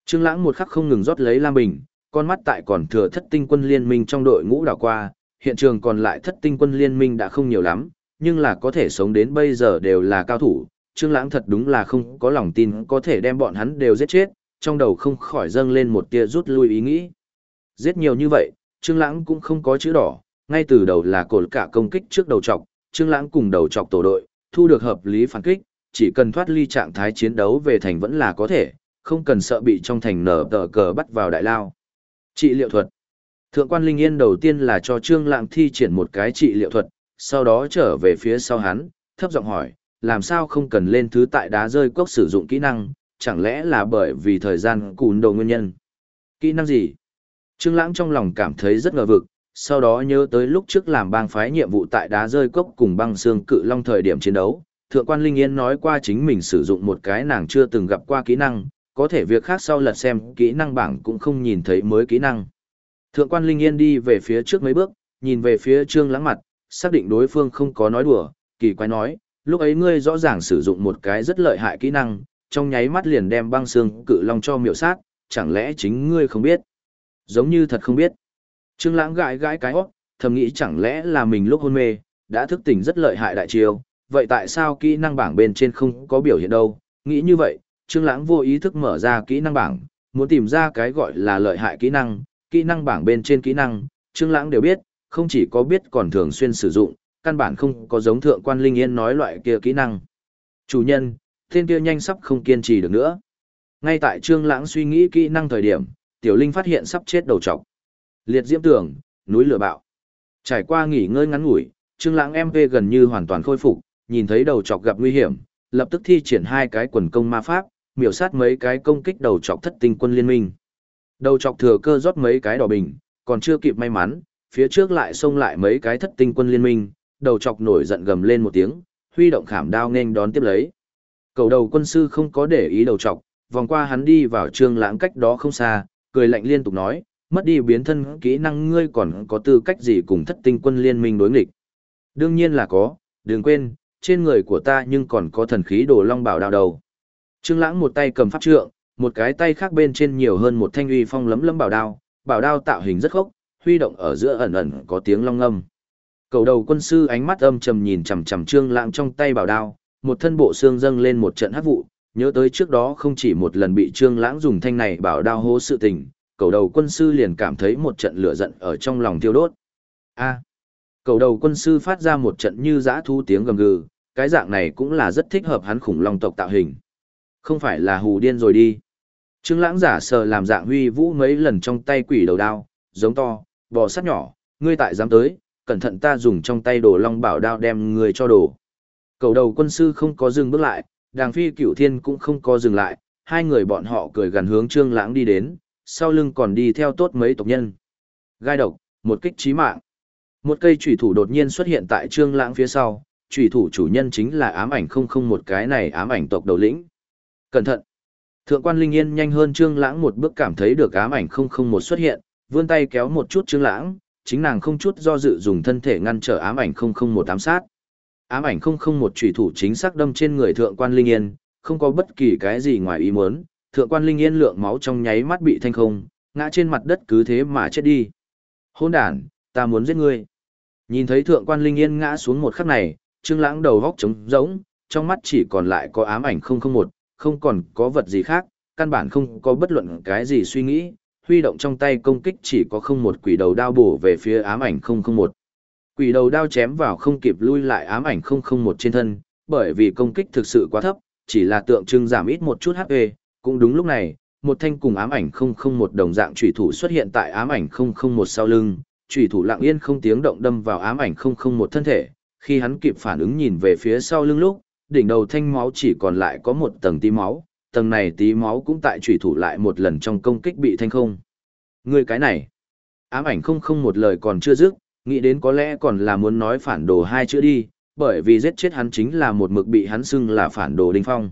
Trương lãng một khắc không ngừng rót lấy lam bình, con mắt tại còn thừa thất tinh quân liên minh trong đội ngũ đảo qua, hiện trường còn lại thất tinh quân liên minh đã không nhiều lắm, nhưng là có thể sống đến bây giờ đều là cao thủ. Trương Lãng thật đúng là không có lòng tin có thể đem bọn hắn đều giết chết, trong đầu không khỏi dâng lên một tia rút lui ý nghĩ. Giết nhiều như vậy, Trương Lãng cũng không có chữ đỏ, ngay từ đầu là cột cả công kích trước đầu trọc, Trương Lãng cùng đầu trọc tổ đội, thu được hợp lý phản kích, chỉ cần thoát ly trạng thái chiến đấu về thành vẫn là có thể, không cần sợ bị trong thành nở tờ cờ bắt vào đại lao. Trị liệu thuật Thượng quan Linh Yên đầu tiên là cho Trương Lãng thi triển một cái trị liệu thuật, sau đó trở về phía sau hắn, thấp giọng hỏi, làm sao không cần lên thứ tại đá rơi cốc sử dụng kỹ năng, chẳng lẽ là bởi vì thời gian cùn đồ nguyên nhân. Kỹ năng gì? Trương Lãng trong lòng cảm thấy rất ngờ vực, sau đó nhớ tới lúc trước làm bang phái nhiệm vụ tại đá rơi cốc cùng băng xương cự long thời điểm chiến đấu. Thượng quan Linh Yên nói qua chính mình sử dụng một cái nàng chưa từng gặp qua kỹ năng, có thể việc khác sau lật xem kỹ năng bảng cũng không nhìn thấy mới kỹ năng. Thượng quan Linh Yên đi về phía trước mấy bước, nhìn về phía Trương Lãng mặt, xác định đối phương không có nói đùa, kỳ quái nói, lúc ấy ngươi rõ ràng sử dụng một cái rất lợi hại kỹ năng, trong nháy mắt liền đem băng xương cự long cho miểu sát, chẳng lẽ chính ngươi không biết? Giống như thật không biết. Trương Lãng gãi gãi cái hốc, thầm nghĩ chẳng lẽ là mình lúc hôn mê, đã thức tỉnh rất lợi hại đại chiêu, vậy tại sao kỹ năng bảng bên trên không có biểu hiện đâu? Nghĩ như vậy, Trương Lãng vô ý thức mở ra kỹ năng bảng, muốn tìm ra cái gọi là lợi hại kỹ năng, kỹ năng bảng bên trên kỹ năng, Trương Lãng đều biết, không chỉ có biết còn thường xuyên sử dụng, căn bản không có giống thượng quan Linh Yên nói loại kia kỹ năng. Chủ nhân, tên kia nhanh sắp không kiên trì được nữa. Ngay tại Trương Lãng suy nghĩ kỹ năng thời điểm, Tiểu Linh phát hiện sắp chết đầu trọc. Liệt diễm tường, núi lửa bạo. Trải qua nghỉ ngơi ngắn ngủi, Trương Lãng MP gần như hoàn toàn khôi phục, nhìn thấy đầu trọc gặp nguy hiểm, lập tức thi triển hai cái quần công ma pháp, miểu sát mấy cái công kích đầu trọc thất tinh quân liên minh. Đầu trọc thừa cơ rót mấy cái đỏ bình, còn chưa kịp may mắn, phía trước lại xông lại mấy cái thất tinh quân liên minh, đầu chọc nổi giận gầm lên một tiếng, huy động khảm đao nghênh đón tiếp lấy. Cầu đầu quân sư không có để ý đầu trọc, vòng qua hắn đi vào trương lãng cách đó không xa, cười lạnh liên tục nói, mất đi biến thân kỹ năng ngươi còn có tư cách gì cùng thất tinh quân liên minh đối nghịch. Đương nhiên là có, đừng quên, trên người của ta nhưng còn có thần khí đồ long bảo đào đầu. Trương lãng một tay cầm pháp trượng, một cái tay khác bên trên nhiều hơn một thanh uy phong lấm lấm bảo đao, bảo đao tạo hình rất khốc, huy động ở giữa ẩn ẩn có tiếng long ngâm. Cầu đầu quân sư ánh mắt âm trầm nhìn chằm chằm Trương Lãng trong tay bảo đao, một thân bộ xương dâng lên một trận hắc vụ, nhớ tới trước đó không chỉ một lần bị Trương Lãng dùng thanh này bảo đao hô sự tình, cầu đầu quân sư liền cảm thấy một trận lửa giận ở trong lòng thiêu đốt. A. cầu đầu quân sư phát ra một trận như dã thu tiếng gầm gừ, cái dạng này cũng là rất thích hợp hắn khủng long tộc tạo hình. Không phải là hù điên rồi đi. Trương Lãng giả sờ làm dạng huy vũ mấy lần trong tay quỷ đầu đao, giống to, bò sát nhỏ, ngươi tại dám tới, cẩn thận ta dùng trong tay đồ long bảo đao đem ngươi cho đồ. Cầu đầu quân sư không có dừng bước lại, đàng phi cửu thiên cũng không có dừng lại, hai người bọn họ cười gần hướng trương lãng đi đến, sau lưng còn đi theo tốt mấy tộc nhân. Gai độc, một kích chí mạng. Một cây chủy thủ đột nhiên xuất hiện tại trương lãng phía sau, chủy thủ chủ nhân chính là ám ảnh không không một cái này ám ảnh tộc đầu lĩnh. Cẩn thận. Thượng quan Linh Yên nhanh hơn Trương Lãng một bước cảm thấy được ám ảnh không không một xuất hiện, vươn tay kéo một chút Trương Lãng, chính nàng không chút do dự dùng thân thể ngăn trở ám ảnh không không một ám sát. Ám ảnh không không một chủy thủ chính xác đâm trên người thượng quan Linh Yên, không có bất kỳ cái gì ngoài ý muốn, thượng quan Linh Yên lượng máu trong nháy mắt bị thanh không, ngã trên mặt đất cứ thế mà chết đi. Hôn đản, ta muốn giết ngươi. Nhìn thấy thượng quan Linh Yên ngã xuống một khắc này, Trương Lãng đầu góc trống rỗng, trong mắt chỉ còn lại có ám ảnh không không một, không còn có vật gì khác, căn bản không có bất luận cái gì suy nghĩ, huy động trong tay công kích chỉ có không một quỷ đầu đao bổ về phía ám ảnh 001. Quỷ đầu đao chém vào không kịp lui lại ám ảnh 001 trên thân, bởi vì công kích thực sự quá thấp, chỉ là tượng trưng giảm ít một chút HP, cũng đúng lúc này, một thanh cùng ám ảnh 001 đồng dạng chủy thủ xuất hiện tại ám ảnh 001 sau lưng, chủy thủ lặng yên không tiếng động đâm vào ám ảnh 001 thân thể, khi hắn kịp phản ứng nhìn về phía sau lưng lúc, đỉnh đầu thanh máu chỉ còn lại có một tầng tí máu, tầng này tí máu cũng tại chủy thủ lại một lần trong công kích bị thanh không. Người cái này, ám ảnh không không một lời còn chưa dứt, nghĩ đến có lẽ còn là muốn nói phản đồ hai chữ đi, bởi vì giết chết hắn chính là một mực bị hắn xưng là phản đồ đinh phong.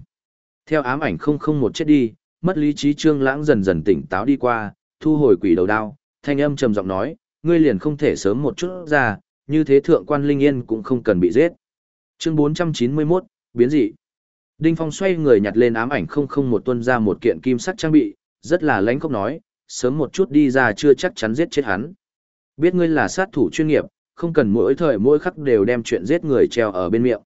Theo ám ảnh không không một chết đi, mất lý trí trương lãng dần dần tỉnh táo đi qua, thu hồi quỷ đầu đao, thanh âm trầm giọng nói, ngươi liền không thể sớm một chút ra, như thế thượng quan linh yên cũng không cần bị giết. Chương 491, biến dị. Đinh Phong xoay người nhặt lên ám ảnh không không một tuân ra một kiện kim sắc trang bị, rất là lãnh khốc nói, sớm một chút đi ra chưa chắc chắn giết chết hắn. Biết ngươi là sát thủ chuyên nghiệp, không cần mỗi thời mỗi khắc đều đem chuyện giết người treo ở bên miệng.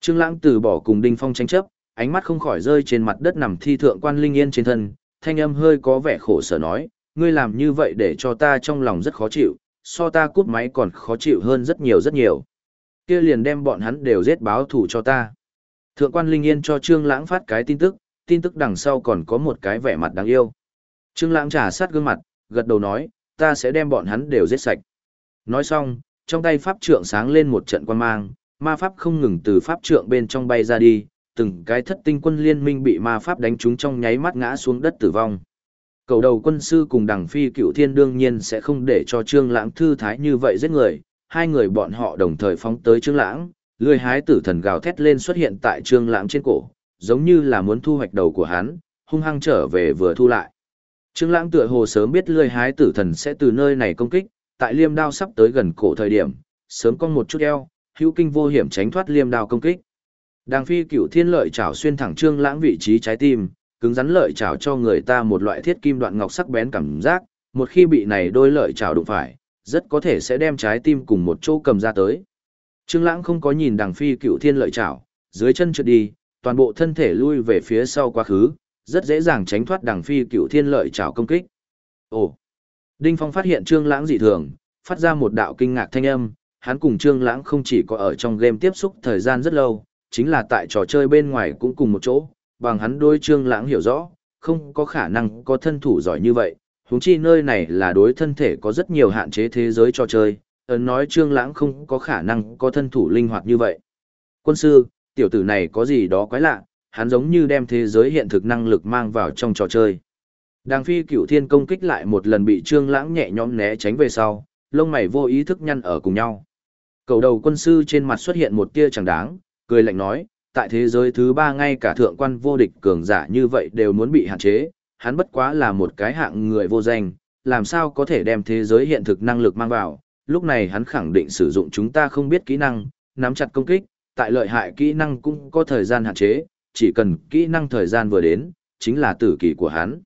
Trương Lãng từ bỏ cùng Đinh Phong tranh chấp, ánh mắt không khỏi rơi trên mặt đất nằm thi thượng quan linh yên trên thân, thanh âm hơi có vẻ khổ sở nói, ngươi làm như vậy để cho ta trong lòng rất khó chịu, so ta cút máy còn khó chịu hơn rất nhiều rất nhiều. Kia liền đem bọn hắn đều giết báo thù cho ta. Thượng quan Linh Yên cho Trương Lãng phát cái tin tức, tin tức đằng sau còn có một cái vẻ mặt đáng yêu. Trương Lãng trả sát gương mặt, gật đầu nói, ta sẽ đem bọn hắn đều giết sạch. Nói xong, trong tay pháp trượng sáng lên một trận quan mang, ma pháp không ngừng từ pháp trượng bên trong bay ra đi, từng cái thất tinh quân liên minh bị ma pháp đánh trúng trong nháy mắt ngã xuống đất tử vong. Cầu đầu quân sư cùng đằng phi cựu thiên đương nhiên sẽ không để cho trương lãng thư thái như vậy giết người, hai người bọn họ đồng thời phóng tới trương lãng, lười hái tử thần gào thét lên xuất hiện tại trương lãng trên cổ, giống như là muốn thu hoạch đầu của hắn, hung hăng trở về vừa thu lại. Trương lãng tựa hồ sớm biết lười hái tử thần sẽ từ nơi này công kích, tại liêm đao sắp tới gần cổ thời điểm, sớm cong một chút eo, hữu kinh vô hiểm tránh thoát liêm đao công kích. Đàng phi cửu thiên lợi chảo xuyên thẳng trương lãng vị trí trái tim, cứng rắn lợi chảo cho người ta một loại thiết kim đoạn ngọc sắc bén cảm giác, một khi bị này đôi lợi chảo đụng phải, rất có thể sẽ đem trái tim cùng một chỗ cầm ra tới. Trương lãng không có nhìn đàng phi cửu thiên lợi chảo, dưới chân trượt đi, toàn bộ thân thể lui về phía sau quá khứ, rất dễ dàng tránh thoát đằng phi cửu thiên lợi chảo công kích. Ồ! Đinh Phong phát hiện Trương lãng dị thường, phát ra một đạo kinh ngạc thanh âm, hắn cùng Trương lãng không chỉ có ở trong game tiếp xúc thời gian rất lâu, chính là tại trò chơi bên ngoài cũng cùng một chỗ, bằng hắn đôi trương lãng hiểu rõ, không có khả năng có thân thủ giỏi như vậy, huống chi nơi này là đối thân thể có rất nhiều hạn chế thế giới trò chơi, ấn nói trương lãng không có khả năng có thân thủ linh hoạt như vậy. Quân sư, tiểu tử này có gì đó quái lạ, hắn giống như đem thế giới hiện thực năng lực mang vào trong trò chơi. Đàng phi cửu thiên công kích lại một lần bị trương lãng nhẹ nhõm né tránh về sau, lông mày vô ý thức nhăn ở cùng nhau. Cầu đầu quân sư trên mặt xuất hiện một tia chẳng đáng, cười lạnh nói, tại thế giới thứ ba ngay cả thượng quan vô địch cường giả như vậy đều muốn bị hạn chế, hắn bất quá là một cái hạng người vô danh, làm sao có thể đem thế giới hiện thực năng lực mang vào, lúc này hắn khẳng định sử dụng chúng ta không biết kỹ năng, nắm chặt công kích, tại lợi hại kỹ năng cũng có thời gian hạn chế, chỉ cần kỹ năng thời gian vừa đến, chính là tử kỳ của hắn.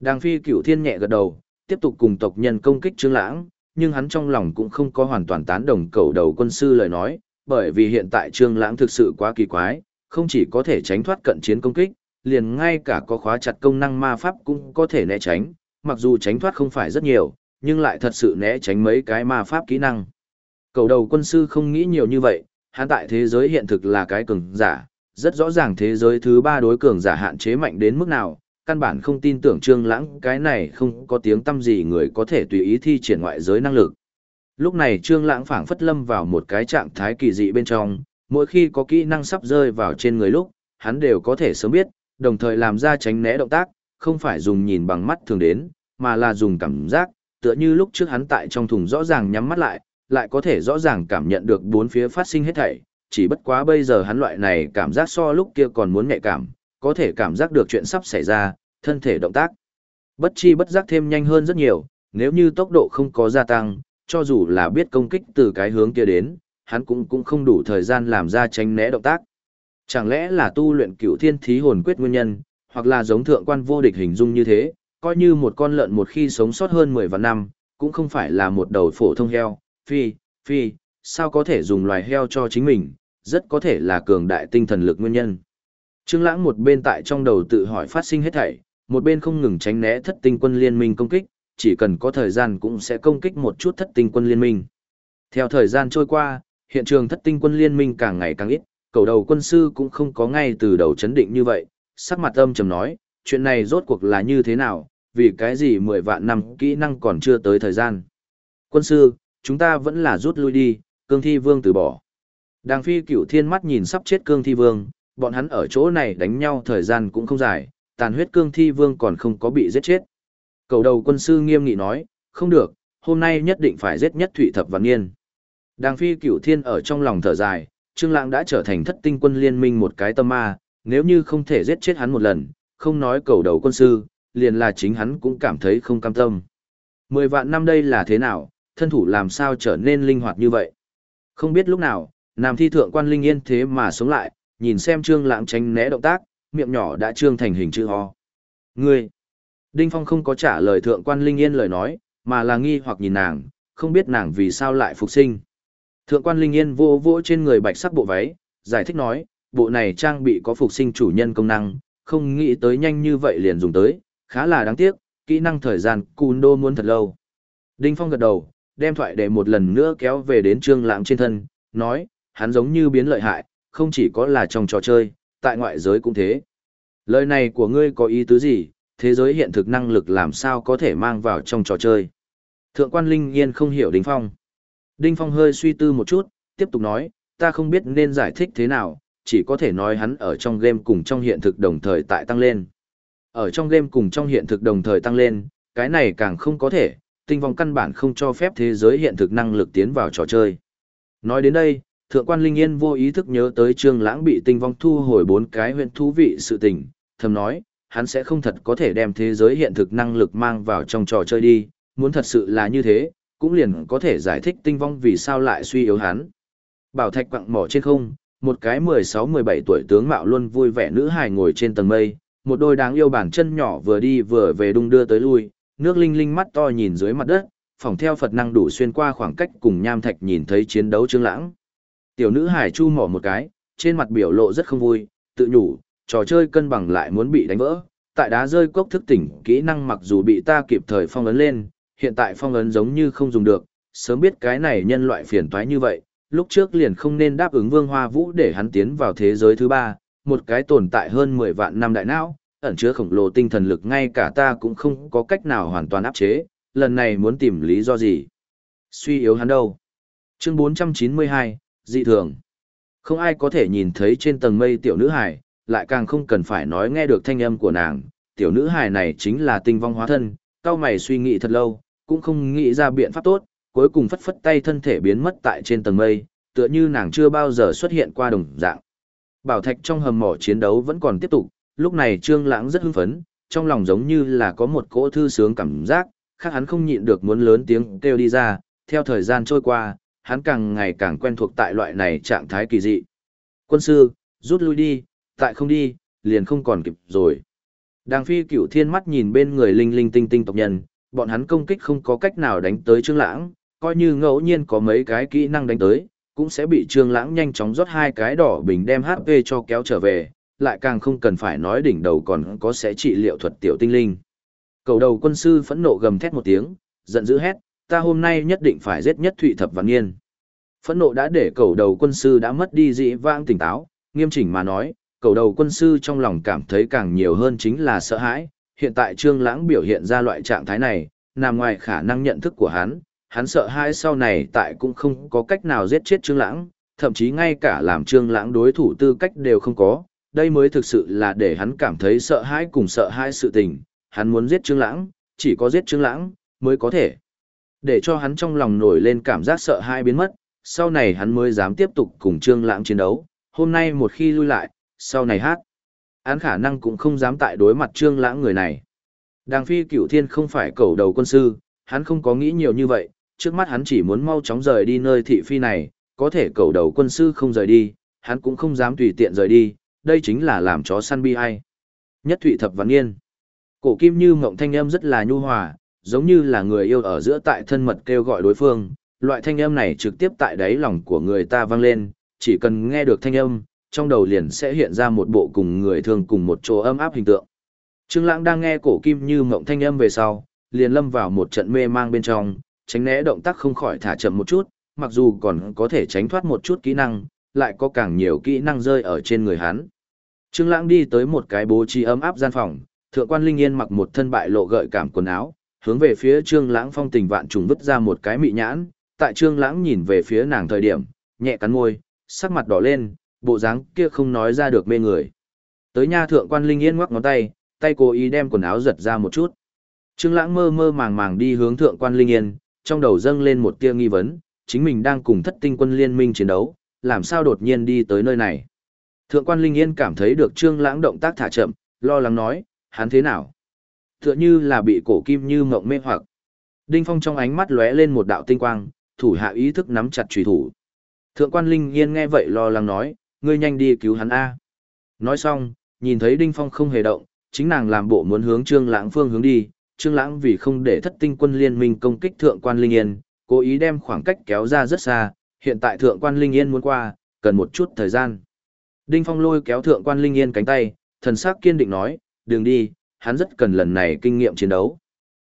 Đàng phi cửu thiên nhẹ gật đầu, tiếp tục cùng tộc nhân công kích trương lãng, nhưng hắn trong lòng cũng không có hoàn toàn tán đồng cầu đầu quân sư lời nói, bởi vì hiện tại Trương Lãng thực sự quá kỳ quái, không chỉ có thể tránh thoát cận chiến công kích, liền ngay cả có khóa chặt công năng ma pháp cũng có thể né tránh, mặc dù tránh thoát không phải rất nhiều, nhưng lại thật sự né tránh mấy cái ma pháp kỹ năng. Cầu đầu quân sư không nghĩ nhiều như vậy, hắn tại thế giới hiện thực là cái cường giả, rất rõ ràng thế giới thứ ba đối cường giả hạn chế mạnh đến mức nào, căn bản không tin tưởng Trương Lãng cái này không có tiếng tâm gì người có thể tùy ý thi triển ngoại giới năng lực. Lúc này Trương Lãng phảng phất lâm vào một cái trạng thái kỳ dị bên trong, mỗi khi có kỹ năng sắp rơi vào trên người lúc, hắn đều có thể sớm biết, đồng thời làm ra tránh né động tác, không phải dùng nhìn bằng mắt thường đến, mà là dùng cảm giác, tựa như lúc trước hắn tại trong thùng rõ ràng nhắm mắt lại, lại có thể rõ ràng cảm nhận được bốn phía phát sinh hết thảy, chỉ bất quá bây giờ hắn loại này cảm giác so lúc kia còn muốn nhạy cảm, có thể cảm giác được chuyện sắp xảy ra, thân thể động tác. Bất chi bất giác thêm nhanh hơn rất nhiều, nếu như tốc độ không có gia tăng, cho dù là biết công kích từ cái hướng kia đến, hắn cũng cũng không đủ thời gian làm ra tránh né động tác. Chẳng lẽ là tu luyện cửu thiên thí hồn quyết nguyên nhân, hoặc là giống thượng quan vô địch hình dung như thế, coi như một con lợn một khi sống sót hơn 10 vạn năm, cũng không phải là một đầu phổ thông heo, phi, phi, sao có thể dùng loài heo cho chính mình, rất có thể là cường đại tinh thần lực nguyên nhân. Trương Lãng một bên tại trong đầu tự hỏi phát sinh hết thảy, một bên không ngừng tránh né thất tinh quân liên minh công kích, chỉ cần có thời gian cũng sẽ công kích một chút thất tinh quân liên minh. Theo thời gian trôi qua, hiện trường thất tinh quân liên minh càng ngày càng ít, cầu đầu quân sư cũng không có ngay từ đầu chấn định như vậy, sắc mặt âm trầm nói, chuyện này rốt cuộc là như thế nào, vì cái gì 10 vạn năm kỹ năng còn chưa tới thời gian. Quân sư, chúng ta vẫn là rút lui đi, cương thi vương từ bỏ. Đàng phi cửu thiên mắt nhìn sắp chết cương thi vương, bọn hắn ở chỗ này đánh nhau thời gian cũng không dài, tàn huyết cương thi vương còn không có bị giết chết. Cầu đầu quân sư nghiêm nghị nói, không được, hôm nay nhất định phải giết nhất thủy thập văn niên. Đàng phi cửu thiên ở trong lòng thở dài, Trương Lãng đã trở thành thất tinh quân liên minh một cái tâm ma, nếu như không thể giết chết hắn một lần, không nói cầu đầu quân sư, liền là chính hắn cũng cảm thấy không cam tâm. Mười vạn năm đây là thế nào, thân thủ làm sao trở nên linh hoạt như vậy? Không biết lúc nào, nam thi thượng quan linh yên thế mà sống lại, nhìn xem Trương Lãng tránh né động tác, miệng nhỏ đã trương thành hình chữ ho. Ngươi! Đinh Phong không có trả lời thượng quan linh yên lời nói, mà là nghi hoặc nhìn nàng, không biết nàng vì sao lại phục sinh. Thượng quan Linh Yên vô vô trên người bạch sắc bộ váy, giải thích nói, bộ này trang bị có phục sinh chủ nhân công năng, không nghĩ tới nhanh như vậy liền dùng tới, khá là đáng tiếc, kỹ năng thời gian cùn đô muốn thật lâu. Đinh Phong gật đầu, đem thoại để một lần nữa kéo về đến trương lãng trên thân, nói, hắn giống như biến lợi hại, không chỉ có là trong trò chơi, tại ngoại giới cũng thế. Lời này của ngươi có ý tứ gì, thế giới hiện thực năng lực làm sao có thể mang vào trong trò chơi. Thượng quan Linh Yên không hiểu Đinh Phong. Đinh Phong hơi suy tư một chút, tiếp tục nói, ta không biết nên giải thích thế nào, chỉ có thể nói hắn ở trong game cùng trong hiện thực đồng thời tại tăng lên. Ở trong game cùng trong hiện thực đồng thời tăng lên, cái này càng không có thể, tinh vong căn bản không cho phép thế giới hiện thực năng lực tiến vào trò chơi. Nói đến đây, Thượng quan Linh Yên vô ý thức nhớ tới Trương Lãng bị tinh vong thu hồi bốn cái huyện thú vị sự tình, thầm nói, hắn sẽ không thật có thể đem thế giới hiện thực năng lực mang vào trong trò chơi đi, muốn thật sự là như thế, cũng liền có thể giải thích tinh vong vì sao lại suy yếu hắn. Bảo thạch quặng mỏ trên không, một cái 16-17 tuổi tướng mạo luôn vui vẻ nữ hài ngồi trên tầng mây, một đôi đáng yêu bản chân nhỏ vừa đi vừa về đung đưa tới lui, nước linh linh mắt to nhìn dưới mặt đất, phòng theo Phật năng đủ xuyên qua khoảng cách cùng nham thạch nhìn thấy chiến đấu trương lãng. Tiểu nữ hải chu mỏ một cái, trên mặt biểu lộ rất không vui, tự nhủ, trò chơi cân bằng lại muốn bị đánh vỡ. Tại đá rơi cốc thức tỉnh, kỹ năng mặc dù bị ta kịp thời phong ấn lên, hiện tại phong ấn giống như không dùng được, sớm biết cái này nhân loại phiền toái như vậy, lúc trước liền không nên đáp ứng Vương Hoa Vũ để hắn tiến vào thế giới thứ ba, một cái tồn tại hơn 10 vạn năm đại não, ẩn chứa khổng lồ tinh thần lực ngay cả ta cũng không có cách nào hoàn toàn áp chế, lần này muốn tìm lý do gì? Suy yếu hắn đâu? Chương 492, dị thường. Không ai có thể nhìn thấy trên tầng mây tiểu nữ hài, lại càng không cần phải nói nghe được thanh âm của nàng, tiểu nữ hài này chính là tinh vong hóa thân, cao mày suy nghĩ thật lâu, cũng không nghĩ ra biện pháp tốt, cuối cùng phất phất tay thân thể biến mất tại trên tầng mây, tựa như nàng chưa bao giờ xuất hiện qua đồng dạng. Bảo thạch trong hầm mỏ chiến đấu vẫn còn tiếp tục, lúc này Trương Lãng rất hưng phấn, trong lòng giống như là có một cỗ thư sướng cảm giác, khác hắn không nhịn được muốn lớn tiếng kêu đi ra, theo thời gian trôi qua, hắn càng ngày càng quen thuộc tại loại này trạng thái kỳ dị. Quân sư, rút lui đi, tại không đi, liền không còn kịp rồi. Đàng phi cửu thiên mắt nhìn bên người linh linh tinh tinh tộc nhân, bọn hắn công kích không có cách nào đánh tới Trương Lãng, coi như ngẫu nhiên có mấy cái kỹ năng đánh tới, cũng sẽ bị Trương Lãng nhanh chóng rót hai cái đỏ bình đem HP cho kéo trở về, lại càng không cần phải nói đỉnh đầu còn có sẽ trị liệu thuật tiểu tinh linh. Cầu đầu quân sư phẫn nộ gầm thét một tiếng, giận dữ hét, ta hôm nay nhất định phải giết nhất Thụy Thập Văn Nghiên. Phẫn nộ đã để cầu đầu quân sư đã mất đi dị vãng tỉnh táo, nghiêm chỉnh mà nói, cầu đầu quân sư trong lòng cảm thấy càng nhiều hơn chính là sợ hãi, hiện tại Trương Lãng biểu hiện ra loại trạng thái này, nằm ngoài khả năng nhận thức của hắn, hắn sợ hãi sau này tại cũng không có cách nào giết chết Trương Lãng, thậm chí ngay cả làm Trương Lãng đối thủ tư cách đều không có, đây mới thực sự là để hắn cảm thấy sợ hãi cùng sợ hãi sự tình, hắn muốn giết Trương Lãng, chỉ có giết Trương Lãng mới có thể. Để cho hắn trong lòng nổi lên cảm giác sợ hãi biến mất, sau này hắn mới dám tiếp tục cùng Trương Lãng chiến đấu, hôm nay một khi lui lại, sau này hát. Án khả năng cũng không dám tại đối mặt trương lãng người này. Đàng phi cửu thiên không phải cầu đầu quân sư, hắn không có nghĩ nhiều như vậy, trước mắt hắn chỉ muốn mau chóng rời đi nơi thị phi này, có thể cầu đầu quân sư không rời đi, hắn cũng không dám tùy tiện rời đi, đây chính là làm chó săn bi ai. Nhất thụy thập văn yên. Cổ kim như mộng thanh âm rất là nhu hòa, giống như là người yêu ở giữa tại thân mật kêu gọi đối phương, loại thanh âm này trực tiếp tại đáy lòng của người ta vang lên, chỉ cần nghe được thanh âm, trong đầu liền sẽ hiện ra một bộ cùng người thường cùng một chỗ ấm áp hình tượng. Trương Lãng đang nghe cổ kim như mộng thanh âm về sau, liền lâm vào một trận mê mang bên trong, tránh né động tác không khỏi thả chậm một chút, mặc dù còn có thể tránh thoát một chút kỹ năng, lại có càng nhiều kỹ năng rơi ở trên người hắn. Trương Lãng đi tới một cái bố trí ấm áp gian phòng, thượng quan Linh Yên mặc một thân bại lộ gợi cảm quần áo, hướng về phía Trương Lãng phong tình vạn trùng vứt ra một cái mị nhãn, tại Trương Lãng nhìn về phía nàng thời điểm, nhẹ cắn môi, sắc mặt đỏ lên, bộ dáng kia không nói ra được mê người. Tới nha thượng quan Linh Yên ngoắc ngón tay, tay cố ý đem quần áo giật ra một chút. Trương Lãng mơ mơ màng màng đi hướng thượng quan Linh Yên, trong đầu dâng lên một tia nghi vấn, chính mình đang cùng thất tinh quân liên minh chiến đấu, làm sao đột nhiên đi tới nơi này. Thượng quan Linh Yên cảm thấy được Trương Lãng động tác thả chậm, lo lắng nói, hắn thế nào? Tựa như là bị cổ kim như mộng mê hoặc. Đinh Phong trong ánh mắt lóe lên một đạo tinh quang, thủ hạ ý thức nắm chặt chủy thủ. Thượng quan Linh Yên nghe vậy lo lắng nói, ngươi nhanh đi cứu hắn a. Nói xong, nhìn thấy Đinh Phong không hề động, chính nàng làm bộ muốn hướng Trương Lãng phương hướng đi, Trương Lãng vì không để thất tinh quân liên minh công kích thượng quan Linh Yên, cố ý đem khoảng cách kéo ra rất xa, hiện tại thượng quan Linh Yên muốn qua, cần một chút thời gian. Đinh Phong lôi kéo thượng quan Linh Yên cánh tay, thần sắc kiên định nói, đừng đi, hắn rất cần lần này kinh nghiệm chiến đấu.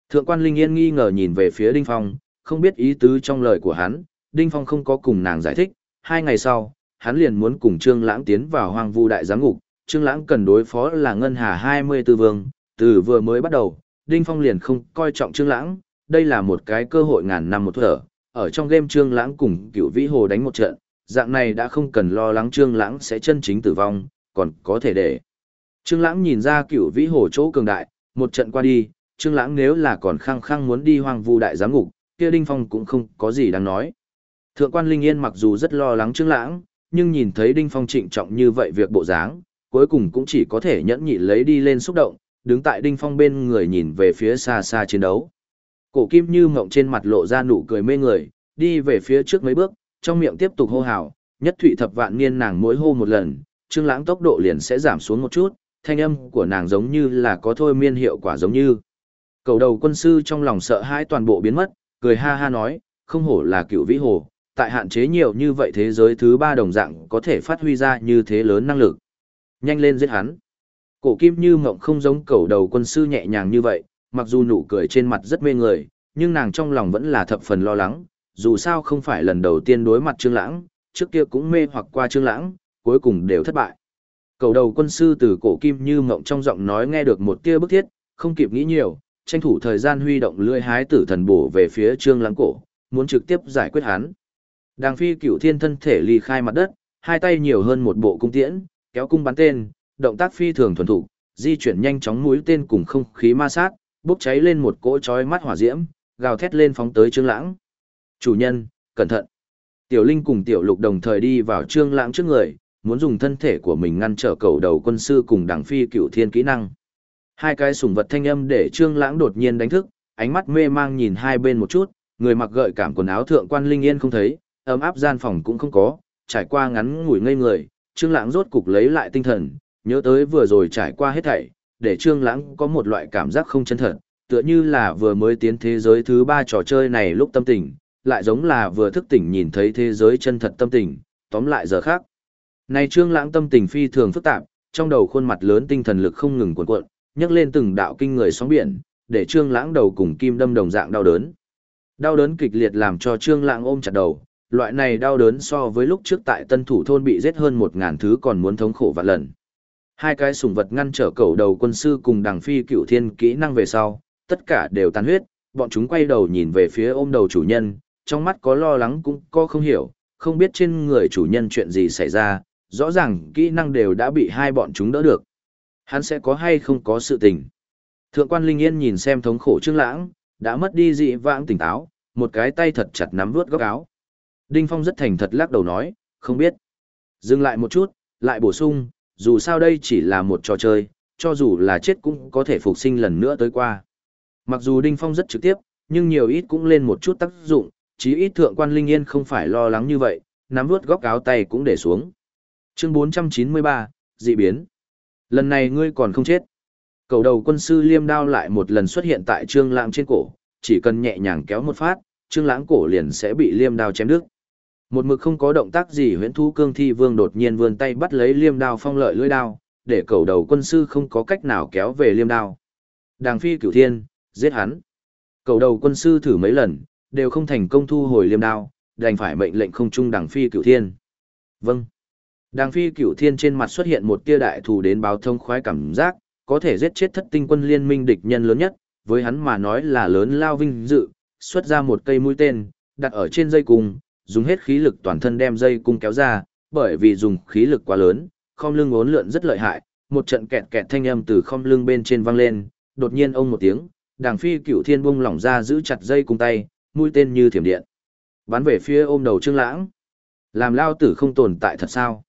Thượng quan Linh Yên nghi ngờ nhìn về phía Đinh Phong, không biết ý tứ trong lời của hắn, Đinh Phong không có cùng nàng giải thích, hai ngày sau, hắn liền muốn cùng Trương Lãng tiến vào hoang vu đại giám ngục, Trương Lãng cần đối phó là Ngân Hà 24 vương, từ vừa mới bắt đầu, Đinh Phong liền không coi trọng Trương Lãng, đây là một cái cơ hội ngàn năm một thở, ở trong game Trương Lãng cùng Cửu Vĩ Hồ đánh một trận, dạng này đã không cần lo lắng Trương Lãng sẽ chân chính tử vong, còn có thể để. Trương Lãng nhìn ra Cửu Vĩ Hồ chỗ cường đại, một trận qua đi, Trương Lãng nếu là còn khăng khăng muốn đi Hoang Vu đại giám ngục, kia Đinh Phong cũng không có gì đáng nói. Thượng quan Linh Yên mặc dù rất lo lắng Trương Lãng, nhưng nhìn thấy Đinh Phong trịnh trọng như vậy việc bộ dáng, cuối cùng cũng chỉ có thể nhẫn nhịn lấy đi lên xúc động, đứng tại Đinh Phong bên người nhìn về phía xa xa chiến đấu. Cổ Kim Như ngậm trên mặt lộ ra nụ cười mê người, đi về phía trước mấy bước, trong miệng tiếp tục hô hào, nhất thụy thập vạn niên nàng mỗi hô một lần, Trương Lãng tốc độ liền sẽ giảm xuống một chút, thanh âm của nàng giống như là có thôi miên hiệu quả giống như. Cầu đầu quân sư trong lòng sợ hãi toàn bộ biến mất, cười ha ha nói, không hổ là cựu vĩ hồ, tại hạn chế nhiều như vậy thế giới thứ ba đồng dạng có thể phát huy ra như thế lớn năng lực. Nhanh lên giết hắn. Cổ kim như mộng không giống cầu đầu quân sư nhẹ nhàng như vậy, mặc dù nụ cười trên mặt rất mê người, nhưng nàng trong lòng vẫn là thập phần lo lắng, dù sao không phải lần đầu tiên đối mặt Trương Lãng, trước kia cũng mê hoặc qua Trương Lãng, cuối cùng đều thất bại. Cầu đầu quân sư từ cổ kim như mộng trong giọng nói nghe được một tia bức thiết, không kịp nghĩ nhiều, tranh thủ thời gian huy động lưỡi hái tử thần bổ về phía Trương Lãng cổ, muốn trực tiếp giải quyết hắn. Đàng phi cửu thiên thân thể ly khai mặt đất, hai tay nhiều hơn một bộ cung tiễn, kéo cung bắn tên, động tác phi thường thuần thục, di chuyển nhanh chóng mũi tên cùng không khí ma sát, bốc cháy lên một cỗ chói mắt hỏa diễm, gào thét lên phóng tới Trương Lãng. "Chủ nhân, cẩn thận." Tiểu Linh cùng Tiểu Lục đồng thời đi vào Trương Lãng trước người, muốn dùng thân thể của mình ngăn trở cầu đầu quân sư cùng đảng phi cựu thiên kỹ năng. Hai cái sủng vật thanh âm để Trương Lãng đột nhiên đánh thức, ánh mắt mê mang nhìn hai bên một chút, người mặc gợi cảm quần áo thượng quan linh yên không thấy, ấm áp gian phòng cũng không có, trải qua ngắn ngủi ngây người, Trương Lãng rốt cục lấy lại tinh thần, nhớ tới vừa rồi trải qua hết thảy, để Trương Lãng có một loại cảm giác không chân thật, tựa như là vừa mới tiến thế giới thứ ba trò chơi này lúc tâm tình, lại giống là vừa thức tỉnh nhìn thấy thế giới chân thật tâm tình, tóm lại giờ khác. Này Trương Lãng tâm tình phi thường phức tạp, trong đầu khuôn mặt lớn tinh thần lực không ngừng cuộn cuộn, nhấc lên từng đạo kinh người sóng biển, để Trương Lãng đầu cùng kim đâm đồng dạng đau đớn. Đau đớn kịch liệt làm cho Trương Lãng ôm chặt đầu, loại này đau đớn so với lúc trước tại Tân Thủ thôn bị giết hơn 1000 thứ còn muốn thống khổ vạn lần. Hai cái sủng vật ngăn trở cầu đầu quân sư cùng đằng phi cửu thiên kỹ năng về sau, tất cả đều tan huyết, bọn chúng quay đầu nhìn về phía ôm đầu chủ nhân, trong mắt có lo lắng cũng có không hiểu, không biết trên người chủ nhân chuyện gì xảy ra, rõ ràng kỹ năng đều đã bị hai bọn chúng đỡ được. Hắn sẽ có hay không có sự tình. Thượng quan Linh Yên nhìn xem thống khổ Trương Lãng, đã mất đi dị vãng tỉnh táo, một cái tay thật chặt nắm vuốt góc áo. Đinh Phong rất thành thật lắc đầu nói, không biết. Dừng lại một chút, lại bổ sung, dù sao đây chỉ là một trò chơi, cho dù là chết cũng có thể phục sinh lần nữa tới qua. Mặc dù Đinh Phong rất trực tiếp, nhưng nhiều ít cũng lên một chút tác dụng, chí ít thượng quan Linh Yên không phải lo lắng như vậy, nắm vuốt góc áo tay cũng để xuống. Chương 493, dị biến. Lần này ngươi còn không chết. Cầu đầu quân sư liêm đao lại một lần xuất hiện tại trương lãng trên cổ, chỉ cần nhẹ nhàng kéo một phát, trương lãng cổ liền sẽ bị liêm đao chém đứt. Một mực không có động tác gì huyễn thú cương thi vương đột nhiên vươn tay bắt lấy liêm đao phong lợi lưỡi đao, để cầu đầu quân sư không có cách nào kéo về liêm đao. Đàng phi cửu thiên, giết hắn. Cầu đầu quân sư thử mấy lần, đều không thành công thu hồi liêm đao, đành phải mệnh lệnh không trung đằng phi cửu thiên. Vâng. Đàng phi cửu thiên trên mặt xuất hiện một tia đại thù đến báo thông khoái cảm giác, có thể giết chết thất tinh quân liên minh địch nhân lớn nhất, với hắn mà nói là lớn lao vinh dự, xuất ra một cây mũi tên, đặt ở trên dây cung, dùng hết khí lực toàn thân đem dây cung kéo ra, bởi vì dùng khí lực quá lớn, không lưng ốn lượn rất lợi hại, một trận kẹt kẹt thanh âm từ không lưng bên trên vang lên, đột nhiên ông một tiếng, đàng phi cửu thiên bung lỏng ra giữ chặt dây cung tay, mũi tên như thiểm điện. Bắn về phía ôm đầu Trương Lãng. Làm lao tử không tồn tại thật sao?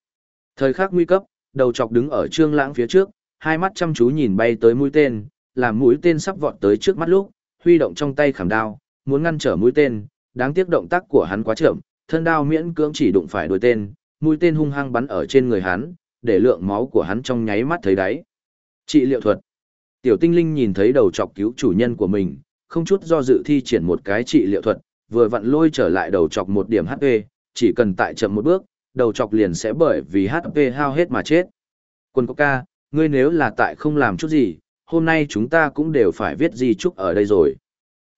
Thời khắc nguy cấp, đầu chọc đứng ở Trương Lãng phía trước, hai mắt chăm chú nhìn bay tới mũi tên, làm mũi tên sắp vọt tới trước mắt lúc, huy động trong tay khảm đao, muốn ngăn trở mũi tên, đáng tiếc động tác của hắn quá chậm, thân đao miễn cưỡng chỉ đụng phải đuôi tên, mũi tên hung hăng bắn ở trên người hắn, để lượng máu của hắn trong nháy mắt thấy đáy. Trị liệu thuật. Tiểu tinh linh nhìn thấy đầu chọc cứu chủ nhân của mình, không chút do dự thi triển một cái trị liệu thuật, vừa vặn lôi trở lại đầu chọc một điểm HP, chỉ cần tại chậm một bước, đầu chọc liền sẽ bởi vì HP hao hết mà chết. Quân Coca, ngươi nếu là tại không làm chút gì, hôm nay chúng ta cũng đều phải viết gì chúc ở đây rồi.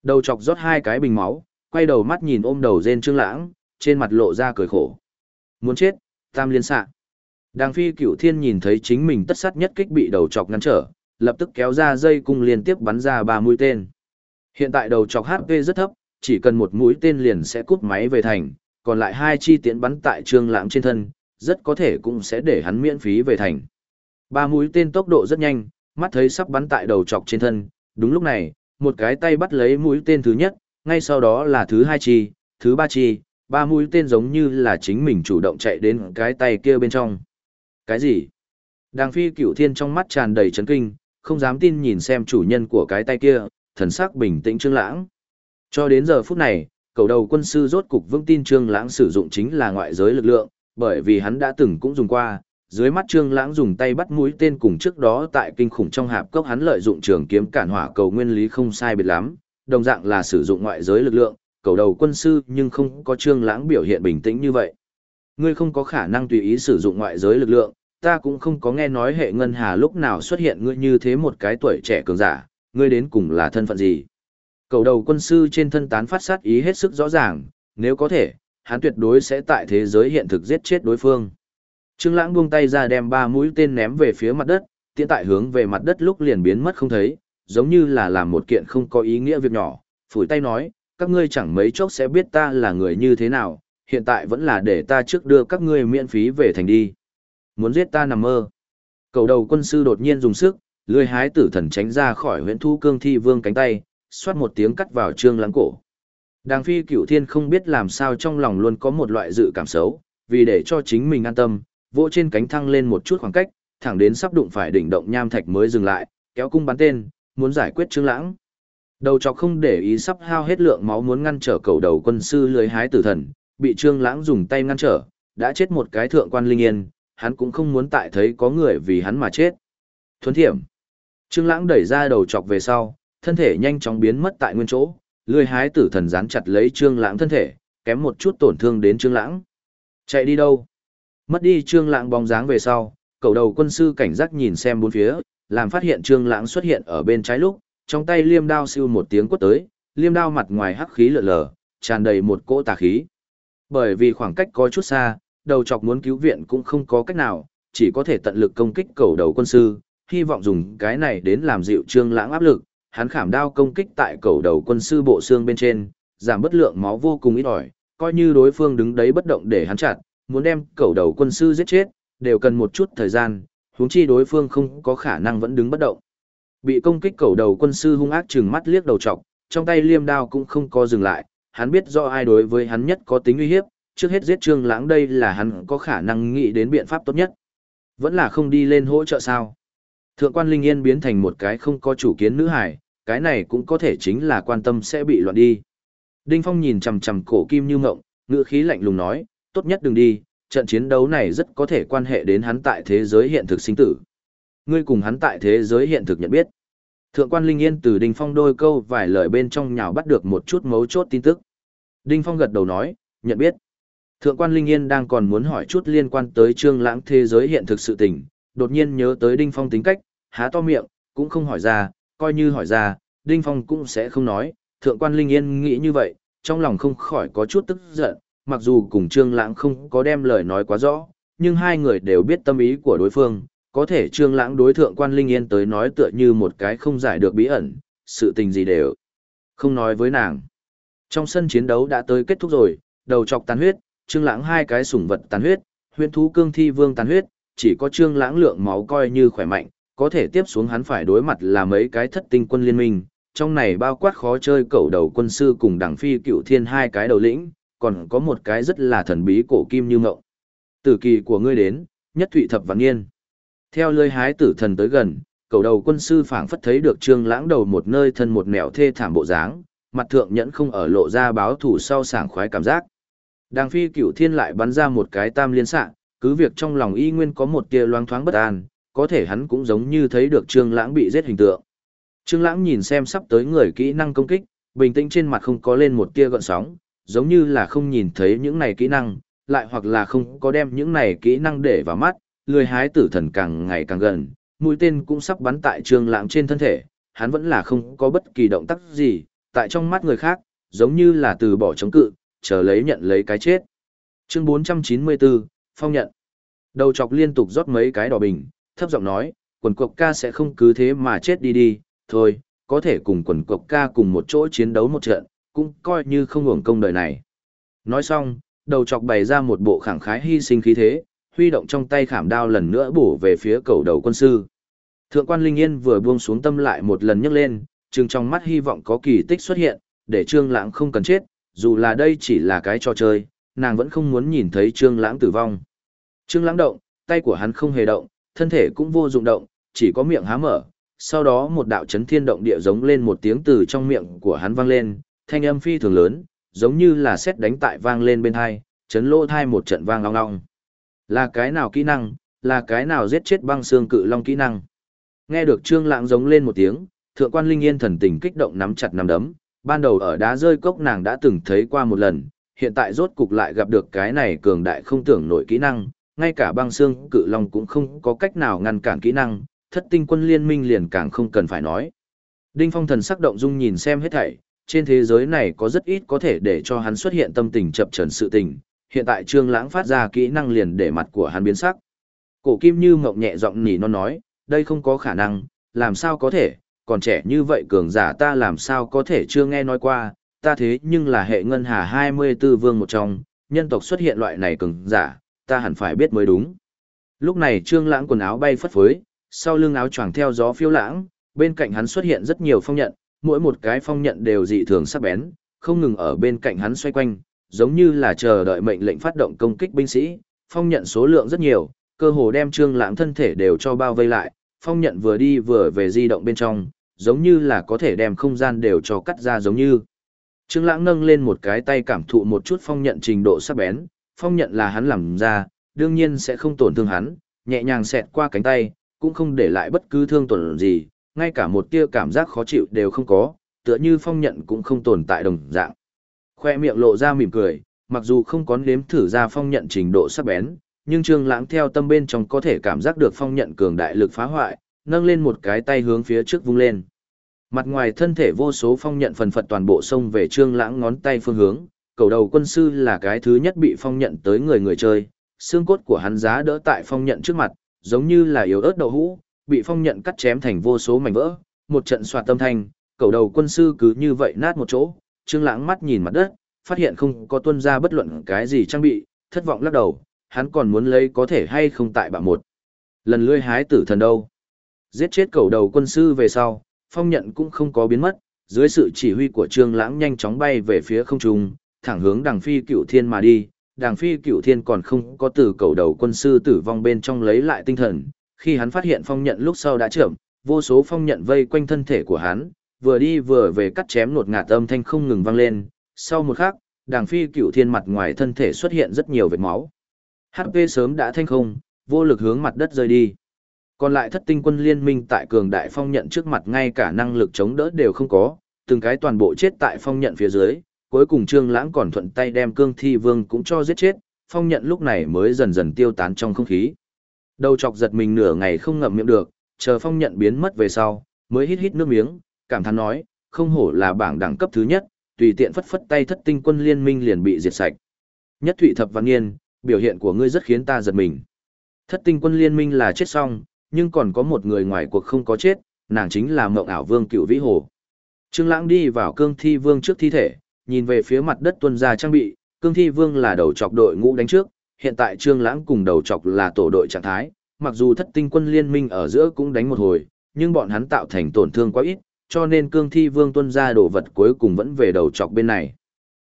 Đầu chọc rót hai cái bình máu, quay đầu mắt nhìn ôm đầu rên trương lãng, trên mặt lộ ra cười khổ. Muốn chết, tam liên xạ. Đàng phi cửu thiên nhìn thấy chính mình tất sát nhất kích bị đầu chọc ngăn trở, lập tức kéo ra dây cung liên tiếp bắn ra ba mũi tên. Hiện tại đầu chọc HP rất thấp, chỉ cần một mũi tên liền sẽ cút máy về thành, còn lại hai chi tiễn bắn tại trương lãng trên thân, rất có thể cũng sẽ để hắn miễn phí về thành. Ba mũi tên tốc độ rất nhanh, mắt thấy sắp bắn tại đầu chọc trên thân, đúng lúc này, một cái tay bắt lấy mũi tên thứ nhất, ngay sau đó là thứ hai chi, thứ ba chi, ba mũi tên giống như là chính mình chủ động chạy đến cái tay kia bên trong. Cái gì? Đàng phi cửu thiên trong mắt tràn đầy chấn kinh, không dám tin nhìn xem chủ nhân của cái tay kia, thần sắc bình tĩnh trương lãng. Cho đến giờ phút này, cầu đầu quân sư rốt cục vững tin trương lãng sử dụng chính là ngoại giới lực lượng, bởi vì hắn đã từng cũng dùng qua, dưới mắt trương lãng dùng tay bắt mũi tên cùng trước đó tại kinh khủng trong hạp cốc hắn lợi dụng trường kiếm cản hỏa cầu nguyên lý không sai biệt lắm, đồng dạng là sử dụng ngoại giới lực lượng, cầu đầu quân sư nhưng không có trương lãng biểu hiện bình tĩnh như vậy. Ngươi không có khả năng tùy ý sử dụng ngoại giới lực lượng, ta cũng không có nghe nói hệ ngân hà lúc nào xuất hiện ngươi như thế một cái tuổi trẻ cường giả, ngươi đến cùng là thân phận gì. Cầu đầu quân sư trên thân tán phát sát ý hết sức rõ ràng, nếu có thể, hắn tuyệt đối sẽ tại thế giới hiện thực giết chết đối phương. Trương Lãng buông tay ra đem ba mũi tên ném về phía mặt đất, tiện tại hướng về mặt đất lúc liền biến mất không thấy, giống như là làm một kiện không có ý nghĩa việc nhỏ, phủi tay nói, các ngươi chẳng mấy chốc sẽ biết ta là người như thế nào, hiện tại vẫn là để ta trước đưa các ngươi miễn phí về thành đi. Muốn giết ta nằm mơ. Cầu đầu quân sư đột nhiên dùng sức, lười hái tử thần tránh ra khỏi huyện thu cương thi vương cánh tay, xoát một tiếng cắt vào trương lãng cổ. Đàng phi cửu thiên không biết làm sao trong lòng luôn có một loại dự cảm xấu, vì để cho chính mình an tâm, vỗ trên cánh thăng lên một chút khoảng cách, thẳng đến sắp đụng phải đỉnh động nham thạch mới dừng lại, kéo cung bắn tên, muốn giải quyết Trương Lãng. Đầu chọc không để ý sắp hao hết lượng máu muốn ngăn trở cầu đầu quân sư lưới hái tử thần, bị Trương Lãng dùng tay ngăn trở, đã chết một cái thượng quan linh yên, hắn cũng không muốn tại thấy có người vì hắn mà chết. Thuấn thiểm. Trương Lãng đẩy ra đầu chọc về sau, thân thể nhanh chóng biến mất tại nguyên chỗ, lưới hái tử thần dán chặt lấy Trương Lãng thân thể, kém một chút tổn thương đến Trương Lãng. Chạy đi đâu? Mất đi Trương Lãng bóng dáng về sau, cầu đầu quân sư cảnh giác nhìn xem bốn phía, làm phát hiện Trương Lãng xuất hiện ở bên trái lúc, trong tay liêm đao siêu một tiếng quất tới, liêm đao mặt ngoài hắc khí lở lờ, tràn đầy một cỗ tà khí. Bởi vì khoảng cách có chút xa, đầu chọc muốn cứu viện cũng không có cách nào, chỉ có thể tận lực công kích cầu đầu quân sư, hy vọng dùng cái này đến làm dịu Trương Lãng áp lực. Hắn khảm đao công kích tại cầu đầu quân sư bộ xương bên trên, giảm bất lượng máu vô cùng ít ỏi, coi như đối phương đứng đấy bất động để hắn chặt, muốn đem cầu đầu quân sư giết chết, đều cần một chút thời gian, huống chi đối phương không có khả năng vẫn đứng bất động. Bị công kích cầu đầu quân sư hung ác trừng mắt liếc đầu trọc, trong tay liêm đao cũng không có dừng lại, hắn biết do ai đối với hắn nhất có tính uy hiếp, trước hết giết Trương Lãng đây là hắn có khả năng nghĩ đến biện pháp tốt nhất. Vẫn là không đi lên hỗ trợ sao? Thượng quan Linh Yên biến thành một cái không có chủ kiến nữ hải, cái này cũng có thể chính là quan tâm sẽ bị loạn đi. Đinh Phong nhìn chằm chằm cổ kim như ngộng, ngữ khí lạnh lùng nói, tốt nhất đừng đi, trận chiến đấu này rất có thể quan hệ đến hắn tại thế giới hiện thực sinh tử. Ngươi cùng hắn tại thế giới hiện thực nhận biết. Thượng quan Linh Yên từ Đinh Phong đôi câu vài lời bên trong nhào bắt được một chút mấu chốt tin tức. Đinh Phong gật đầu nói, nhận biết. Thượng quan Linh Yên đang còn muốn hỏi chút liên quan tới trương lãng thế giới hiện thực sự tình, đột nhiên nhớ tới Đinh Phong tính cách, há to miệng, cũng không hỏi ra, coi như hỏi ra, Đinh Phong cũng sẽ không nói, thượng quan Linh Yên nghĩ như vậy, trong lòng không khỏi có chút tức giận, mặc dù cùng trương lãng không có đem lời nói quá rõ, nhưng hai người đều biết tâm ý của đối phương, có thể trương lãng đối thượng quan Linh Yên tới nói tựa như một cái không giải được bí ẩn, sự tình gì đều không nói với nàng. Trong sân chiến đấu đã tới kết thúc rồi, đầu chọc tàn huyết, trương lãng hai cái sủng vật tàn huyết, huyễn thú cương thi vương tàn huyết, chỉ có trương lãng lượng máu coi như khỏe mạnh, có thể tiếp xuống hắn phải đối mặt là mấy cái thất tinh quân liên minh, trong này bao quát khó chơi cẩu đầu quân sư cùng đảng phi cựu thiên hai cái đầu lĩnh, còn có một cái rất là thần bí cổ kim như ngậu. Tử kỳ của ngươi đến, nhất thụy thập vạn niên. Theo lơi hái tử thần tới gần, cầu đầu quân sư phảng phất thấy được trương lãng đầu một nơi thân một nẻo thê thảm bộ dáng, mặt thượng nhẫn không ở lộ ra báo thủ sau sảng khoái cảm giác. Đàng phi cửu thiên lại bắn ra một cái tam liên xạ, cứ việc trong lòng y nguyên có một tia loáng thoáng bất an, có thể hắn cũng giống như thấy được trương lãng bị giết hình tượng. Trương lãng nhìn xem sắp tới người kỹ năng công kích, bình tĩnh trên mặt không có lên một tia gợn sóng, giống như là không nhìn thấy những này kỹ năng, lại hoặc là không có đem những này kỹ năng để vào mắt, lười hái tử thần càng ngày càng gần, mũi tên cũng sắp bắn tại trương lãng trên thân thể, hắn vẫn là không có bất kỳ động tác gì, tại trong mắt người khác, giống như là từ bỏ chống cự, chờ lấy nhận lấy cái chết. Chương 494, Phong nhận. Đầu chọc liên tục rót mấy cái đỏ bình, thấp giọng nói, quần cộc ca sẽ không cứ thế mà chết đi đi, thôi, có thể cùng quần cộc ca cùng một chỗ chiến đấu một trận, cũng coi như không hưởng công đời này. Nói xong, đầu chọc bày ra một bộ khẳng khái hy sinh khí thế, huy động trong tay khảm đao lần nữa bổ về phía cầu đầu quân sư. Thượng quan Linh Yên vừa buông xuống tâm lại một lần nhấc lên, trừng trong mắt hy vọng có kỳ tích xuất hiện, để Trương Lãng không cần chết, dù là đây chỉ là cái trò chơi, nàng vẫn không muốn nhìn thấy Trương Lãng tử vong. Trương Lãng động, tay của hắn không hề động, thân thể cũng vô dụng động, chỉ có miệng há mở. Sau đó một đạo chấn thiên động địa giống lên một tiếng từ trong miệng của hắn vang lên, thanh âm phi thường lớn, giống như là sét đánh tại vang lên bên hai, chấn lỗ thai một trận vang long long. Là cái nào kỹ năng, là cái nào giết chết băng xương cự long kỹ năng. Nghe được Trương Lãng giống lên một tiếng, Thượng quan Linh Yên thần tình kích động nắm chặt nắm đấm, ban đầu ở đá rơi cốc nàng đã từng thấy qua một lần, hiện tại rốt cục lại gặp được cái này cường đại không tưởng nổi kỹ năng, ngay cả băng xương cự long cũng không có cách nào ngăn cản kỹ năng, thất tinh quân liên minh liền càng không cần phải nói. Đinh Phong thần sắc động dung nhìn xem hết thảy, trên thế giới này có rất ít có thể để cho hắn xuất hiện tâm tình chập chờn sự tình, hiện tại Trương Lãng phát ra kỹ năng liền để mặt của hắn biến sắc. Cổ Kim Như ngậm nhẹ giọng nỉ non nói, đây không có khả năng, làm sao có thể, còn trẻ như vậy cường giả ta làm sao có thể chưa nghe nói qua, ta thế nhưng là hệ ngân hà 24 vương một trong, nhân tộc xuất hiện loại này cường giả, ta hẳn phải biết mới đúng. Lúc này trương lãng quần áo bay phất phới, sau lưng áo choàng theo gió phiêu lãng, bên cạnh hắn xuất hiện rất nhiều phong nhận, mỗi một cái phong nhận đều dị thường sắc bén, không ngừng ở bên cạnh hắn xoay quanh, giống như là chờ đợi mệnh lệnh phát động công kích binh sĩ, phong nhận số lượng rất nhiều, cơ hồ đem trương lãng thân thể đều cho bao vây lại, phong nhận vừa đi vừa về di động bên trong, giống như là có thể đem không gian đều cho cắt ra giống như. Trương Lãng nâng lên một cái tay cảm thụ một chút phong nhận trình độ sắc bén, phong nhận là hắn làm ra, đương nhiên sẽ không tổn thương hắn, nhẹ nhàng xẹt qua cánh tay, cũng không để lại bất cứ thương tổn gì, ngay cả một tia cảm giác khó chịu đều không có, tựa như phong nhận cũng không tồn tại đồng dạng. Khoe miệng lộ ra mỉm cười, mặc dù không có nếm thử ra phong nhận trình độ sắc bén, nhưng Trương Lãng theo tâm bên trong có thể cảm giác được phong nhận cường đại lực phá hoại, nâng lên một cái tay hướng phía trước vung lên. Mặt ngoài thân thể vô số phong nhận phần phật toàn bộ xông về trương lãng ngón tay phương hướng, cầu đầu quân sư là cái thứ nhất bị phong nhận tới người người chơi, xương cốt của hắn giá đỡ tại phong nhận trước mặt, giống như là yếu ớt đậu hũ, bị phong nhận cắt chém thành vô số mảnh vỡ, một trận xoạt tâm thanh, cầu đầu quân sư cứ như vậy nát một chỗ, trương lãng mắt nhìn mặt đất, phát hiện không có tuân ra bất luận cái gì trang bị, thất vọng lắc đầu, hắn còn muốn lấy có thể hay không tại bạ một. Lần lươi hái tử thần đâu? Giết chết cầu đầu quân sư về sau, phong nhận cũng không có biến mất, dưới sự chỉ huy của Trương Lãng nhanh chóng bay về phía không trung, thẳng hướng Đằng Phi Cựu Thiên mà đi. Đằng Phi Cựu Thiên còn không có từ cầu đầu quân sư tử vong bên trong lấy lại tinh thần, khi hắn phát hiện phong nhận lúc sau đã chậm, vô số phong nhận vây quanh thân thể của hắn, vừa đi vừa về cắt chém nột ngạt âm thanh không ngừng vang lên. Sau một khắc, Đằng Phi Cựu Thiên mặt ngoài thân thể xuất hiện rất nhiều vết máu. HP sớm đã thanh không, vô lực hướng mặt đất rơi đi. Còn lại thất tinh quân liên minh tại cường đại phong nhận trước mặt ngay cả năng lực chống đỡ đều không có, từng cái toàn bộ chết tại phong nhận phía dưới, cuối cùng Trương Lãng còn thuận tay đem cương thi vương cũng cho giết chết, phong nhận lúc này mới dần dần tiêu tán trong không khí. Đầu chọc giật mình nửa ngày không ngậm miệng được, chờ phong nhận biến mất về sau, mới hít hít nước miếng, cảm thán nói, không hổ là bảng đẳng cấp thứ nhất, tùy tiện phất phất tay thất tinh quân liên minh liền bị diệt sạch. Nhất Thụy Thập Văn Nghiên, biểu hiện của ngươi rất khiến ta giật mình. Thất tinh quân liên minh là chết xong, nhưng còn có một người ngoài cuộc không có chết, nàng chính là mộng ảo vương cựu vĩ hồ. Trương Lãng đi vào cương thi vương trước thi thể, nhìn về phía mặt đất tuân ra trang bị, cương thi vương là đầu chọc đội ngũ đánh trước, hiện tại Trương Lãng cùng đầu chọc là tổ đội trạng thái, mặc dù thất tinh quân liên minh ở giữa cũng đánh một hồi, nhưng bọn hắn tạo thành tổn thương quá ít, cho nên cương thi vương tuân ra đồ vật cuối cùng vẫn về đầu chọc bên này.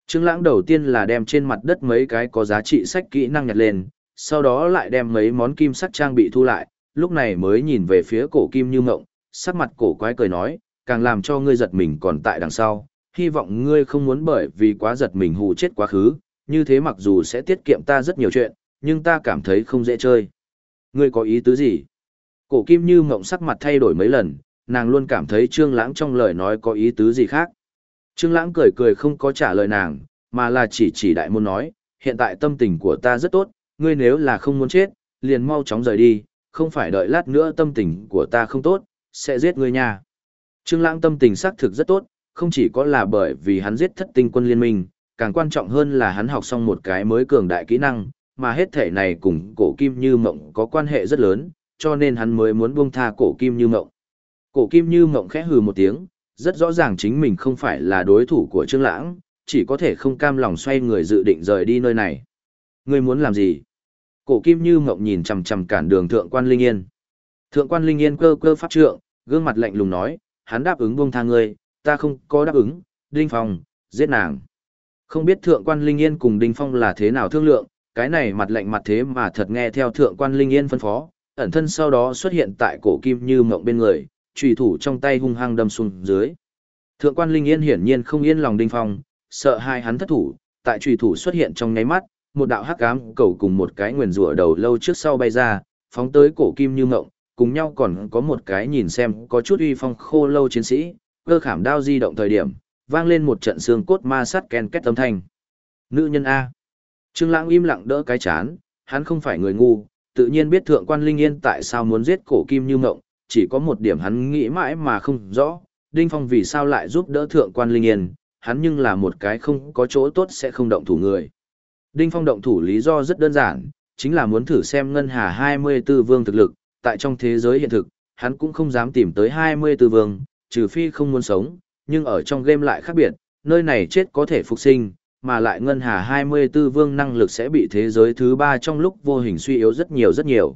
Trương Lãng đầu tiên là đem trên mặt đất mấy cái có giá trị sách kỹ năng nhặt lên, sau đó lại đem mấy món kim sắc trang bị thu lại, lúc này mới nhìn về phía cổ kim như ngộng, sắc mặt cổ quái cười nói, càng làm cho ngươi giật mình còn tại đằng sau, hy vọng ngươi không muốn bởi vì quá giật mình hù chết quá khứ, như thế mặc dù sẽ tiết kiệm ta rất nhiều chuyện, nhưng ta cảm thấy không dễ chơi. Ngươi có ý tứ gì? Cổ kim như mộng sắc mặt thay đổi mấy lần, nàng luôn cảm thấy Trương Lãng trong lời nói có ý tứ gì khác. Trương Lãng cười cười không có trả lời nàng, mà là chỉ chỉ đại môn nói, hiện tại tâm tình của ta rất tốt, ngươi nếu là không muốn chết, liền mau chóng rời đi, không phải đợi lát nữa tâm tình của ta không tốt, sẽ giết ngươi nha. Trương Lãng tâm tình xác thực rất tốt, không chỉ có là bởi vì hắn giết thất tinh quân liên minh, càng quan trọng hơn là hắn học xong một cái mới cường đại kỹ năng, mà hết thể này cùng cổ kim như mộng có quan hệ rất lớn, cho nên hắn mới muốn buông tha cổ kim như mộng. Cổ kim như mộng khẽ hừ một tiếng, rất rõ ràng chính mình không phải là đối thủ của Trương Lãng, chỉ có thể không cam lòng xoay người dự định rời đi nơi này. Ngươi muốn làm gì? Cổ kim như mộng nhìn chằm chằm cản đường thượng quan Linh Yên. Thượng quan Linh Yên cơ cơ pháp trượng, gương mặt lạnh lùng nói, hắn đáp ứng buông tha ngươi, ta không có đáp ứng, Đinh Phong, giết nàng. Không biết thượng quan Linh Yên cùng Đinh Phong là thế nào thương lượng, cái này mặt lạnh mặt thế mà thật nghe theo thượng quan Linh Yên phân phó, ẩn thân sau đó xuất hiện tại cổ kim như mộng bên người, trùy thủ trong tay hung hăng đâm xuống dưới. Thượng quan Linh Yên hiển nhiên không yên lòng Đinh Phong, sợ hai hắn thất thủ, tại trùy thủ xuất hiện trong nháy mắt, một đạo hắc ám cầu cùng một cái nguyền rủa đầu lâu trước sau bay ra, phóng tới cổ kim như mộng, cùng nhau còn có một cái nhìn xem có chút uy phong khô lâu chiến sĩ, cơ khảm đao di động thời điểm, vang lên một trận xương cốt ma sát ken két âm thanh. Nữ nhân A. Trương Lãng im lặng đỡ cái chán, hắn không phải người ngu, tự nhiên biết thượng quan Linh Yên tại sao muốn giết cổ kim như mộng, chỉ có một điểm hắn nghĩ mãi mà không rõ, Đinh Phong vì sao lại giúp đỡ thượng quan Linh Yên, hắn nhưng là một cái không có chỗ tốt sẽ không động thủ người. Đinh Phong động thủ lý do rất đơn giản, chính là muốn thử xem Ngân Hà 24 vương thực lực, tại trong thế giới hiện thực, hắn cũng không dám tìm tới 24 vương, trừ phi không muốn sống, nhưng ở trong game lại khác biệt, nơi này chết có thể phục sinh, mà lại Ngân Hà 24 vương năng lực sẽ bị thế giới thứ 3 trong lúc vô hình suy yếu rất nhiều rất nhiều.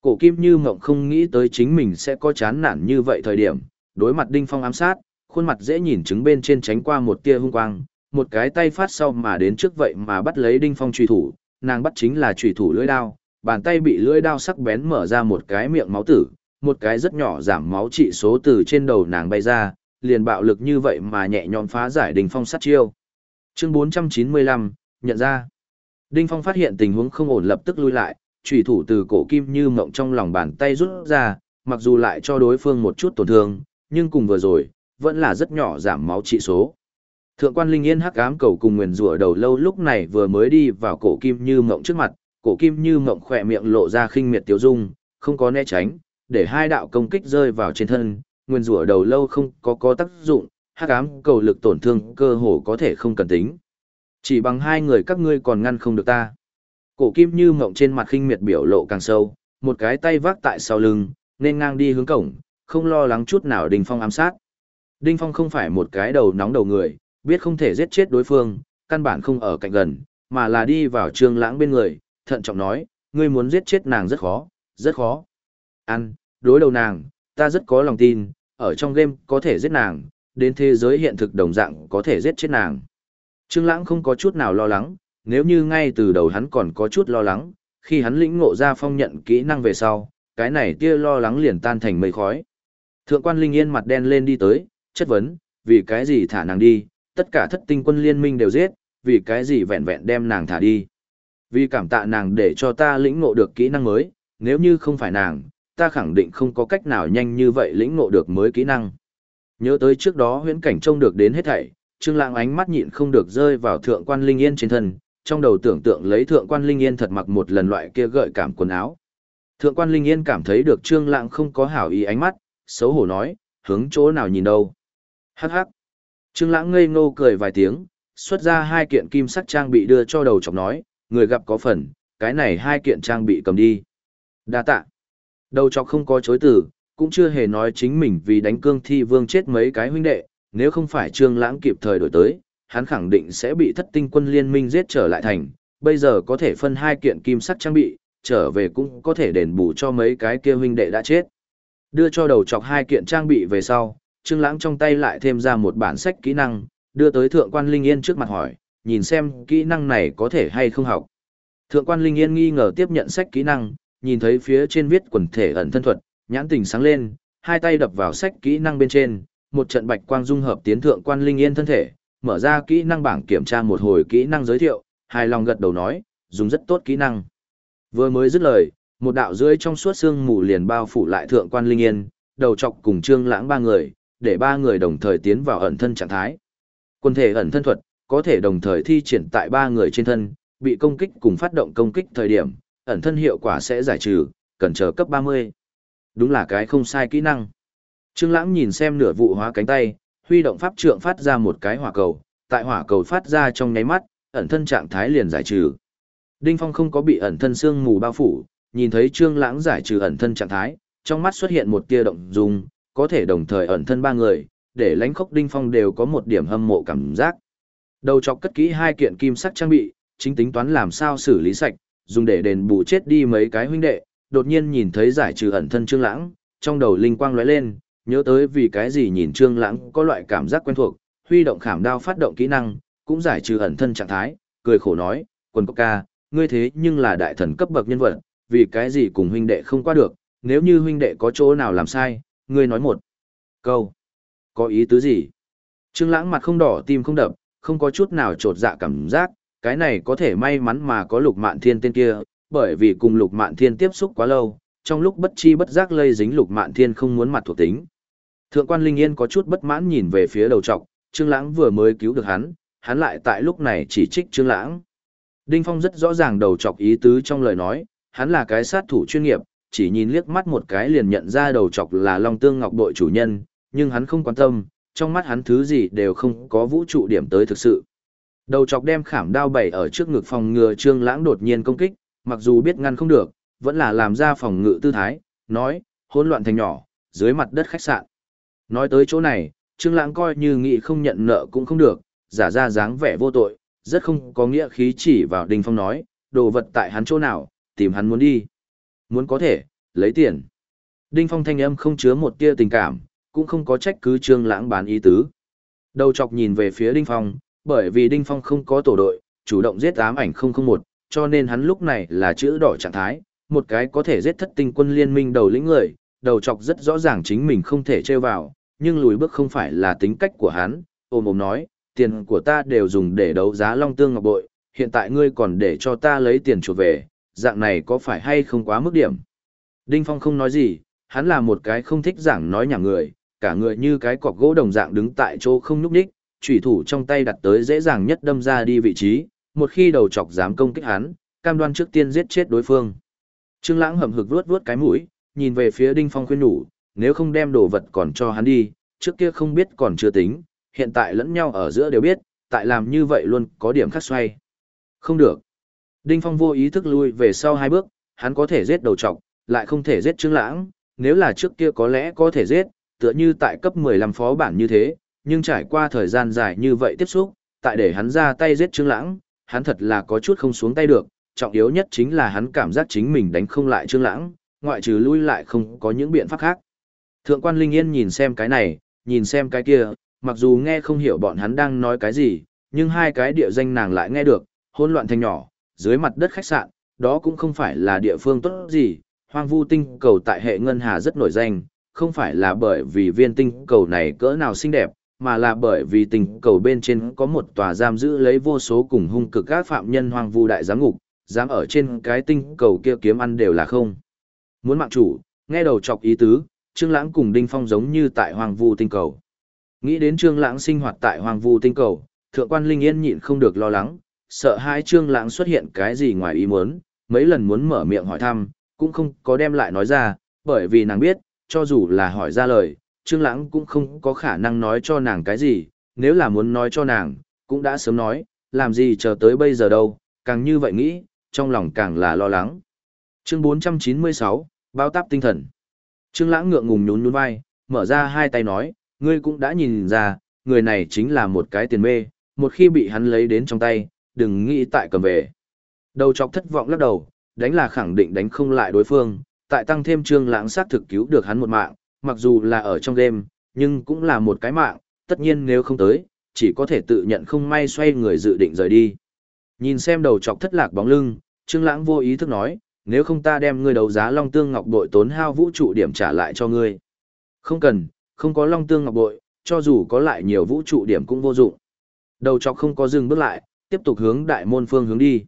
Cổ kim như mộng không nghĩ tới chính mình sẽ có chán nản như vậy thời điểm, đối mặt Đinh Phong ám sát, khuôn mặt dễ nhìn chứng bên trên tránh qua một tia hung quang, một cái tay phát sau mà đến trước vậy mà bắt lấy Đinh Phong truy thủ, nàng bắt chính là truy thủ lưỡi đao, bàn tay bị lưỡi đao sắc bén mở ra một cái miệng máu tử, một cái rất nhỏ giảm máu trị số từ trên đầu nàng bay ra, liền bạo lực như vậy mà nhẹ nhõm phá giải Đinh Phong sát chiêu. Chương 495, nhận ra. Đinh Phong phát hiện tình huống không ổn lập tức lui lại, chủy thủ từ cổ kim như mộng trong lòng bàn tay rút ra, mặc dù lại cho đối phương một chút tổn thương, nhưng cùng vừa rồi, vẫn là rất nhỏ giảm máu trị số. Thượng quan Linh Yên hắc ám cầu cùng nguyền rủa đầu lâu lúc này vừa mới đi vào cổ kim như mộng trước mặt, cổ kim như mộng khỏe miệng lộ ra khinh miệt tiêu dung, không có né tránh, để hai đạo công kích rơi vào trên thân, nguyên rủa đầu lâu không có có tác dụng, hắc ám cầu lực tổn thương cơ hồ có thể không cần tính. Chỉ bằng hai người các ngươi còn ngăn không được ta. Cổ kim như mộng trên mặt khinh miệt biểu lộ càng sâu, một cái tay vác tại sau lưng, nên ngang đi hướng cổng, không lo lắng chút nào Đinh Phong ám sát. Đinh Phong không phải một cái đầu nóng đầu người, biết không thể giết chết đối phương, căn bản không ở cạnh gần, mà là đi vào trương lãng bên người, thận trọng nói, ngươi muốn giết chết nàng rất khó, rất khó. Ăn, đối đầu nàng, ta rất có lòng tin, ở trong game có thể giết nàng, đến thế giới hiện thực đồng dạng có thể giết chết nàng. Trương Lãng không có chút nào lo lắng, nếu như ngay từ đầu hắn còn có chút lo lắng, khi hắn lĩnh ngộ ra phong nhận kỹ năng về sau, cái này tia lo lắng liền tan thành mây khói. Thượng quan Linh Yên mặt đen lên đi tới, chất vấn, vì cái gì thả nàng đi, tất cả thất tinh quân liên minh đều giết, vì cái gì vẹn vẹn đem nàng thả đi. Vì cảm tạ nàng để cho ta lĩnh ngộ được kỹ năng mới, nếu như không phải nàng, ta khẳng định không có cách nào nhanh như vậy lĩnh ngộ được mới kỹ năng. Nhớ tới trước đó huyễn cảnh trông được đến hết thảy, Trương Lãng ánh mắt nhịn không được rơi vào thượng quan linh yên trên thân, trong đầu tưởng tượng lấy thượng quan Linh Yên thật mặc một lần loại kia gợi cảm quần áo. Thượng quan Linh Yên cảm thấy được Trương Lãng không có hảo ý ánh mắt, xấu hổ nói, hướng chỗ nào nhìn đâu. Hắc hắc. Trương Lãng ngây ngô cười vài tiếng, xuất ra hai kiện kim sắc trang bị đưa cho đầu chọc nói, người gặp có phần, cái này hai kiện trang bị cầm đi. Đa tạ. Đầu chọc không có chối từ, cũng chưa hề nói chính mình vì đánh cương thi vương chết mấy cái huynh đệ, nếu không phải Trương Lãng kịp thời đổi tới, hắn khẳng định sẽ bị thất tinh quân liên minh giết trở lại thành, bây giờ có thể phân hai kiện kim sắc trang bị, trở về cũng có thể đền bù cho mấy cái kia huynh đệ đã chết. Đưa cho đầu chọc hai kiện trang bị về sau, Trương Lãng trong tay lại thêm ra một bản sách kỹ năng, đưa tới Thượng quan Linh Yên trước mặt hỏi, nhìn xem kỹ năng này có thể hay không học. Thượng quan Linh Yên nghi ngờ tiếp nhận sách kỹ năng, nhìn thấy phía trên viết quần thể ẩn thân thuật, nhãn tình sáng lên, hai tay đập vào sách kỹ năng bên trên, một trận bạch quang dung hợp tiến thượng quan Linh Yên thân thể, mở ra kỹ năng bảng kiểm tra một hồi kỹ năng giới thiệu, hài lòng gật đầu nói, dùng rất tốt kỹ năng. Vừa mới dứt lời, một đạo rưỡi trong suốt xương mù liền bao phủ lại thượng quan Linh Yên, đầu chọc cùng Trương Lãng ba người, để ba người đồng thời tiến vào ẩn thân trạng thái. Quân thể ẩn thân thuật có thể đồng thời thi triển tại ba người trên thân, bị công kích cùng phát động công kích thời điểm, ẩn thân hiệu quả sẽ giải trừ, cần chờ cấp 30. Đúng là cái không sai kỹ năng. Trương Lãng nhìn xem nửa vụ hóa cánh tay, huy động pháp trượng phát ra một cái hỏa cầu, tại hỏa cầu phát ra trong nháy mắt, ẩn thân trạng thái liền giải trừ. Đinh Phong không có bị ẩn thân xương mù bao phủ, nhìn thấy Trương Lãng giải trừ ẩn thân trạng thái, trong mắt xuất hiện một tia động dung, có thể đồng thời ẩn thân ba người, để lãnh khốc Đinh Phong đều có một điểm hâm mộ cảm giác. Đầu chọc cất kỹ hai kiện kim sắc trang bị, chính tính toán làm sao xử lý sạch, dùng để đền bù chết đi mấy cái huynh đệ, đột nhiên nhìn thấy giải trừ ẩn thân Trương Lãng, trong đầu linh quang lóe lên, nhớ tới vì cái gì nhìn Trương Lãng có loại cảm giác quen thuộc, huy động khảm đao phát động kỹ năng, cũng giải trừ ẩn thân trạng thái, cười khổ nói, "Quân Cốc ca, ngươi thế nhưng là đại thần cấp bậc nhân vật, vì cái gì cùng huynh đệ không qua được, nếu như huynh đệ có chỗ nào làm sai, ngươi nói một câu. Có ý tứ gì?" Trương Lãng mặt không đỏ tim không đập, không có chút nào trột dạ cảm giác, cái này có thể may mắn mà có Lục Mạn Thiên tên kia, bởi vì cùng Lục Mạn Thiên tiếp xúc quá lâu, trong lúc bất chi bất giác lây dính Lục Mạn Thiên không muốn mặt thuộc tính. Thượng quan Linh Yên có chút bất mãn nhìn về phía đầu trọc, Trương Lãng vừa mới cứu được hắn, hắn lại tại lúc này chỉ trích Trương Lãng. Đinh Phong rất rõ ràng đầu trọc ý tứ trong lời nói, hắn là cái sát thủ chuyên nghiệp, chỉ nhìn liếc mắt một cái liền nhận ra đầu trọc là Long Tương Ngọc đội chủ nhân, nhưng hắn không quan tâm, trong mắt hắn thứ gì đều không có vũ trụ điểm tới thực sự. Đầu chọc đem khảm đao bày ở trước ngực phòng ngừa Trương Lãng đột nhiên công kích, mặc dù biết ngăn không được, vẫn là làm ra phòng ngự tư thái, nói, hỗn loạn thành nhỏ, dưới mặt đất khách sạn. Nói tới chỗ này, Trương Lãng coi như nghị không nhận nợ cũng không được, giả ra dáng vẻ vô tội, rất không có nghĩa khí chỉ vào Đinh Phong nói, đồ vật tại hắn chỗ nào, tìm hắn muốn đi. Muốn có thể, lấy tiền. Đinh Phong thanh âm không chứa một tia tình cảm, cũng không có trách cứ Trương Lãng bán ý tứ. Đầu chọc nhìn về phía Đinh Phong, bởi vì Đinh Phong không có tổ đội, chủ động giết ám ảnh 001, cho nên hắn lúc này là chữ đỏ trạng thái, một cái có thể giết thất tinh quân liên minh đầu lĩnh người, đầu chọc rất rõ ràng chính mình không thể trêu vào, nhưng lùi bước không phải là tính cách của hắn, ôm ôm nói, tiền của ta đều dùng để đấu giá long tương ngọc bội, hiện tại ngươi còn để cho ta lấy tiền chuột về, dạng này có phải hay không quá mức điểm. Đinh Phong không nói gì, hắn là một cái không thích giảng nói nhảm người, cả người như cái cọc gỗ đồng dạng đứng tại chỗ không nhúc nhích, chủy thủ trong tay đặt tới dễ dàng nhất đâm ra đi vị trí, một khi đầu chọc dám công kích hắn, cam đoan trước tiên giết chết đối phương. Trương Lãng hậm hực vuốt vuốt cái mũi, nhìn về phía Đinh Phong khuyên nhủ, nếu không đem đồ vật còn cho hắn đi, trước kia không biết còn chưa tính, hiện tại lẫn nhau ở giữa đều biết, tại làm như vậy luôn có điểm khác xoay. Không được. Đinh Phong vô ý thức lui về sau hai bước, hắn có thể giết đầu trọc, lại không thể giết Trương Lãng, nếu là trước kia có lẽ có thể giết, tựa như tại cấp 15 phó bản như thế, nhưng trải qua thời gian dài như vậy tiếp xúc, tại để hắn ra tay giết Trương Lãng, hắn thật là có chút không xuống tay được, trọng yếu nhất chính là hắn cảm giác chính mình đánh không lại Trương Lãng, ngoại trừ lui lại không có những biện pháp khác. Thượng quan Linh Yên nhìn xem cái này, nhìn xem cái kia, mặc dù nghe không hiểu bọn hắn đang nói cái gì, nhưng hai cái địa danh nàng lại nghe được, hỗn loạn thành nhỏ, dưới mặt đất khách sạn, đó cũng không phải là địa phương tốt gì, hoang vu tinh cầu tại hệ ngân hà rất nổi danh, không phải là bởi vì viên tinh cầu này cỡ nào xinh đẹp, mà là bởi vì tinh cầu bên trên có một tòa giam giữ lấy vô số cùng hung cực các phạm nhân hoang vu đại giám ngục, dám ở trên cái tinh cầu kia kiếm ăn đều là không. Muốn mạng chủ, nghe đầu chọc ý tứ, Trương Lãng cùng Đinh Phong giống như tại hoang vu tinh cầu. Nghĩ đến Trương Lãng sinh hoạt tại hoang vu tinh cầu, thượng quan Linh Yên nhịn không được lo lắng, sợ hai Trương Lãng xuất hiện cái gì ngoài ý muốn, mấy lần muốn mở miệng hỏi thăm, cũng không có đem lại nói ra, bởi vì nàng biết, cho dù là hỏi ra lời, Trương Lãng cũng không có khả năng nói cho nàng cái gì, nếu là muốn nói cho nàng, cũng đã sớm nói, làm gì chờ tới bây giờ đâu, càng như vậy nghĩ, trong lòng càng là lo lắng. Chương 496, báo táp tinh thần. Trương Lãng ngượng ngùng nhún nhún vai, mở ra hai tay nói, ngươi cũng đã nhìn ra, người này chính là một cái tiền mê, một khi bị hắn lấy đến trong tay, đừng nghĩ tại cầm về. Đầu chọc thất vọng lắc đầu, đánh là khẳng định đánh không lại đối phương, tại tăng thêm Trương Lãng sát thực cứu được hắn một mạng, mặc dù là ở trong game nhưng cũng là một cái mạng, tất nhiên nếu không tới, chỉ có thể tự nhận không may xoay người dự định rời đi. Nhìn xem đầu chọc thất lạc bóng lưng, Trương Lãng vô ý thức nói, nếu không ta đem ngươi đấu giá Long Tương Ngọc Bội tốn hao vũ trụ điểm trả lại cho ngươi. Không cần, không có Long Tương Ngọc Bội, cho dù có lại nhiều vũ trụ điểm cũng vô dụng. Đầu chọc không có dừng bước lại, tiếp tục hướng đại môn phương hướng đi.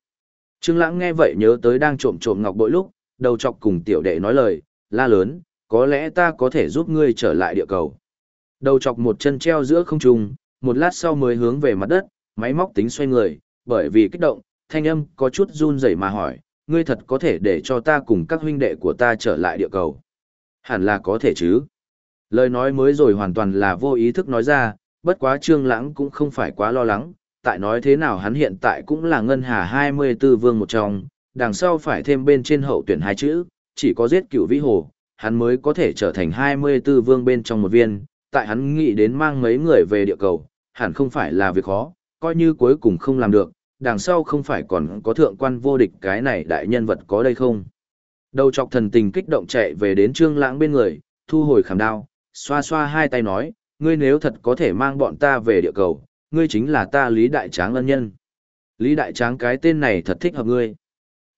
Trương Lãng nghe vậy nhớ tới đang trộm trộm ngọc bội lúc, đầu chọc cùng tiểu đệ nói lời, la lớn, có lẽ ta có thể giúp ngươi trở lại địa cầu. Đầu chọc một chân treo giữa không trung, một lát sau mới hướng về mặt đất, máy móc tính xoay người, bởi vì kích động, thanh âm có chút run rẩy mà hỏi, ngươi thật có thể để cho ta cùng các huynh đệ của ta trở lại địa cầu. Hẳn là có thể chứ. Lời nói mới rồi hoàn toàn là vô ý thức nói ra, bất quá trương lãng cũng không phải quá lo lắng, tại nói thế nào hắn hiện tại cũng là ngân hà 24 vương một trong, đằng sau phải thêm bên trên hậu tuyển hai chữ, chỉ có giết cửu vĩ hồ, hắn mới có thể trở thành 24 vương bên trong một viên, tại hắn nghĩ đến mang mấy người về địa cầu, hẳn không phải là việc khó, coi như cuối cùng không làm được, đằng sau không phải còn có thượng quan vô địch cái này đại nhân vật có đây không. Đầu chọc thần tình kích động chạy về đến trương lãng bên người, thu hồi khảm đao, xoa xoa hai tay nói, ngươi nếu thật có thể mang bọn ta về địa cầu, ngươi chính là ta Lý Đại Tráng ân nhân. Lý Đại Tráng cái tên này thật thích hợp ngươi.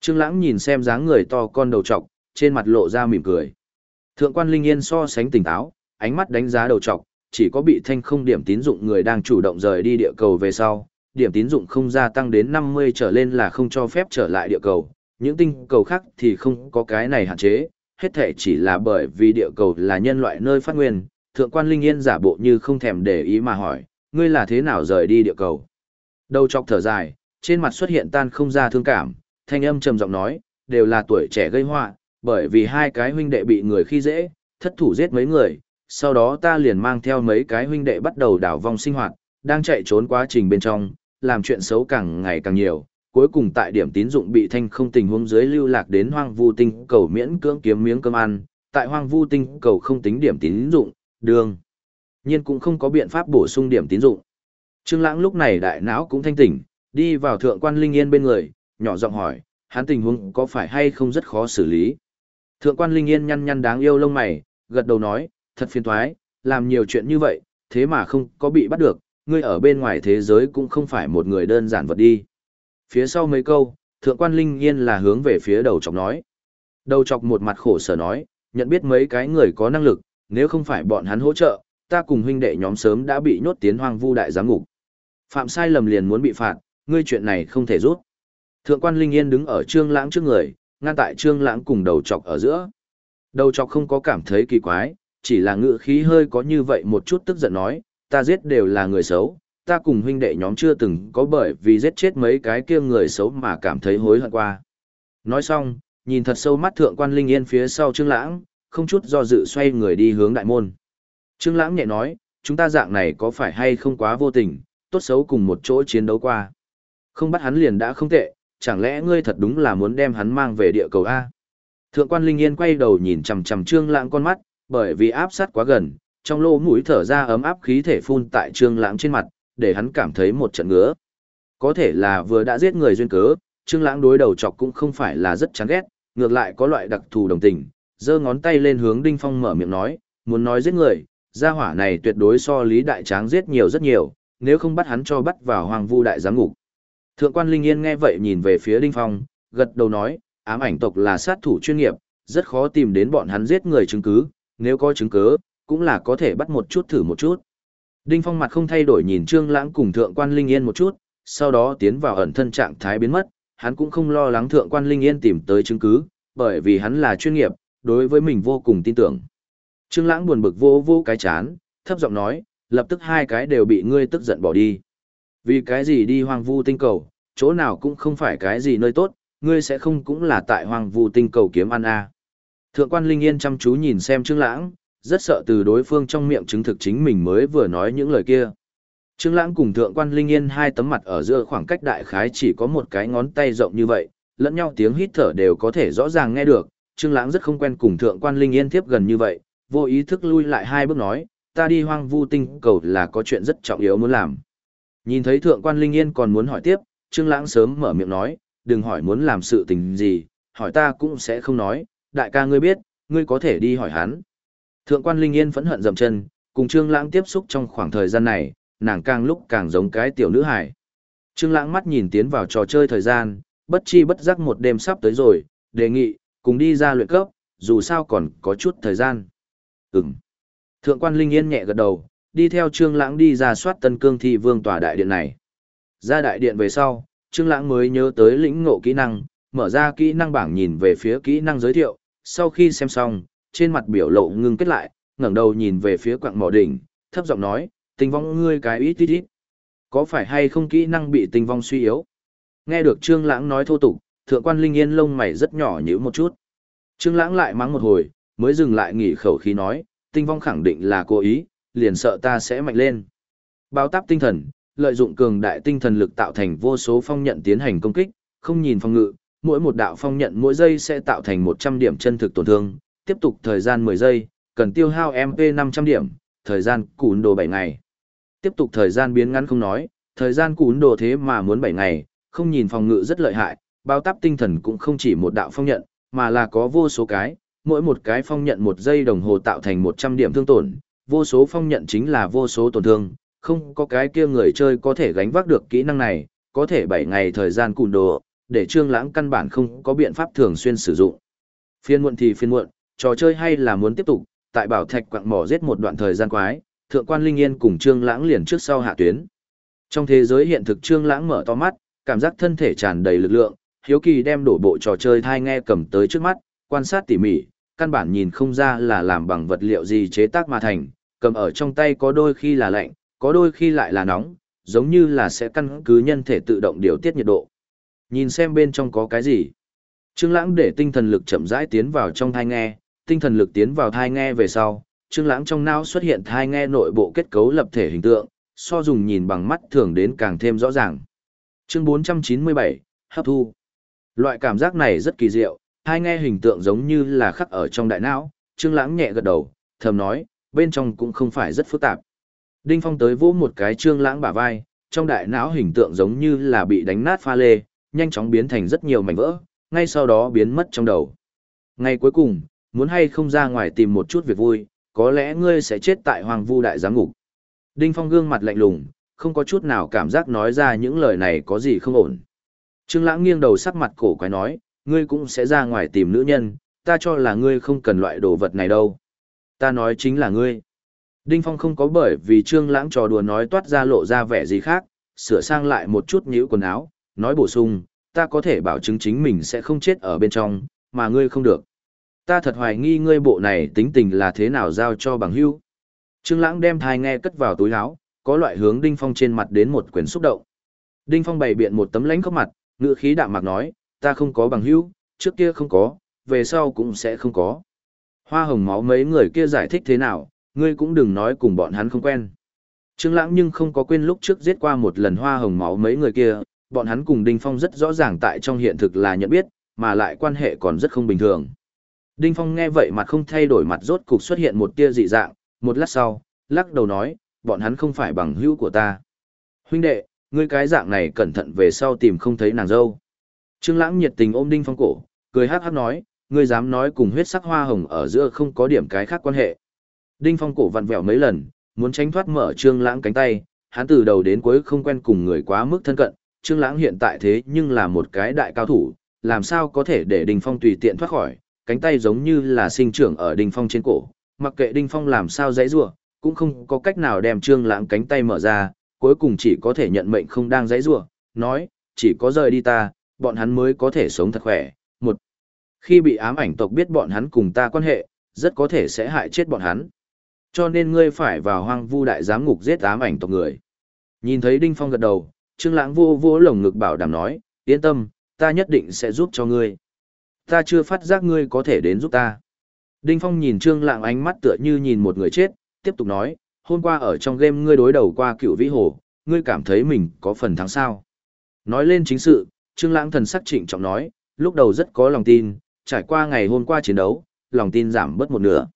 Trương Lãng nhìn xem dáng người to con đầu trọc, trên mặt lộ ra mỉm cười. Thượng quan Linh Yên so sánh tỉnh táo, ánh mắt đánh giá đầu trọc, chỉ có bị thanh không điểm tín dụng người đang chủ động rời đi địa cầu về sau, điểm tín dụng không gia tăng đến 50 trở lên là không cho phép trở lại địa cầu, những tinh cầu khác thì không có cái này hạn chế, hết thể chỉ là bởi vì địa cầu là nhân loại nơi phát nguyên, thượng quan Linh Yên giả bộ như không thèm để ý mà hỏi, ngươi là thế nào rời đi địa cầu? Đầu trọc thở dài, trên mặt xuất hiện tan không ra thương cảm, thanh âm trầm giọng nói, đều là tuổi trẻ gây họa, bởi vì hai cái huynh đệ bị người khi dễ, thất thủ giết mấy người, sau đó ta liền mang theo mấy cái huynh đệ bắt đầu đảo vong sinh hoạt, đang chạy trốn quá trình bên trong, làm chuyện xấu càng ngày càng nhiều, cuối cùng tại điểm tín dụng bị thanh không tình huống dưới lưu lạc đến hoang vu tinh cầu miễn cưỡng kiếm miếng cơm ăn, tại hoang vu tinh cầu không tính điểm tín dụng, đường nhiên cũng không có biện pháp bổ sung điểm tín dụng. Trương Lãng lúc này đại não cũng thanh tỉnh, đi vào thượng quan Linh Yên bên người, nhỏ giọng hỏi, hắn tình huống có phải hay không rất khó xử lý. Thượng quan Linh Yên nhăn nhăn đáng yêu lông mày, gật đầu nói, thật phiền toái, làm nhiều chuyện như vậy, thế mà không có bị bắt được, ngươi ở bên ngoài thế giới cũng không phải một người đơn giản vật đi. Phía sau mấy câu, thượng quan Linh Yên là hướng về phía đầu chọc nói. Đầu chọc một mặt khổ sở nói, nhận biết mấy cái người có năng lực, nếu không phải bọn hắn hỗ trợ, ta cùng huynh đệ nhóm sớm đã bị nhốt tiến hoang vu đại giám ngục. Phạm sai lầm liền muốn bị phạt, ngươi chuyện này không thể rút. Thượng quan Linh Yên đứng ở Trương Lãng trước người, ngăn tại Trương Lãng cùng đầu chọc ở giữa. Đầu chọc không có cảm thấy kỳ quái, chỉ là ngữ khí hơi có như vậy một chút tức giận nói, ta giết đều là người xấu, ta cùng huynh đệ nhóm chưa từng có bởi vì giết chết mấy cái kia người xấu mà cảm thấy hối hận qua. Nói xong, nhìn thật sâu mắt thượng quan Linh Yên phía sau Trương Lãng, không chút do dự xoay người đi hướng đại môn. Trương Lãng nhẹ nói, chúng ta dạng này có phải hay không quá vô tình, tốt xấu cùng một chỗ chiến đấu qua. Không bắt hắn liền đã không tệ, chẳng lẽ ngươi thật đúng là muốn đem hắn mang về địa cầu A? Thượng quan Linh Yên quay đầu nhìn chằm chằm Trương Lãng con mắt, bởi vì áp sát quá gần, trong lỗ mũi thở ra ấm áp khí thể phun tại Trương Lãng trên mặt, để hắn cảm thấy một trận ngứa. Có thể là vừa đã giết người duyên cớ, Trương Lãng đối đầu chọc cũng không phải là rất chán ghét, ngược lại có loại đặc thù đồng tình, giơ ngón tay lên hướng Đinh Phong mở miệng nói, muốn nói giết người, gia hỏa này tuyệt đối so Lý Đại Tráng giết nhiều rất nhiều, nếu không bắt hắn cho bắt vào hoàng vu đại giám ngục. Thượng quan Linh Yên nghe vậy nhìn về phía Đinh Phong, gật đầu nói, ám ảnh tộc là sát thủ chuyên nghiệp, rất khó tìm đến bọn hắn giết người chứng cứ, nếu có chứng cứ, cũng là có thể bắt một chút thử một chút. Đinh Phong mặt không thay đổi nhìn Trương Lãng cùng Thượng quan Linh Yên một chút, sau đó tiến vào ẩn thân trạng thái biến mất, hắn cũng không lo lắng Thượng quan Linh Yên tìm tới chứng cứ, bởi vì hắn là chuyên nghiệp, đối với mình vô cùng tin tưởng. Trương Lãng buồn bực vô vô cái chán, thấp giọng nói, lập tức hai cái đều bị ngươi tức giận bỏ đi. Vì cái gì đi hoang vu tinh cầu, chỗ nào cũng không phải cái gì nơi tốt, ngươi sẽ không cũng là tại hoang vu tinh cầu kiếm ăn à. Thượng quan Linh Yên chăm chú nhìn xem Trương Lãng, rất sợ từ đối phương trong miệng chứng thực chính mình mới vừa nói những lời kia. Trương Lãng cùng Thượng quan Linh Yên hai tấm mặt ở giữa khoảng cách đại khái chỉ có một cái ngón tay rộng như vậy, lẫn nhau tiếng hít thở đều có thể rõ ràng nghe được. Trương Lãng rất không quen cùng Thượng quan Linh Yên tiếp gần như vậy, vô ý thức lui lại hai bước nói, ta đi hoang vu tinh cầu là có chuyện rất trọng yếu muốn làm. Nhìn thấy Thượng quan Linh Yên còn muốn hỏi tiếp, Trương Lãng sớm mở miệng nói, đừng hỏi muốn làm sự tình gì, hỏi ta cũng sẽ không nói, đại ca ngươi biết, ngươi có thể đi hỏi hắn. Thượng quan Linh Yên phẫn hận dậm chân, cùng Trương Lãng tiếp xúc trong khoảng thời gian này, nàng càng lúc càng giống cái tiểu nữ hài. Trương Lãng mắt nhìn tiến vào trò chơi thời gian, bất chi bất giác một đêm sắp tới rồi, đề nghị, cùng đi ra luyện cấp, dù sao còn có chút thời gian. Ừm. Thượng quan Linh Yên nhẹ gật đầu, đi theo Trương Lãng đi ra soát Tân Cương Thị Vương tòa đại điện này. Ra đại điện về sau, Trương Lãng mới nhớ tới lĩnh ngộ kỹ năng, mở ra kỹ năng bảng nhìn về phía kỹ năng giới thiệu, sau khi xem xong, trên mặt biểu lộ ngưng kết lại, ngẩng đầu nhìn về phía quặng mỏ đỉnh, thấp giọng nói, tình vong ngươi cái ít ít ít. Có phải hay không kỹ năng bị tình vong suy yếu? Nghe được Trương Lãng nói thô tục, thượng quan Linh Yên lông mày rất nhỏ nhíu một chút. Trương Lãng lại mắng một hồi, mới dừng lại nghỉ khẩu khí nói, tinh vong khẳng định là cố ý, liền sợ ta sẽ mạnh lên. Báo táp tinh thần, lợi dụng cường đại tinh thần lực tạo thành vô số phong nhận tiến hành công kích, không nhìn phong ngự, mỗi một đạo phong nhận mỗi giây sẽ tạo thành 100 điểm chân thực tổn thương, tiếp tục thời gian 10 giây, cần tiêu hao MP 500 điểm, thời gian cún đồ 7 ngày. Tiếp tục thời gian biến ngắn không nói, thời gian cún đồ thế mà muốn 7 ngày, không nhìn phòng ngự rất lợi hại, bao táp tinh thần cũng không chỉ một đạo phong nhận, mà là có vô số cái, mỗi một cái phong nhận một giây đồng hồ tạo thành 100 điểm thương tổn, vô số phong nhận chính là vô số tổn thương, không có cái kia người chơi có thể gánh vác được kỹ năng này, có thể 7 ngày thời gian cùn đồ, để Trương Lãng căn bản không có biện pháp thường xuyên sử dụng. Phiên muộn thì phiên muộn, trò chơi hay là muốn tiếp tục, tại Bảo Thạch quặng mỏ giết một đoạn thời gian quái, Thượng quan Linh Yên cùng Trương Lãng liền trước sau hạ tuyến. Trong thế giới hiện thực Trương Lãng mở to mắt, cảm giác thân thể tràn đầy lực lượng, hiếu kỳ đem đổ bộ trò chơi thai nghe cầm tới trước mắt, quan sát tỉ mỉ, căn bản nhìn không ra là làm bằng vật liệu gì chế tác mà thành, cầm ở trong tay có đôi khi là lạnh, có đôi khi lại là nóng, giống như là sẽ căn cứ nhân thể tự động điều tiết nhiệt độ. Nhìn xem bên trong có cái gì. Trương Lãng để tinh thần lực chậm rãi tiến vào trong thai nghe, tinh thần lực tiến vào thai nghe về sau, Trương Lãng trong não xuất hiện thai nghe nội bộ kết cấu lập thể hình tượng, so dùng nhìn bằng mắt thường đến càng thêm rõ ràng. Chương 497, hấp thu. Loại cảm giác này rất kỳ diệu, hai nghe hình tượng giống như là khắc ở trong đại não, Trương Lãng nhẹ gật đầu, thầm nói, bên trong cũng không phải rất phức tạp. Đinh Phong tới vỗ một cái Trương Lãng bả vai, trong đại não hình tượng giống như là bị đánh nát pha lê, nhanh chóng biến thành rất nhiều mảnh vỡ, ngay sau đó biến mất trong đầu. Ngày cuối cùng, muốn hay không ra ngoài tìm một chút việc vui, có lẽ ngươi sẽ chết tại Hoàng Vu đại giám ngục. Đinh Phong gương mặt lạnh lùng, không có chút nào cảm giác nói ra những lời này có gì không ổn. Trương Lãng nghiêng đầu sắc mặt cổ quái nói, ngươi cũng sẽ ra ngoài tìm nữ nhân, ta cho là ngươi không cần loại đồ vật này đâu. Ta nói chính là ngươi. Đinh Phong không có bởi vì Trương Lãng trò đùa nói toát ra lộ ra vẻ gì khác, sửa sang lại một chút nhíu quần áo, nói bổ sung, ta có thể bảo chứng chính mình sẽ không chết ở bên trong, mà ngươi không được. Ta thật hoài nghi ngươi bộ này tính tình là thế nào giao cho bằng hữu. Trương Lãng đem thai nghe cất vào túi áo, có loại hướng Đinh Phong trên mặt đến một quyển xúc động. Đinh Phong bày biện một tấm lãnh khốc mặt, ngữ khí đạm mạc nói, ta không có bằng hữu, trước kia không có, về sau cũng sẽ không có. Hoa hồng máu mấy người kia giải thích thế nào, ngươi cũng đừng nói cùng bọn hắn không quen. Trương Lãng nhưng không có quên lúc trước giết qua một lần hoa hồng máu mấy người kia, bọn hắn cùng Đinh Phong rất rõ ràng tại trong hiện thực là nhận biết, mà lại quan hệ còn rất không bình thường. Đinh Phong nghe vậy mặt không thay đổi mặt rốt cục xuất hiện một tia dị dạng, một lát sau, lắc đầu nói, bọn hắn không phải bằng hữu của ta. Huynh đệ, ngươi cái dạng này cẩn thận về sau tìm không thấy nàng dâu. Trương Lãng nhiệt tình ôm Đinh Phong cổ, cười hắc hắc nói, ngươi dám nói cùng huyết sắc hoa hồng ở giữa không có điểm cái khác quan hệ. Đinh Phong cổ vặn vẹo mấy lần, muốn tránh thoát mở Trương Lãng cánh tay, hắn từ đầu đến cuối không quen cùng người quá mức thân cận, Trương Lãng hiện tại thế nhưng là một cái đại cao thủ, làm sao có thể để Đinh Phong tùy tiện thoát khỏi, cánh tay giống như là sinh trưởng ở Đinh Phong trên cổ, mặc kệ Đinh Phong làm sao giãy giụa, cũng không có cách nào đem Trương Lãng cánh tay mở ra, cuối cùng chỉ có thể nhận mệnh không đang giãy giụa, nói, chỉ có rời đi ta, bọn hắn mới có thể sống thật khỏe. Một, khi bị ám ảnh tộc biết bọn hắn cùng ta quan hệ, rất có thể sẽ hại chết bọn hắn. Cho nên ngươi phải vào hoang vu đại giám ngục giết ám ảnh tộc người. Nhìn thấy Đinh Phong gật đầu, Trương Lãng vô vô lồng ngực bảo đảm nói, yên tâm, ta nhất định sẽ giúp cho ngươi. Ta chưa phát giác ngươi có thể đến giúp ta. Đinh Phong nhìn Trương Lãng ánh mắt tựa như nhìn một người chết, tiếp tục nói, hôm qua ở trong game ngươi đối đầu qua cựu vĩ hồ, ngươi cảm thấy mình có phần thắng sao. Nói lên chính sự, Trương Lãng thần sắc trịnh trọng nói, lúc đầu rất có lòng tin, trải qua ngày hôm qua chiến đấu, lòng tin giảm bớt một nửa.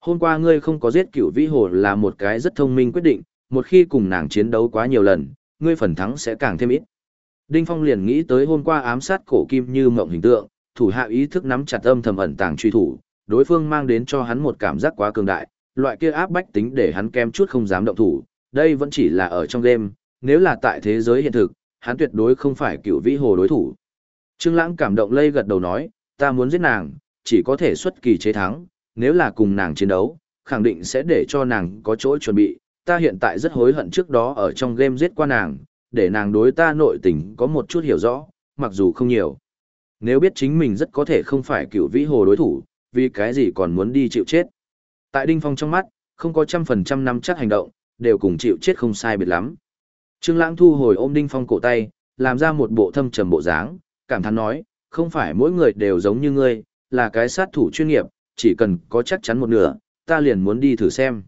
Hôm qua ngươi không có giết Cửu vĩ hồ là một cái rất thông minh quyết định, một khi cùng nàng chiến đấu quá nhiều lần, ngươi phần thắng sẽ càng thêm ít. Đinh Phong liền nghĩ tới hôm qua ám sát cổ kim như mộng hình tượng, thủ hạ ý thức nắm chặt âm thầm ẩn tàng truy thủ, đối phương mang đến cho hắn một cảm giác quá cường đại, loại kia áp bách tính để hắn kem chút không dám động thủ, đây vẫn chỉ là ở trong game, nếu là tại thế giới hiện thực, hắn tuyệt đối không phải cựu vĩ hồ đối thủ. Trương Lãng cảm động lây gật đầu nói, ta muốn giết nàng, chỉ có thể xuất kỳ chế thắng, nếu là cùng nàng chiến đấu, khẳng định sẽ để cho nàng có chỗ chuẩn bị, ta hiện tại rất hối hận trước đó ở trong game giết qua nàng, để nàng đối ta nội tình có một chút hiểu rõ, mặc dù không nhiều. Nếu biết chính mình rất có thể không phải cựu vĩ hồ đối thủ, vì cái gì còn muốn đi chịu chết. Tại Đinh Phong trong mắt, không có trăm phần trăm nắm chắc hành động, đều cùng chịu chết không sai biệt lắm. Trương Lãng thu hồi ôm Đinh Phong cổ tay, làm ra một bộ thâm trầm bộ dáng, cảm thán nói, không phải mỗi người đều giống như ngươi, là cái sát thủ chuyên nghiệp, chỉ cần có chắc chắn một nửa, ta liền muốn đi thử xem.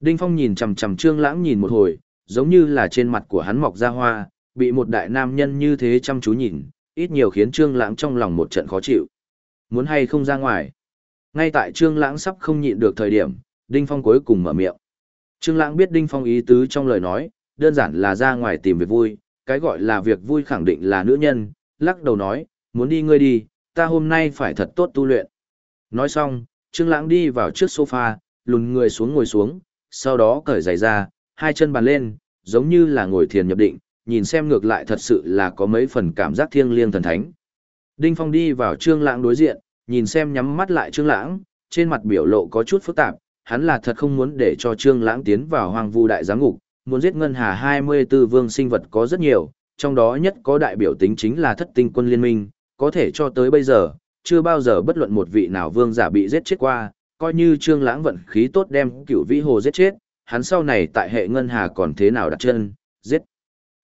Đinh Phong nhìn chằm chằm Trương Lãng nhìn một hồi, giống như là trên mặt của hắn mọc ra hoa, bị một đại nam nhân như thế chăm chú nhìn, ít nhiều khiến Trương Lãng trong lòng một trận khó chịu. Muốn hay không ra ngoài? Ngay tại Trương Lãng sắp không nhịn được thời điểm, Đinh Phong cuối cùng mở miệng. Trương Lãng biết Đinh Phong ý tứ trong lời nói, đơn giản là ra ngoài tìm việc vui, cái gọi là việc vui khẳng định là nữ nhân, lắc đầu nói, muốn đi ngươi đi, ta hôm nay phải thật tốt tu luyện. Nói xong, Trương Lãng đi vào trước sofa, lùn người xuống ngồi xuống, sau đó cởi giày ra, hai chân bàn lên, giống như là ngồi thiền nhập định, nhìn xem ngược lại thật sự là có mấy phần cảm giác thiêng liêng thần thánh. Đinh Phong đi vào Trương Lãng đối diện, nhìn xem nhắm mắt lại Trương Lãng, trên mặt biểu lộ có chút phức tạp, hắn là thật không muốn để cho Trương Lãng tiến vào Hoang Vu đại giám ngục, muốn giết ngân hà 24 vương sinh vật có rất nhiều, trong đó nhất có đại biểu tính chính là Thất Tinh quân liên minh, có thể cho tới bây giờ, chưa bao giờ bất luận một vị nào vương giả bị giết chết qua, coi như Trương Lãng vận khí tốt đem Cửu Vĩ Hồ giết chết, hắn sau này tại hệ ngân hà còn thế nào đặt chân, giết.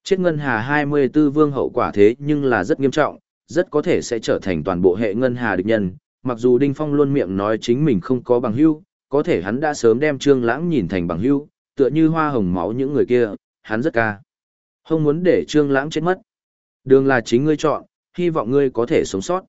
Chết ngân hà 24 vương hậu quả thế nhưng là rất nghiêm trọng, rất có thể sẽ trở thành toàn bộ hệ ngân hà địch nhân, mặc dù Đinh Phong luôn miệng nói chính mình không có bằng hữu, có thể hắn đã sớm đem Trương Lãng nhìn thành bằng hữu, tựa như hoa hồng máu những người kia, hắn rất ca. Không muốn để Trương Lãng chết mất. Đường là chính ngươi chọn, hy vọng ngươi có thể sống sót.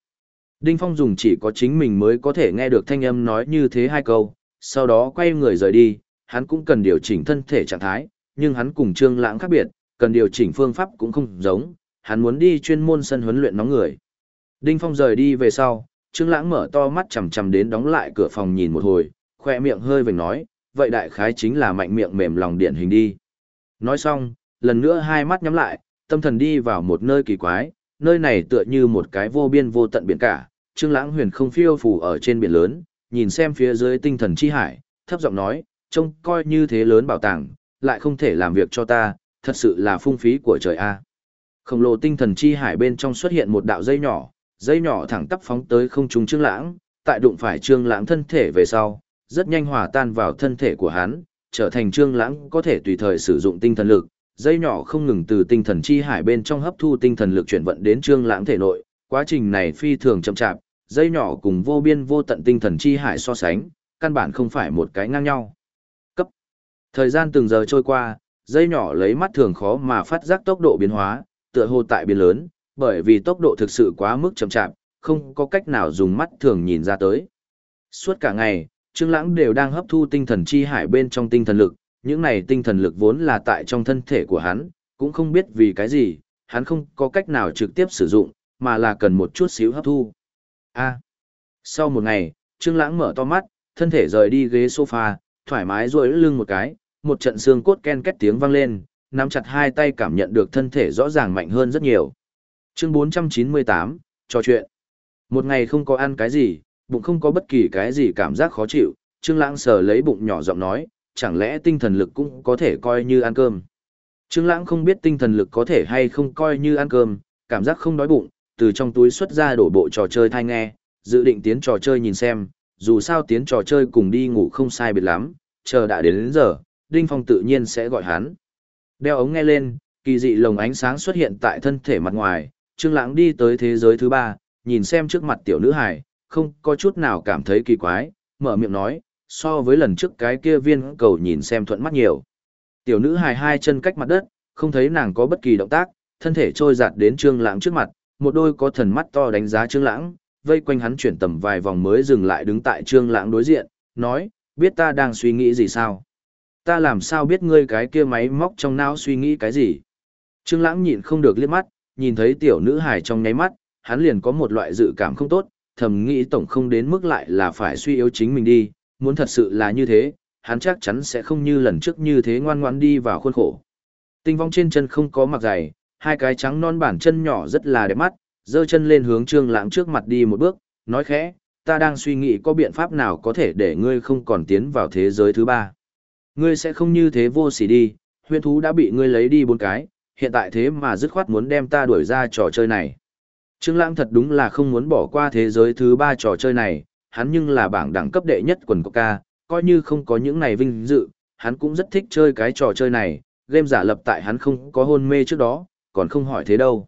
Đinh Phong dùng chỉ có chính mình mới có thể nghe được thanh âm nói như thế hai câu, sau đó quay người rời đi, hắn cũng cần điều chỉnh thân thể trạng thái, nhưng hắn cùng Trương Lãng khác biệt, cần điều chỉnh phương pháp cũng không giống, hắn muốn đi chuyên môn sân huấn luyện nóng người. Đinh Phong rời đi về sau, Trương Lãng mở to mắt chằm chằm đến đóng lại cửa phòng nhìn một hồi, khoe miệng hơi vểnh nói, vậy đại khái chính là mạnh miệng mềm lòng điển hình đi. Nói xong, lần nữa hai mắt nhắm lại, tâm thần đi vào một nơi kỳ quái, nơi này tựa như một cái vô biên vô tận biển cả, Trương Lãng huyền không phiêu phù ở trên biển lớn, nhìn xem phía dưới tinh thần chi hải, thấp giọng nói, trông coi như thế lớn bảo tàng, lại không thể làm việc cho ta, thật sự là phung phí của trời a. Khổng lồ tinh thần chi hải bên trong xuất hiện một đạo dây nhỏ, dây nhỏ thẳng tắp phóng tới không trung Trương Lãng, tại đụng phải Trương Lãng thân thể về sau, rất nhanh hòa tan vào thân thể của hắn, trở thành Trương Lãng có thể tùy thời sử dụng tinh thần lực, dây nhỏ không ngừng từ tinh thần chi hải bên trong hấp thu tinh thần lực chuyển vận đến Trương Lãng thể nội, quá trình này phi thường chậm chạp, dây nhỏ cùng vô biên vô tận tinh thần chi hải so sánh, căn bản không phải một cái ngang nhau. Cấp. Thời gian từng giờ trôi qua, dây nhỏ lấy mắt thường khó mà phát giác tốc độ biến hóa, tựa hồ tại biển lớn, bởi vì tốc độ thực sự quá mức chậm chạp, không có cách nào dùng mắt thường nhìn ra tới. Suốt cả ngày, Trương Lãng đều đang hấp thu tinh thần chi hải bên trong tinh thần lực, những này tinh thần lực vốn là tại trong thân thể của hắn, cũng không biết vì cái gì, hắn không có cách nào trực tiếp sử dụng, mà là cần một chút xíu hấp thu. A. Sau một ngày, Trương Lãng mở to mắt, thân thể rời đi ghế sofa, thoải mái duỗi lưng một cái, một trận xương cốt ken két tiếng vang lên, nắm chặt hai tay cảm nhận được thân thể rõ ràng mạnh hơn rất nhiều. Chương 498, trò chuyện. Một ngày không có ăn cái gì, bụng không có bất kỳ cái gì cảm giác khó chịu, Trương Lãng sờ lấy bụng nhỏ giọng nói, chẳng lẽ tinh thần lực cũng có thể coi như ăn cơm. Trương Lãng không biết tinh thần lực có thể hay không coi như ăn cơm, cảm giác không đói bụng, từ trong túi xuất ra đổ bộ trò chơi thai nghe, dự định tiến trò chơi nhìn xem, dù sao tiến trò chơi cùng đi ngủ không sai biệt lắm, chờ đã đến đến giờ, Đinh Phong tự nhiên sẽ gọi hắn. Đeo ống nghe lên, kỳ dị lồng ánh sáng xuất hiện tại thân thể mặt ngoài, Trương Lãng đi tới thế giới thứ ba, nhìn xem trước mặt tiểu nữ hài, không có chút nào cảm thấy kỳ quái, mở miệng nói, so với lần trước cái kia viên cầu nhìn xem thuận mắt nhiều. Tiểu nữ hài hai chân cách mặt đất, không thấy nàng có bất kỳ động tác, thân thể trôi giạt đến Trương Lãng trước mặt, một đôi có thần mắt to đánh giá Trương Lãng, vây quanh hắn chuyển tầm vài vòng mới dừng lại đứng tại Trương Lãng đối diện, nói, biết ta đang suy nghĩ gì sao? Ta làm sao biết ngươi cái kia máy móc trong não suy nghĩ cái gì? Trương Lãng nhịn không được liếc mắt, nhìn thấy tiểu nữ hài trong nháy mắt, hắn liền có một loại dự cảm không tốt, thầm nghĩ tổng không đến mức lại là phải suy yếu chính mình đi, muốn thật sự là như thế, hắn chắc chắn sẽ không như lần trước như thế ngoan ngoãn đi vào khuôn khổ. Tinh vong trên chân không có mặc giày, hai cái trắng non bản chân nhỏ rất là đẹp mắt, giơ chân lên hướng Trương Lãng trước mặt đi một bước, nói khẽ, ta đang suy nghĩ có biện pháp nào có thể để ngươi không còn tiến vào thế giới thứ ba. Ngươi sẽ không như thế vô sỉ đi, huyên thú đã bị ngươi lấy đi bốn cái, hiện tại thế mà dứt khoát muốn đem ta đuổi ra trò chơi này. Trương Lãng thật đúng là không muốn bỏ qua thế giới thứ ba trò chơi này, hắn nhưng là bảng đẳng cấp đệ nhất quần ca, coi như không có những này vinh dự, hắn cũng rất thích chơi cái trò chơi này, game giả lập tại hắn không có hôn mê trước đó, còn không hỏi thế đâu.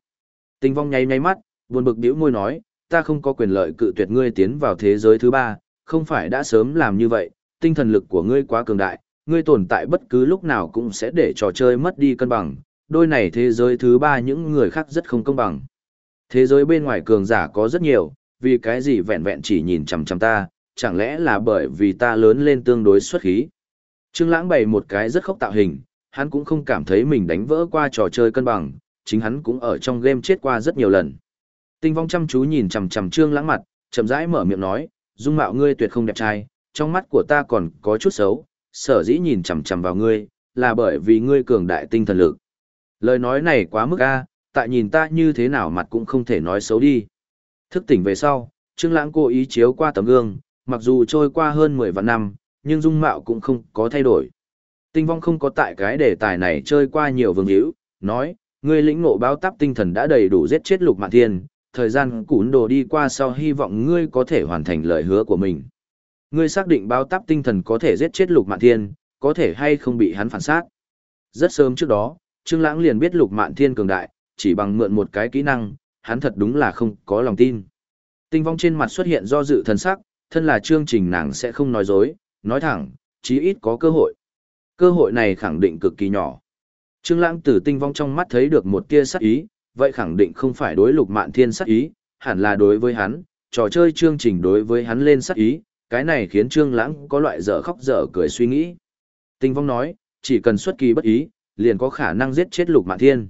Tinh vong nháy nháy mắt, buồn bực bĩu môi nói, ta không có quyền lợi cự tuyệt ngươi tiến vào thế giới thứ ba, không phải đã sớm làm như vậy, tinh thần lực của ngươi quá cường đại, ngươi tồn tại bất cứ lúc nào cũng sẽ để trò chơi mất đi cân bằng, đôi này thế giới thứ ba những người khác rất không công bằng. Thế giới bên ngoài cường giả có rất nhiều, vì cái gì vẹn vẹn chỉ nhìn chằm chằm ta, chẳng lẽ là bởi vì ta lớn lên tương đối xuất khí. Trương Lãng bày một cái rất khốc tạo hình, hắn cũng không cảm thấy mình đánh vỡ qua trò chơi cân bằng, chính hắn cũng ở trong game chết qua rất nhiều lần. Tinh vong chăm chú nhìn chằm chằm Trương Lãng mặt, chậm rãi mở miệng nói, dung mạo ngươi tuyệt không đẹp trai, trong mắt của ta còn có chút xấu, sở dĩ nhìn chằm chằm vào ngươi, là bởi vì ngươi cường đại tinh thần lực. Lời nói này quá mức a, tại nhìn ta như thế nào mặt cũng không thể nói xấu đi. Thức tỉnh về sau, Trương Lãng cố ý chiếu qua tấm gương, mặc dù trôi qua hơn 10 vạn năm, nhưng dung mạo cũng không có thay đổi. Tinh vong không có tại cái đề tài này chơi qua nhiều vương hữu, nói, ngươi lĩnh ngộ báo táp tinh thần đã đầy đủ giết chết lục mạn thiên, thời gian cún đồ đi qua sau hy vọng ngươi có thể hoàn thành lời hứa của mình. Ngươi xác định báo táp tinh thần có thể giết chết lục mạn thiên, có thể hay không bị hắn phản sát. Rất sớm trước đó, Trương Lãng liền biết lục mạn thiên cường đại, chỉ bằng mượn một cái kỹ năng, hắn thật đúng là không có lòng tin. Tinh vong trên mặt xuất hiện do dự thần sắc, thân là chương trình nàng sẽ không nói dối, nói thẳng, chí ít có cơ hội. Cơ hội này khẳng định cực kỳ nhỏ. Trương Lãng từ tinh vong trong mắt thấy được một tia sát ý, vậy khẳng định không phải đối Lục Mạn Thiên sát ý, hẳn là đối với hắn, trò chơi chương trình đối với hắn lên sát ý, cái này khiến Trương Lãng có loại dở khóc dở cười suy nghĩ. Tinh vong nói, chỉ cần xuất kỳ bất ý, liền có khả năng giết chết Lục Mạn Thiên.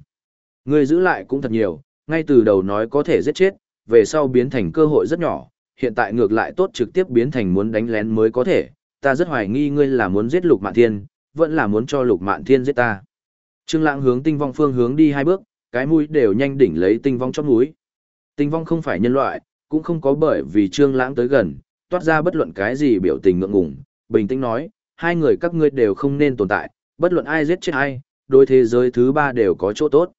Ngươi giữ lại cũng thật nhiều, ngay từ đầu nói có thể giết chết, về sau biến thành cơ hội rất nhỏ, hiện tại ngược lại tốt trực tiếp biến thành muốn đánh lén mới có thể, ta rất hoài nghi ngươi là muốn giết Lục Mạn Thiên, vẫn là muốn cho Lục Mạn Thiên giết ta. Trương Lãng hướng Tinh Vong phương hướng đi hai bước, cái mũi đều nhanh đỉnh lấy Tinh Vong trong mũi. Tinh Vong không phải nhân loại, cũng không có bởi vì Trương Lãng tới gần, toát ra bất luận cái gì biểu tình ngượng ngùng, bình tĩnh nói, hai người các ngươi đều không nên tồn tại, bất luận ai giết chết ai, đối thế giới thứ ba đều có chỗ tốt.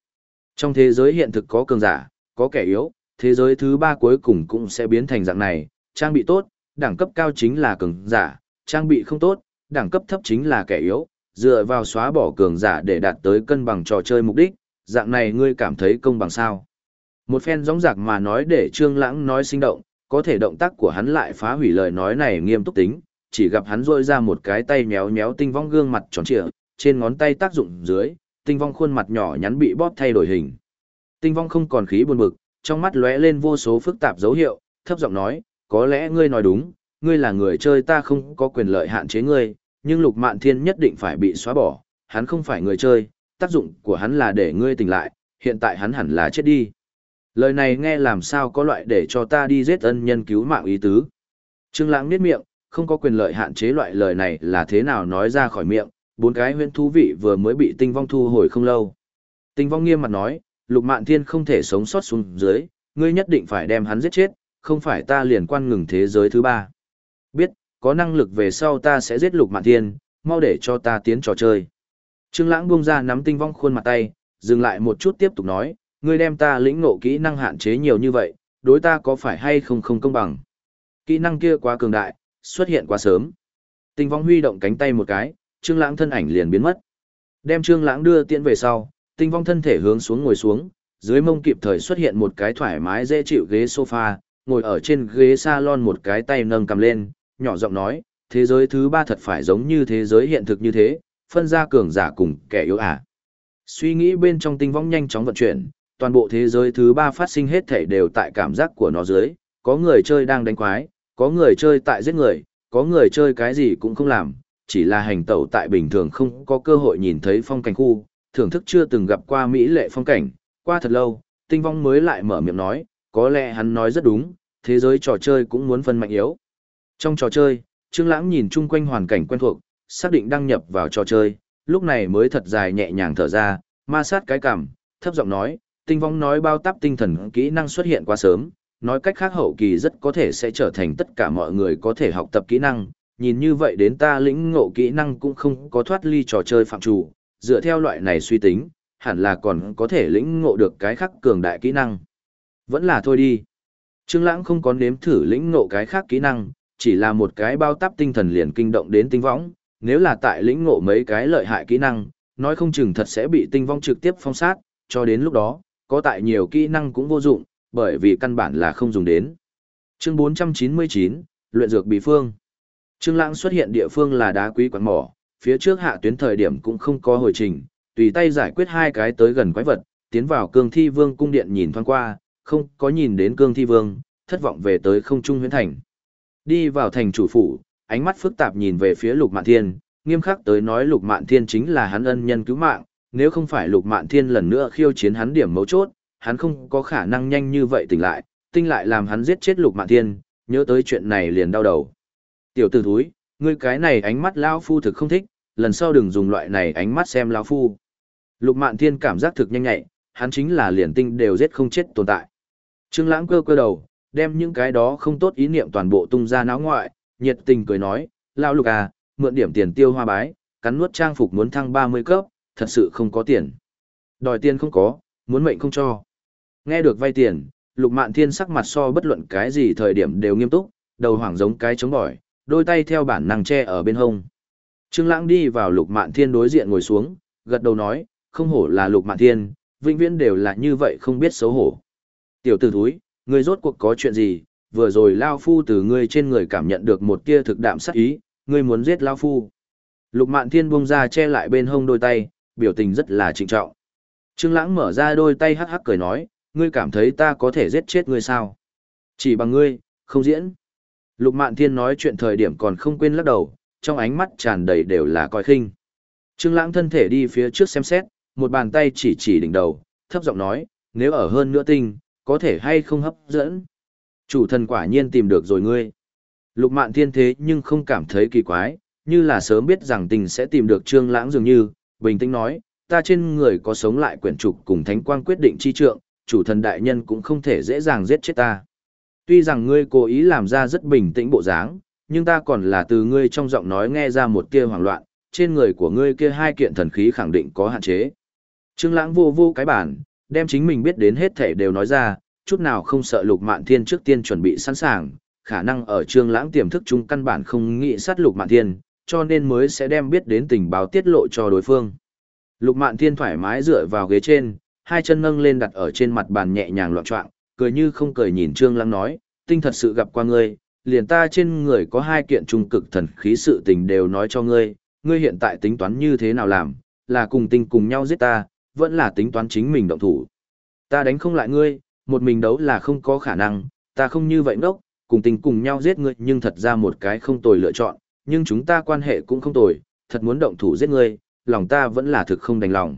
Trong thế giới hiện thực có cường giả, có kẻ yếu, thế giới thứ ba cuối cùng cũng sẽ biến thành dạng này, trang bị tốt, đẳng cấp cao chính là cường giả, trang bị không tốt, đẳng cấp thấp chính là kẻ yếu, dựa vào xóa bỏ cường giả để đạt tới cân bằng trò chơi mục đích, dạng này ngươi cảm thấy công bằng sao. Một phen gióng giặc mà nói để Trương Lãng nói sinh động, có thể động tác của hắn lại phá hủy lời nói này nghiêm túc tính, chỉ gặp hắn rôi ra một cái tay méo méo tinh vong gương mặt tròn trịa, trên ngón tay tác dụng dưới, tinh vong khuôn mặt nhỏ nhắn bị bóp thay đổi hình. Tinh vong không còn khí buồn bực, trong mắt lóe lên vô số phức tạp dấu hiệu, thấp giọng nói, có lẽ ngươi nói đúng, ngươi là người chơi ta không có quyền lợi hạn chế ngươi, nhưng lục mạn thiên nhất định phải bị xóa bỏ, hắn không phải người chơi, tác dụng của hắn là để ngươi tỉnh lại, hiện tại hắn hẳn là chết đi. Lời này nghe làm sao có loại để cho ta đi giết ân nhân cứu mạng ý tứ. Trương Lãng niết miệng, không có quyền lợi hạn chế loại lời này là thế nào nói ra khỏi miệng, bốn cái huyễn thú vị vừa mới bị tinh vong thu hồi không lâu. Tinh vong nghiêm mặt nói, lục mạn thiên không thể sống sót xuống dưới, ngươi nhất định phải đem hắn giết chết, không phải ta liền quan ngừng thế giới thứ ba. Biết, có năng lực về sau ta sẽ giết lục mạn thiên, mau để cho ta tiến trò chơi. Trương Lãng buông ra nắm tinh vong khuôn mặt tay, dừng lại một chút tiếp tục nói, ngươi đem ta lĩnh ngộ kỹ năng hạn chế nhiều như vậy, đối ta có phải hay không không công bằng. Kỹ năng kia quá cường đại, xuất hiện quá sớm. Tinh vong huy động cánh tay một cái, Trương Lãng thân ảnh liền biến mất. Đem Trương Lãng đưa tiễn về sau, tinh vong thân thể hướng xuống ngồi xuống, dưới mông kịp thời xuất hiện một cái thoải mái dễ chịu ghế sofa, ngồi ở trên ghế salon một cái tay nâng cầm lên, nhỏ giọng nói, thế giới thứ ba thật phải giống như thế giới hiện thực như thế, phân ra cường giả cùng kẻ yếu à. Suy nghĩ bên trong tinh vong nhanh chóng vận chuyển, toàn bộ thế giới thứ ba phát sinh hết thể đều tại cảm giác của nó dưới, có người chơi đang đánh quái, có người chơi tại giết người, có người chơi cái gì cũng không làm, chỉ là hành tẩu tại bình thường không có cơ hội nhìn thấy phong cảnh khu, thưởng thức chưa từng gặp qua mỹ lệ phong cảnh, qua thật lâu, tinh vong mới lại mở miệng nói, có lẽ hắn nói rất đúng, thế giới trò chơi cũng muốn phân mạnh yếu. Trong trò chơi, Trương Lãng nhìn chung quanh hoàn cảnh quen thuộc, xác định đăng nhập vào trò chơi, lúc này mới thật dài nhẹ nhàng thở ra, ma sát cái cằm, thấp giọng nói, tinh vong nói bao táp tinh thần kỹ năng xuất hiện quá sớm, nói cách khác hậu kỳ rất có thể sẽ trở thành tất cả mọi người có thể học tập kỹ năng, nhìn như vậy đến ta lĩnh ngộ kỹ năng cũng không có thoát ly trò chơi phạm chủ, dựa theo loại này suy tính, hẳn là còn có thể lĩnh ngộ được cái khác cường đại kỹ năng. Vẫn là thôi đi. Trương Lãng không có nếm thử lĩnh ngộ cái khác kỹ năng, chỉ là một cái bao táp tinh thần liền kinh động đến tinh võng, nếu là tại lĩnh ngộ mấy cái lợi hại kỹ năng, nói không chừng thật sẽ bị tinh vong trực tiếp phong sát, cho đến lúc đó, có tại nhiều kỹ năng cũng vô dụng, bởi vì căn bản là không dùng đến. Chương 499, luyện dược bị phương. Trương Lãng xuất hiện địa phương là đá quý quặng mỏ, phía trước hạ tuyến thời điểm cũng không có hồi trình, tùy tay giải quyết hai cái tới gần quái vật, tiến vào cương thi vương cung điện nhìn thoáng qua, không có nhìn đến cương thi vương, thất vọng về tới không trung huyễn thành. Đi vào thành chủ phủ, ánh mắt phức tạp nhìn về phía lục mạn thiên, nghiêm khắc tới nói lục mạn thiên chính là hắn ân nhân cứu mạng, nếu không phải lục mạn thiên lần nữa khiêu chiến hắn điểm mấu chốt, hắn không có khả năng nhanh như vậy tỉnh lại, tinh lại làm hắn giết chết lục mạn thiên, nhớ tới chuyện này liền đau đầu. Tiểu tử thúi, ngươi cái này ánh mắt lão phu thực không thích, lần sau đừng dùng loại này ánh mắt xem lão phu. Lục Mạn Thiên cảm giác thực nhanh nhạy, hắn chính là liền tinh đều giết không chết tồn tại. Trương Lãng cơ cơ đầu, đem những cái đó không tốt ý niệm toàn bộ tung ra náo ngoại, nhiệt tình cười nói, lão Lục à, mượn điểm tiền tiêu hoa bái, cắn nuốt trang phục muốn thăng 30 cấp, thật sự không có tiền. Đòi tiền không có, muốn mệnh không cho. Nghe được vay tiền, Lục Mạn Thiên sắc mặt so bất luận cái gì thời điểm đều nghiêm túc, đầu hoảng giống cái chống bỏi, đôi tay theo bản năng che ở bên hông. Trương Lãng đi vào Lục Mạn Thiên đối diện ngồi xuống, gật đầu nói, không hổ là Lục Mạn Thiên, vĩnh viễn đều là như vậy không biết xấu hổ. Tiểu tử thúi, ngươi rốt cuộc có chuyện gì? Vừa rồi Lao Phu từ ngươi trên người cảm nhận được một tia thực đạm sát ý, ngươi muốn giết Lao Phu. Lục Mạn Thiên buông ra che lại bên hông đôi tay, biểu tình rất là trịnh trọng. Trương Lãng mở ra đôi tay hắc hắc cười nói, ngươi cảm thấy ta có thể giết chết ngươi sao? Chỉ bằng ngươi, không diễn. Lục Mạn Thiên nói chuyện thời điểm còn không quên lắc đầu, trong ánh mắt tràn đầy đều là coi khinh. Trương Lãng thân thể đi phía trước xem xét, một bàn tay chỉ chỉ đỉnh đầu, thấp giọng nói, nếu ở hơn nữa tinh, có thể hay không hấp dẫn. Chủ thần quả nhiên tìm được rồi ngươi. Lục Mạn Thiên thế nhưng không cảm thấy kỳ quái, như là sớm biết rằng tình sẽ tìm được Trương Lãng dường như, bình tĩnh nói, ta trên người có sống lại quyển trục cùng thánh quang quyết định chi trượng, chủ thần đại nhân cũng không thể dễ dàng giết chết ta. Tuy rằng ngươi cố ý làm ra rất bình tĩnh bộ dáng, nhưng ta còn là từ ngươi trong giọng nói nghe ra một kia hoảng loạn, trên người của ngươi kia hai kiện thần khí khẳng định có hạn chế. Trương Lãng vô vô cái bản, đem chính mình biết đến hết thảy đều nói ra, chút nào không sợ Lục Mạn Thiên trước tiên chuẩn bị sẵn sàng, khả năng ở Trương Lãng tiềm thức trung căn bản không nghĩ sát Lục Mạn Thiên, cho nên mới sẽ đem biết đến tình báo tiết lộ cho đối phương. Lục Mạn Thiên thoải mái dựa vào ghế trên, hai chân nâng lên đặt ở trên mặt bàn nhẹ nhàng loạn choạng, cười như không cười nhìn Trương Lãng nói, tinh thật sự gặp qua ngươi, liền ta trên người có hai kiện trung cực thần khí sự tình đều nói cho ngươi, ngươi hiện tại tính toán như thế nào làm, là cùng tinh cùng nhau giết ta, vẫn là tính toán chính mình động thủ. Ta đánh không lại ngươi, một mình đấu là không có khả năng, ta không như vậy ngốc, cùng tinh cùng nhau giết ngươi nhưng thật ra một cái không tồi lựa chọn, nhưng chúng ta quan hệ cũng không tồi, thật muốn động thủ giết ngươi, lòng ta vẫn là thực không đành lòng.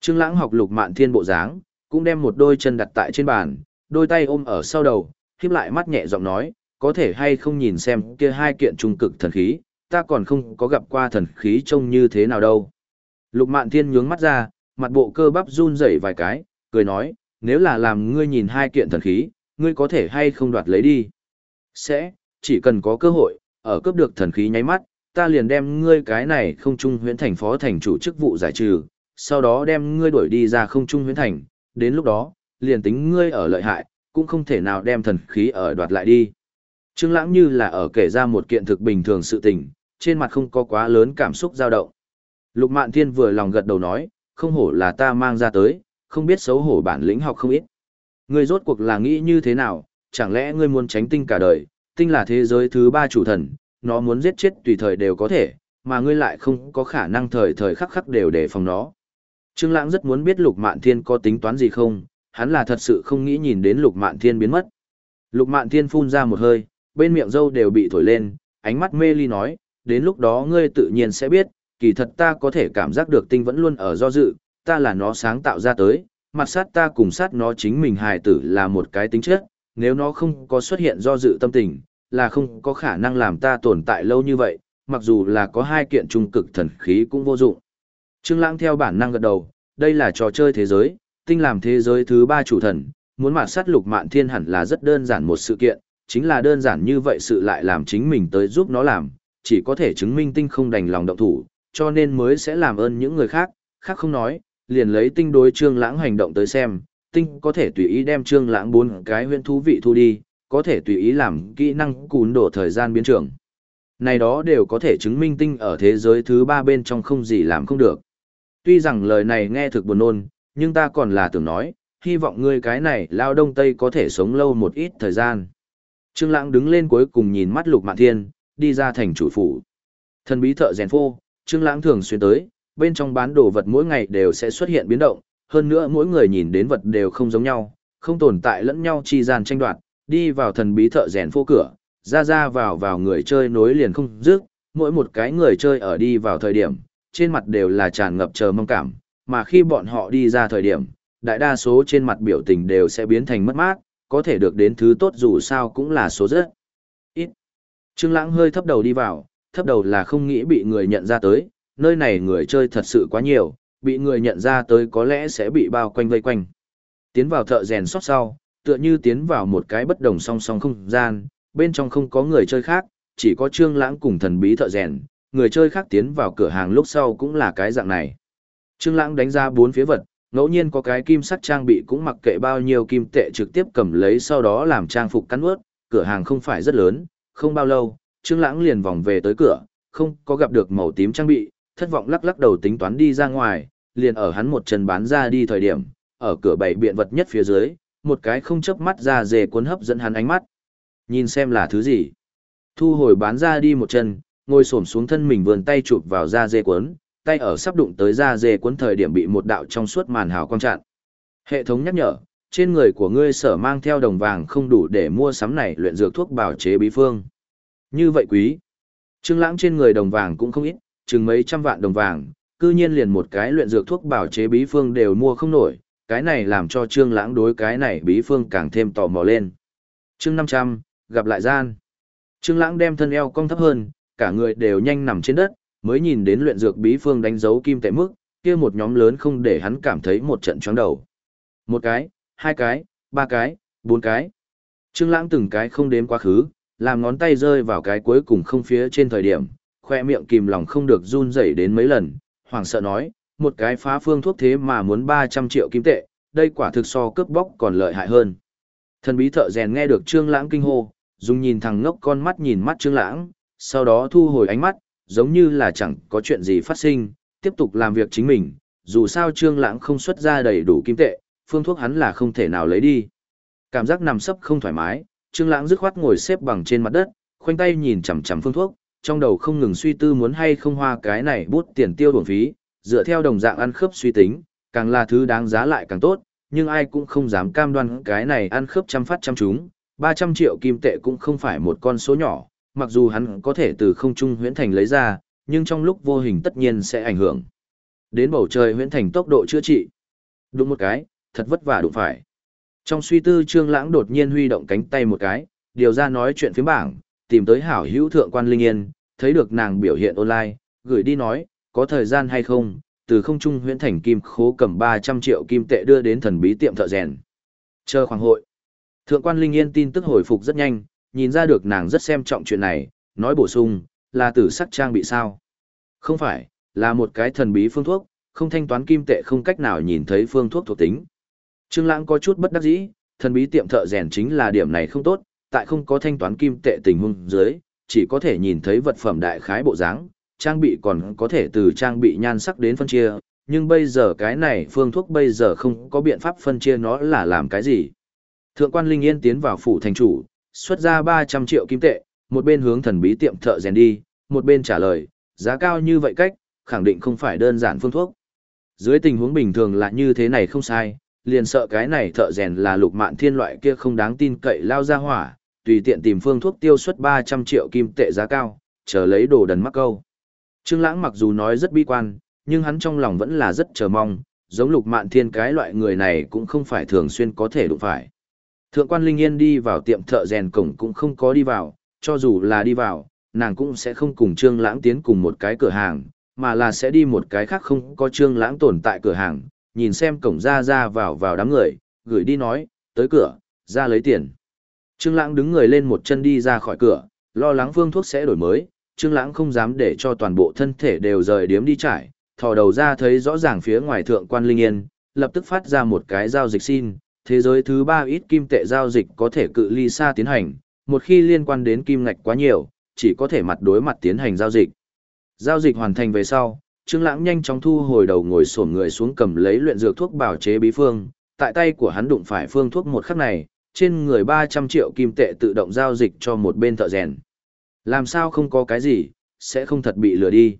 Trương Lãng học lục mạn thiên bộ dáng, cũng đem một đôi chân đặt tại trên bàn, đôi tay ôm ở sau đầu, khép lại mắt nhẹ giọng nói, có thể hay không nhìn xem kia hai kiện trung cực thần khí, ta còn không có gặp qua thần khí trông như thế nào đâu. Lục Mạn Thiên nhướng mắt ra, mặt bộ cơ bắp run rẩy vài cái, cười nói, nếu là làm ngươi nhìn hai kiện thần khí, ngươi có thể hay không đoạt lấy đi. Sẽ, chỉ cần có cơ hội, ở cướp được thần khí nháy mắt, ta liền đem ngươi cái này không trung huyễn thành phó thành chủ chức vụ giải trừ, sau đó đem ngươi đuổi đi ra không trung huyễn thành, đến lúc đó, liền tính ngươi ở lợi hại, cũng không thể nào đem thần khí ở đoạt lại đi. Trương Lãng như là ở kể ra một kiện thực bình thường sự tình, trên mặt không có quá lớn cảm xúc dao động. Lục Mạn Thiên vừa lòng gật đầu nói, không hổ là ta mang ra tới, không biết xấu hổ bản lĩnh học không ít. Ngươi rốt cuộc là nghĩ như thế nào, chẳng lẽ ngươi muốn tránh tinh cả đời, tinh là thế giới thứ ba chủ thần, nó muốn giết chết tùy thời đều có thể, mà ngươi lại không có khả năng thời thời khắc khắc đều để phòng nó. Trương Lãng rất muốn biết Lục Mạn Thiên có tính toán gì không, hắn là thật sự không nghĩ nhìn đến Lục Mạn Thiên biến mất. Lục Mạn Thiên phun ra một hơi, bên miệng râu đều bị thổi lên, ánh mắt mê ly nói, đến lúc đó ngươi tự nhiên sẽ biết, kỳ thật ta có thể cảm giác được tinh vẫn luôn ở do dự, ta là nó sáng tạo ra tới, mặt sát ta cùng sát nó chính mình hài tử là một cái tính chất, nếu nó không có xuất hiện do dự tâm tình, là không có khả năng làm ta tồn tại lâu như vậy, mặc dù là có hai kiện trung cực thần khí cũng vô dụng. Trương Lãng theo bản năng gật đầu, đây là trò chơi thế giới, tinh làm thế giới thứ ba chủ thần, muốn mà sát lục mạn thiên hẳn là rất đơn giản một sự kiện, chính là đơn giản như vậy sự lại làm chính mình tới giúp nó làm, chỉ có thể chứng minh tinh không đành lòng động thủ, cho nên mới sẽ làm ơn những người khác, khác không nói, liền lấy tinh đối trương lãng hành động tới xem, tinh có thể tùy ý đem trương lãng bốn cái huyện thú vị thu đi, có thể tùy ý làm kỹ năng cún đổ thời gian biến trường. Này đó đều có thể chứng minh tinh ở thế giới thứ ba bên trong không gì làm không được. Tuy rằng lời này nghe thực buồn nôn, nhưng ta còn là tưởng nói, hy vọng ngươi cái này lao đông tây có thể sống lâu một ít thời gian. Trương Lãng đứng lên cuối cùng nhìn mắt Lục Mạn Thiên, đi ra thành chủ phủ. Thần bí thợ rèn phô, Trương Lãng thường xuyên tới, bên trong bán đồ vật mỗi ngày đều sẽ xuất hiện biến động, hơn nữa mỗi người nhìn đến vật đều không giống nhau, không tồn tại lẫn nhau chi gian tranh đoạt, đi vào thần bí thợ rèn phô cửa, ra ra vào vào người chơi nối liền không dứt, mỗi một cái người chơi ở đi vào thời điểm, trên mặt đều là tràn ngập chờ mong cảm, mà khi bọn họ đi ra thời điểm, đại đa số trên mặt biểu tình đều sẽ biến thành mất mát, có thể được đến thứ tốt dù sao cũng là số rất ít. Trương Lãng hơi thấp đầu đi vào, thấp đầu là không nghĩ bị người nhận ra tới, nơi này người chơi thật sự quá nhiều, bị người nhận ra tới có lẽ sẽ bị bao quanh vây quanh. Tiến vào thợ rèn sót sau, tựa như tiến vào một cái bất đồng song song không gian, bên trong không có người chơi khác, chỉ có Trương Lãng cùng thần bí thợ rèn, người chơi khác tiến vào cửa hàng lúc sau cũng là cái dạng này. Trương Lãng đánh ra bốn phía vật, ngẫu nhiên có cái kim sắt trang bị cũng mặc kệ bao nhiêu kim tệ trực tiếp cầm lấy sau đó làm trang phục cắn ướt, cửa hàng không phải rất lớn, không bao lâu, Trương Lãng liền vòng về tới cửa, không có gặp được màu tím trang bị, thất vọng lắc lắc đầu tính toán đi ra ngoài, liền ở hắn một chân bán ra đi thời điểm, ở cửa bảy biện vật nhất phía dưới, một cái không chớp mắt ra dề cuốn hấp dẫn hắn ánh mắt. Nhìn xem là thứ gì. Thu hồi bán ra đi một chân, ngồi xổm xuống thân mình vườn tay chụp vào da dê cuốn, tay ở sắp đụng tới da dê cuốn thời điểm bị một đạo trong suốt màn hào quang chặn. Hệ thống nhắc nhở, trên người của ngươi sở mang theo đồng vàng không đủ để mua sắm này luyện dược thuốc bảo chế bí phương. Như vậy quý. Trương Lãng trên người đồng vàng cũng không ít, chừng mấy trăm vạn đồng vàng, cư nhiên liền một cái luyện dược thuốc bảo chế bí phương đều mua không nổi, cái này làm cho Trương Lãng đối cái này bí phương càng thêm tò mò lên. Chương 500, gặp lại gian. Trương Lãng đem thân eo cong thấp hơn, cả người đều nhanh nằm trên đất, mới nhìn đến luyện dược bí phương đánh dấu kim tệ mức, kia một nhóm lớn không để hắn cảm thấy một trận chóng đầu. Một cái, hai cái, ba cái, bốn cái. Trương Lãng từng cái không đếm quá khứ, làm ngón tay rơi vào cái cuối cùng không phía trên thời điểm, khoe miệng kìm lòng không được run rẩy đến mấy lần, hoảng sợ nói, một cái phá phương thuốc thế mà muốn 300 triệu kim tệ, đây quả thực so cướp bóc còn lợi hại hơn. Thần bí thợ rèn nghe được Trương Lãng kinh hô, dùng nhìn thằng ngốc con mắt nhìn mắt Trương Lãng, sau đó thu hồi ánh mắt, giống như là chẳng có chuyện gì phát sinh, tiếp tục làm việc chính mình, dù sao Trương Lãng không xuất ra đầy đủ kim tệ, phương thuốc hắn là không thể nào lấy đi. Cảm giác nằm sấp không thoải mái, Trương Lãng dứt khoát ngồi xếp bằng trên mặt đất, khoanh tay nhìn chằm chằm phương thuốc, trong đầu không ngừng suy tư muốn hay không hoa cái này bút tiền tiêu bổng phí, dựa theo đồng dạng ăn khớp suy tính, càng là thứ đáng giá lại càng tốt, nhưng ai cũng không dám cam đoan cái này ăn khớp trăm phát trăm chúng, 300 triệu kim tệ cũng không phải một con số nhỏ, mặc dù hắn có thể từ không trung huyễn thành lấy ra, nhưng trong lúc vô hình tất nhiên sẽ ảnh hưởng đến bầu trời huyễn thành tốc độ chữa trị. Đúng một cái, thật vất vả đụng phải. Trong suy tư Trương Lãng đột nhiên huy động cánh tay một cái, điều ra nói chuyện phía bảng, tìm tới hảo hữu thượng quan Linh Yên, thấy được nàng biểu hiện online, gửi đi nói, có thời gian hay không, từ không trung huyễn thành kim khố cầm 300 triệu kim tệ đưa đến thần bí tiệm thợ rèn. Chờ khoảng hội. Thượng quan Linh Yên tin tức hồi phục rất nhanh, nhìn ra được nàng rất xem trọng chuyện này, nói bổ sung, là tử sắc trang bị sao? Không phải, là một cái thần bí phương thuốc, không thanh toán kim tệ không cách nào nhìn thấy phương thuốc thuộc tính. Trương Lãng có chút bất đắc dĩ, thần bí tiệm thợ rèn chính là điểm này không tốt, tại không có thanh toán kim tệ tình huống dưới, chỉ có thể nhìn thấy vật phẩm đại khái bộ dáng, trang bị còn có thể từ trang bị nhan sắc đến phân chia, nhưng bây giờ cái này phương thuốc bây giờ không có biện pháp phân chia nó là làm cái gì. Thượng quan Linh Yên tiến vào phủ thành chủ, xuất ra 300 triệu kim tệ, một bên hướng thần bí tiệm thợ rèn đi, một bên trả lời, giá cao như vậy cách, khẳng định không phải đơn giản phương thuốc. Dưới tình huống bình thường là như thế này không sai, liền sợ cái này thợ rèn là lục mạn thiên loại kia không đáng tin cậy lao ra hỏa, tùy tiện tìm phương thuốc tiêu xuất 300 triệu kim tệ giá cao, chờ lấy đồ đần mắc câu. Trương Lãng mặc dù nói rất bi quan, nhưng hắn trong lòng vẫn là rất chờ mong, giống lục mạn thiên cái loại người này cũng không phải thường xuyên có thể đụng phải. Thượng quan Linh Yên đi vào tiệm thợ rèn cổng cũng không có đi vào, cho dù là đi vào, nàng cũng sẽ không cùng Trương Lãng tiến cùng một cái cửa hàng, mà là sẽ đi một cái khác không có Trương Lãng tồn tại cửa hàng, nhìn xem cổng ra ra vào vào đám người, gửi đi nói, tới cửa, ra lấy tiền. Trương Lãng đứng người lên một chân đi ra khỏi cửa, lo lắng phương thuốc sẽ đổi mới, Trương Lãng không dám để cho toàn bộ thân thể đều rời điếm đi trải, thò đầu ra thấy rõ ràng phía ngoài thượng quan Linh Yên, lập tức phát ra một cái giao dịch xin, thế giới thứ ba ít kim tệ giao dịch có thể cự ly xa tiến hành, một khi liên quan đến kim ngạch quá nhiều, chỉ có thể mặt đối mặt tiến hành giao dịch. Giao dịch hoàn thành về sau, Trương Lãng nhanh chóng thu hồi đầu ngồi xổm người xuống cầm lấy luyện dược thuốc bảo chế bí phương, tại tay của hắn đụng phải phương thuốc một khắc này, trên người 300 triệu kim tệ tự động giao dịch cho một bên thợ rèn. Làm sao không có cái gì, sẽ không thật bị lừa đi.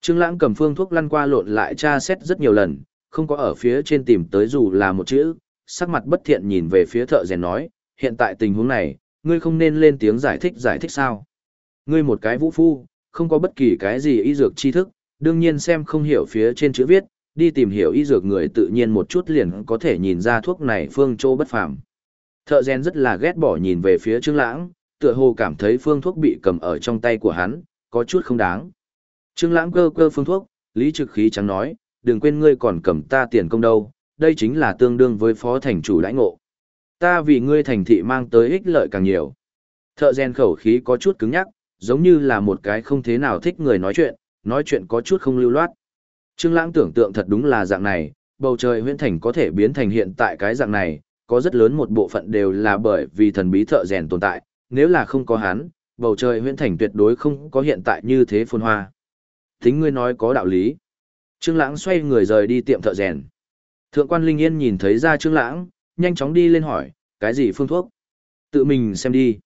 Trương Lãng cầm phương thuốc lăn qua lộn lại tra xét rất nhiều lần, không có ở phía trên tìm tới dù là một chữ, sắc mặt bất thiện nhìn về phía thợ rèn nói, hiện tại tình huống này, ngươi không nên lên tiếng giải thích giải thích sao. Ngươi một cái vũ phu, không có bất kỳ cái gì y dược tri thức, đương nhiên xem không hiểu phía trên chữ viết, đi tìm hiểu y dược người tự nhiên một chút liền có thể nhìn ra thuốc này phương châu bất phàm. Thợ rèn rất là ghét bỏ nhìn về phía Trương Lãng, tựa hồ cảm thấy phương thuốc bị cầm ở trong tay của hắn, có chút không đáng. Trương Lãng cơ cơ phương thuốc, Lý Trực Khí trắng nói, đừng quên ngươi còn cầm ta tiền công đâu, đây chính là tương đương với phó thành chủ lãnh ngộ. Ta vì ngươi thành thị mang tới ích lợi càng nhiều. Thợ rèn khẩu khí có chút cứng nhắc, giống như là một cái không thế nào thích người nói chuyện, nói chuyện có chút không lưu loát. Trương Lãng tưởng tượng thật đúng là dạng này, bầu trời huyễn thành có thể biến thành hiện tại cái dạng này, có rất lớn một bộ phận đều là bởi vì thần bí thợ rèn tồn tại, nếu là không có hắn, bầu trời huyễn thành tuyệt đối không có hiện tại như thế phồn hoa. Tính ngươi nói có đạo lý. Trương Lãng xoay người rời đi tiệm thợ rèn. Thượng quan Linh Yên nhìn thấy ra Trương Lãng, nhanh chóng đi lên hỏi, cái gì phương thuốc? Tự mình xem đi.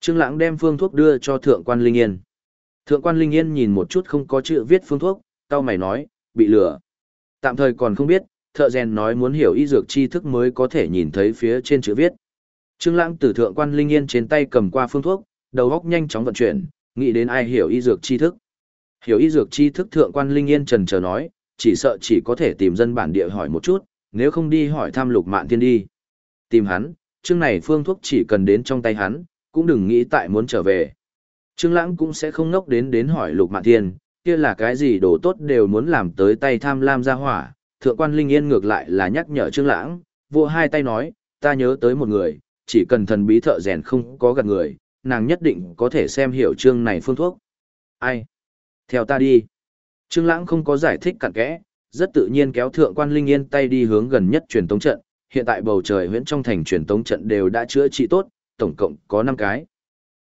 Trương Lãng đem phương thuốc đưa cho Thượng quan Linh Yên. Thượng quan Linh Yên nhìn một chút không có chữ viết phương thuốc, cau mày nói, bị lừa. Tạm thời còn không biết, thợ rèn nói muốn hiểu y dược tri thức mới có thể nhìn thấy phía trên chữ viết. Trương Lãng từ Thượng quan Linh Yên trên tay cầm qua phương thuốc, đầu óc nhanh chóng vận chuyển, nghĩ đến ai hiểu y dược tri thức. Hiểu y dược tri thức Thượng quan Linh Yên trần chờ nói, chỉ sợ chỉ có thể tìm dân bản địa hỏi một chút, nếu không đi hỏi thăm lục mạn thiên đi. Tìm hắn, chương này phương thuốc chỉ cần đến trong tay hắn, cũng đừng nghĩ tại muốn trở về. Trương Lãng cũng sẽ không nốc đến đến hỏi lục mạn thiên, kia là cái gì đồ tốt đều muốn làm tới tay tham lam ra hỏa. Thượng quan Linh Yên ngược lại là nhắc nhở Trương Lãng, vỗ hai tay nói, ta nhớ tới một người, chỉ cần thần bí thợ rèn không có gần người, nàng nhất định có thể xem hiểu chương này phương thuốc. Ai? Theo ta đi. Trương Lãng không có giải thích cặn kẽ, rất tự nhiên kéo thượng quan Linh Yên tay đi hướng gần nhất truyền tống trận, hiện tại bầu trời huyễn trong thành truyền tống trận đều đã chữa trị tốt, tổng cộng có 5 cái.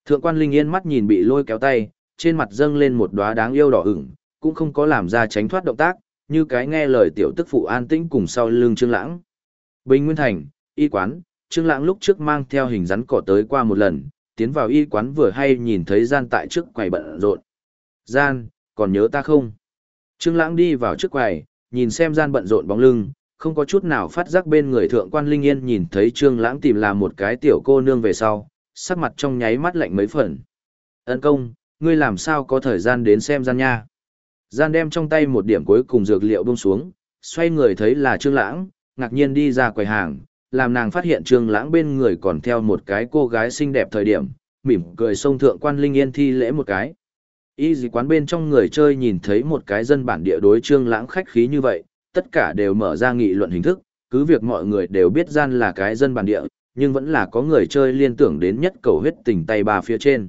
Thượng quan Linh Yên mắt nhìn bị lôi kéo tay, trên mặt dâng lên một đóa đáng yêu đỏ ửng, cũng không có làm ra tránh thoát động tác, như cái nghe lời tiểu tức phụ an tĩnh cùng sau lưng Trương Lãng. Bình Nguyên Thành, y quán, Trương Lãng lúc trước mang theo hình rắn cỏ tới qua một lần, tiến vào y quán vừa hay nhìn thấy gian tại trước quầy bận rộn. Gian, còn nhớ ta không? Trương Lãng đi vào trước quầy, nhìn xem gian bận rộn bóng lưng, không có chút nào phát giác bên người thượng quan Linh Yên nhìn thấy Trương Lãng tìm làm một cái tiểu cô nương về sau, sắc mặt trong nháy mắt lạnh mấy phần. Ân công, ngươi làm sao có thời gian đến xem gian nha? Gian đem trong tay một điểm cuối cùng dược liệu buông xuống, xoay người thấy là Trương Lãng, ngạc nhiên đi ra quầy hàng, làm nàng phát hiện Trương Lãng bên người còn theo một cái cô gái xinh đẹp thời điểm, mỉm cười xông thượng quan Linh Yên thi lễ một cái. Y dì quán bên trong người chơi nhìn thấy một cái dân bản địa đối trương lãng khách khí như vậy, tất cả đều mở ra nghị luận hình thức, cứ việc mọi người đều biết gian là cái dân bản địa, nhưng vẫn là có người chơi liên tưởng đến nhất cầu huyết tình tay ba phía trên.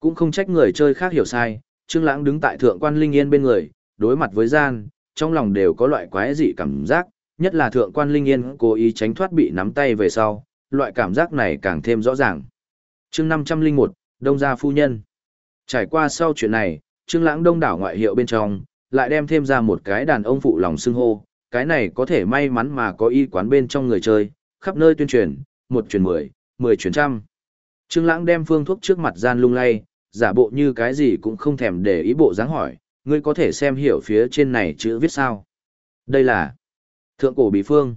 Cũng không trách người chơi khác hiểu sai, trương lãng đứng tại thượng quan linh yên bên người, đối mặt với gian, trong lòng đều có loại quái dị cảm giác, nhất là thượng quan linh yên cố ý tránh thoát bị nắm tay về sau, loại cảm giác này càng thêm rõ ràng. Chương 501, Đông gia phu nhân. Trải qua sau chuyện này, Trương Lãng đông đảo ngoại hiệu bên trong, lại đem thêm ra một cái đàn ông phụ lòng xưng hô, cái này có thể may mắn mà có y quán bên trong người chơi, khắp nơi tuyên truyền, một truyền mười, mười truyền trăm. Trương Lãng đem phương thuốc trước mặt gian lung lay, giả bộ như cái gì cũng không thèm để ý bộ dáng hỏi, ngươi có thể xem hiểu phía trên này chữ viết sao? Đây là Thượng cổ bí phương.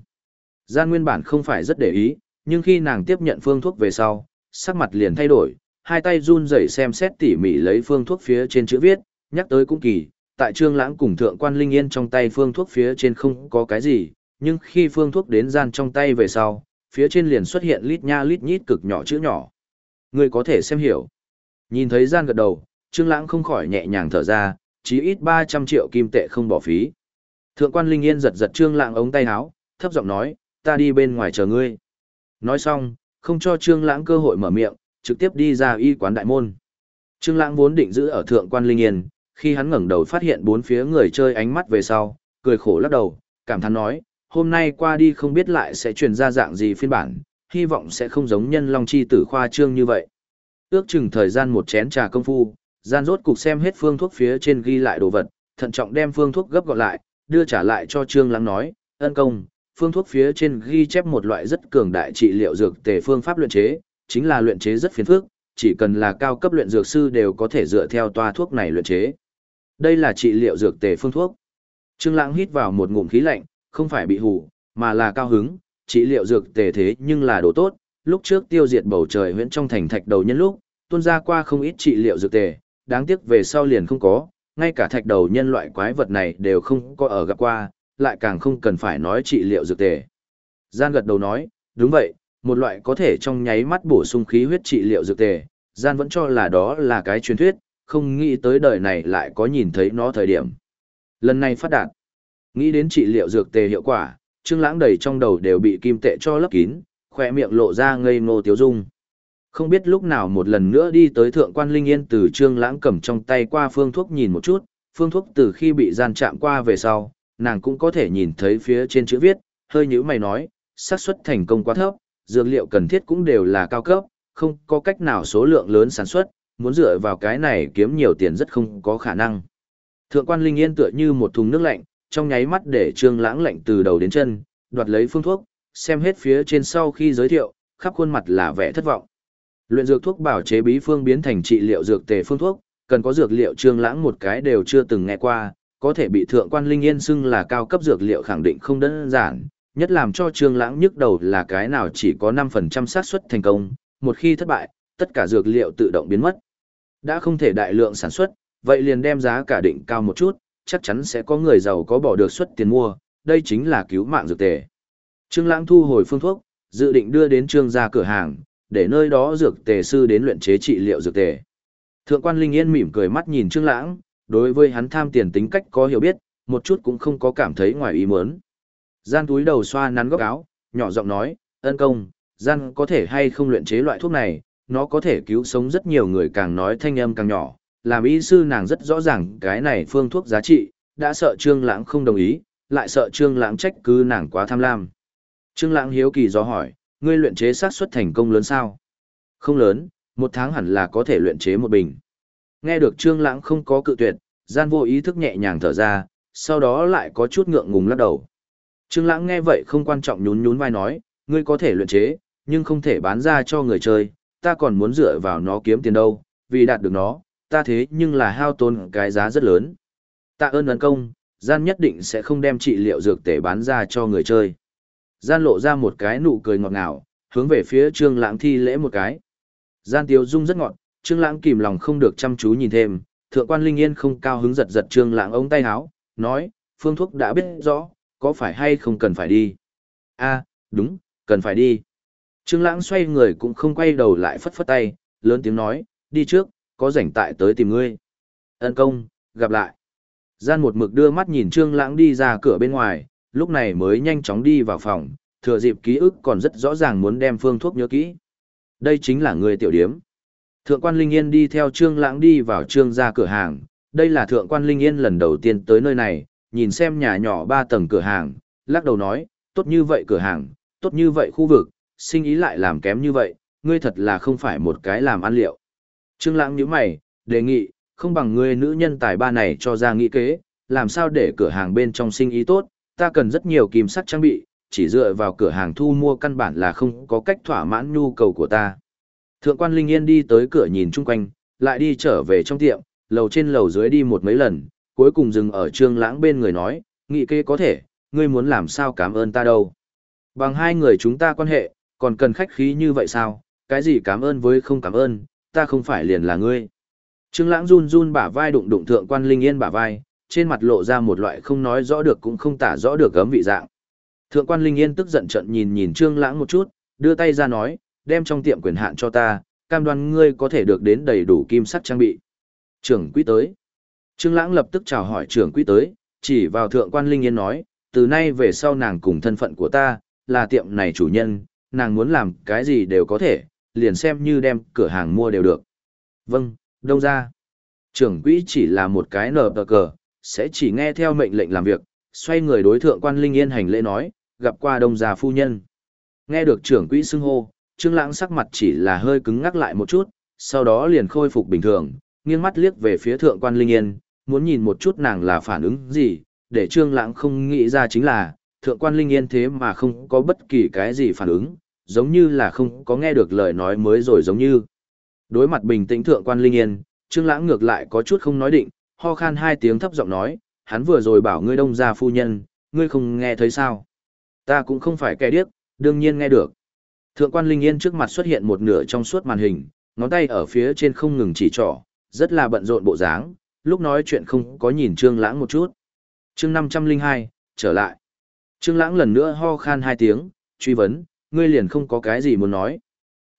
Gian nguyên bản không phải rất để ý, nhưng khi nàng tiếp nhận phương thuốc về sau, sắc mặt liền thay đổi, hai tay run rẩy xem xét tỉ mỉ lấy phương thuốc phía trên chữ viết, nhắc tới cũng kỳ, tại Trương Lãng cùng Thượng quan Linh Yên trong tay phương thuốc phía trên không có cái gì, nhưng khi phương thuốc đến gian trong tay về sau, phía trên liền xuất hiện lít nha lít nhít cực nhỏ chữ nhỏ. người có thể xem hiểu. Nhìn thấy gian gật đầu, Trương Lãng không khỏi nhẹ nhàng thở ra, chí ít 300 triệu kim tệ không bỏ phí. Thượng quan Linh Yên giật giật Trương Lãng ống tay áo, thấp giọng nói, ta đi bên ngoài chờ ngươi. Nói xong, không cho Trương Lãng cơ hội mở miệng, trực tiếp đi ra y quán đại môn. Trương Lãng vốn định giữ ở Thượng quan Linh Yên, khi hắn ngẩng đầu phát hiện bốn phía người chơi ánh mắt về sau, cười khổ lắc đầu, cảm thán nói, hôm nay qua đi không biết lại sẽ truyền ra dạng gì phiên bản, hy vọng sẽ không giống nhân long chi tử khoa trương như vậy. Ước chừng thời gian một chén trà công phu, gian rốt cục xem hết phương thuốc phía trên ghi lại đồ vật, thận trọng đem phương thuốc gấp gọn lại, đưa trả lại cho Trương Lãng nói, ân công, phương thuốc phía trên ghi chép một loại rất cường đại trị liệu dược tề phương pháp luyện chế, chính là luyện chế rất phiền phức, chỉ cần là cao cấp luyện dược sư đều có thể dựa theo toa thuốc này luyện chế. Đây là trị liệu dược tề phương thuốc. Trương Lãng hít vào một ngụm khí lạnh, không phải bị hù, mà là cao hứng, trị liệu dược tề thế nhưng là đồ tốt, lúc trước tiêu diệt bầu trời huyễn trong thành thạch đầu nhân lúc, tuôn ra qua không ít trị liệu dược tề, đáng tiếc về sau liền không có, ngay cả thạch đầu nhân loại quái vật này đều không có ở gặp qua, lại càng không cần phải nói trị liệu dược tề. Gian gật đầu nói, đúng vậy, một loại có thể trong nháy mắt bổ sung khí huyết trị liệu dược tề, Gian vẫn cho là đó là cái truyền thuyết, không nghĩ tới đời này lại có nhìn thấy nó thời điểm. Lần này phát đạt, nghĩ đến trị liệu dược tề hiệu quả, Trương Lãng đầy trong đầu đều bị kim tệ cho lấp kín, khóe miệng lộ ra ngây ngô tiếu dung. Không biết lúc nào một lần nữa đi tới thượng quan linh yên từ Trương Lãng cầm trong tay qua phương thuốc nhìn một chút, phương thuốc từ khi bị gian chạm qua về sau, nàng cũng có thể nhìn thấy phía trên chữ viết, hơi nhíu mày nói, xác suất thành công quá thấp, dược liệu cần thiết cũng đều là cao cấp, không có cách nào số lượng lớn sản xuất, muốn dựa vào cái này kiếm nhiều tiền rất không có khả năng. Thượng quan Linh Yên tựa như một thùng nước lạnh, trong nháy mắt để Trương Lãng lạnh từ đầu đến chân, đoạt lấy phương thuốc, xem hết phía trên sau khi giới thiệu, khắp khuôn mặt là vẻ thất vọng. Luyện dược thuốc bảo chế bí phương biến thành trị liệu dược tề phương thuốc, cần có dược liệu Trương Lãng một cái đều chưa từng nghe qua, có thể bị thượng quan Linh Yên xưng là cao cấp dược liệu khẳng định không đơn giản, nhất làm cho Trương Lãng nhức đầu là cái nào chỉ có 5% xác suất thành công, một khi thất bại, tất cả dược liệu tự động biến mất. Đã không thể đại lượng sản xuất, vậy liền đem giá cả định cao một chút, chắc chắn sẽ có người giàu có bỏ được suất tiền mua, đây chính là cứu mạng dược tề. Trương Lãng thu hồi phương thuốc, dự định đưa đến Trương gia cửa hàng, để nơi đó dược tề sư đến luyện chế trị liệu dược tề. Thượng quan Linh Yên mỉm cười mắt nhìn Trương Lãng, đối với hắn tham tiền tính cách có hiểu biết, một chút cũng không có cảm thấy ngoài ý muốn. Gian túi đầu xoa nắn góc áo, nhỏ giọng nói, ân công, gian có thể hay không luyện chế loại thuốc này, nó có thể cứu sống rất nhiều người càng nói thanh âm càng nhỏ, làm y sư nàng rất rõ ràng cái này phương thuốc giá trị, đã sợ Trương Lãng không đồng ý, lại sợ Trương Lãng trách cứ nàng quá tham lam. Trương Lãng hiếu kỳ do hỏi, ngươi luyện chế xác suất thành công lớn sao? Không lớn, một tháng hẳn là có thể luyện chế một bình. Nghe được Trương Lãng không có cự tuyệt, gian vô ý thức nhẹ nhàng thở ra, sau đó lại có chút ngượng ngùng lắc đầu. Trương Lãng nghe vậy không quan trọng nhún nhún vai nói, ngươi có thể luyện chế, nhưng không thể bán ra cho người chơi, ta còn muốn dựa vào nó kiếm tiền đâu, vì đạt được nó, ta thế nhưng là hao tốn cái giá rất lớn. Tạ ơn ấn công, gian nhất định sẽ không đem trị liệu dược tể bán ra cho người chơi. Gian lộ ra một cái nụ cười ngọt ngào, hướng về phía Trương Lãng thi lễ một cái. Gian tiêu dung rất ngọt, Trương Lãng kìm lòng không được chăm chú nhìn thêm, thượng quan Linh Yên không cao hứng giật giật Trương Lãng ống tay áo, nói, phương thuốc đã biết rõ, có phải hay không cần phải đi? A, đúng, cần phải đi. Trương Lãng xoay người cũng không quay đầu lại phất phất tay, lớn tiếng nói, đi trước, có rảnh tại tới tìm ngươi. Ân công, gặp lại. Gian một mực đưa mắt nhìn Trương Lãng đi ra cửa bên ngoài, lúc này mới nhanh chóng đi vào phòng, thừa dịp ký ức còn rất rõ ràng muốn đem phương thuốc nhớ kỹ. Đây chính là người tiểu điếm. Thượng quan Linh Yên đi theo Trương Lãng đi vào Trương gia cửa hàng, đây là Thượng quan Linh Yên lần đầu tiên tới nơi này, nhìn xem nhà nhỏ ba tầng cửa hàng, lắc đầu nói, tốt như vậy cửa hàng, tốt như vậy khu vực, sinh ý lại làm kém như vậy, ngươi thật là không phải một cái làm ăn liệu. Trương Lãng nhíu mày, đề nghị, không bằng ngươi nữ nhân tài ba này cho ra nghĩ kế, làm sao để cửa hàng bên trong sinh ý tốt, ta cần rất nhiều kim sắt trang bị, chỉ dựa vào cửa hàng thu mua căn bản là không có cách thỏa mãn nhu cầu của ta. Thượng quan Linh Yên đi tới cửa nhìn chung quanh, lại đi trở về trong tiệm, lầu trên lầu dưới đi một mấy lần, cuối cùng dừng ở trương lãng bên người nói, nghị kê có thể, ngươi muốn làm sao cảm ơn ta đâu. Bằng hai người chúng ta quan hệ, còn cần khách khí như vậy sao, cái gì cảm ơn với không cảm ơn, ta không phải liền là ngươi. Trương lãng run run bả vai đụng đụng thượng quan Linh Yên bả vai, trên mặt lộ ra một loại không nói rõ được cũng không tả rõ được gấm vị dạng. Thượng quan Linh Yên tức giận trận nhìn nhìn Trương Lãng một chút, đưa tay ra nói, đem trong tiệm quyền hạn cho ta, cam đoan ngươi có thể được đến đầy đủ kim sắt trang bị. Trưởng quỹ tới. Trương Lãng lập tức chào hỏi trưởng quỹ tới, chỉ vào thượng quan Linh Yên nói, từ nay về sau nàng cùng thân phận của ta, là tiệm này chủ nhân, nàng muốn làm cái gì đều có thể, liền xem như đem cửa hàng mua đều được. Vâng, đông ra. Trưởng quỹ chỉ là một cái nở tờ cờ, sẽ chỉ nghe theo mệnh lệnh làm việc, xoay người đối thượng quan Linh Yên hành lễ nói, gặp qua đông già phu nhân. Nghe được trưởng quỹ xưng hô, Trương Lãng sắc mặt chỉ là hơi cứng ngắc lại một chút, sau đó liền khôi phục bình thường, nghiêng mắt liếc về phía thượng quan Linh Yên, muốn nhìn một chút nàng là phản ứng gì, để Trương Lãng không nghĩ ra chính là, thượng quan Linh Yên thế mà không có bất kỳ cái gì phản ứng, giống như là không có nghe được lời nói mới rồi giống như. Đối mặt bình tĩnh thượng quan Linh Yên, Trương Lãng ngược lại có chút không nói định, ho khan hai tiếng thấp giọng nói, hắn vừa rồi bảo ngươi đông gia phu nhân, ngươi không nghe thấy sao? Ta cũng không phải kẻ điếc, đương nhiên nghe được. Thượng quan Linh Yên trước mặt xuất hiện một nửa trong suốt màn hình, ngón tay ở phía trên không ngừng chỉ trỏ, rất là bận rộn bộ dáng, lúc nói chuyện không có nhìn Trương Lãng một chút. Chương 502, trở lại. Trương Lãng lần nữa ho khan hai tiếng, truy vấn, ngươi liền không có cái gì muốn nói.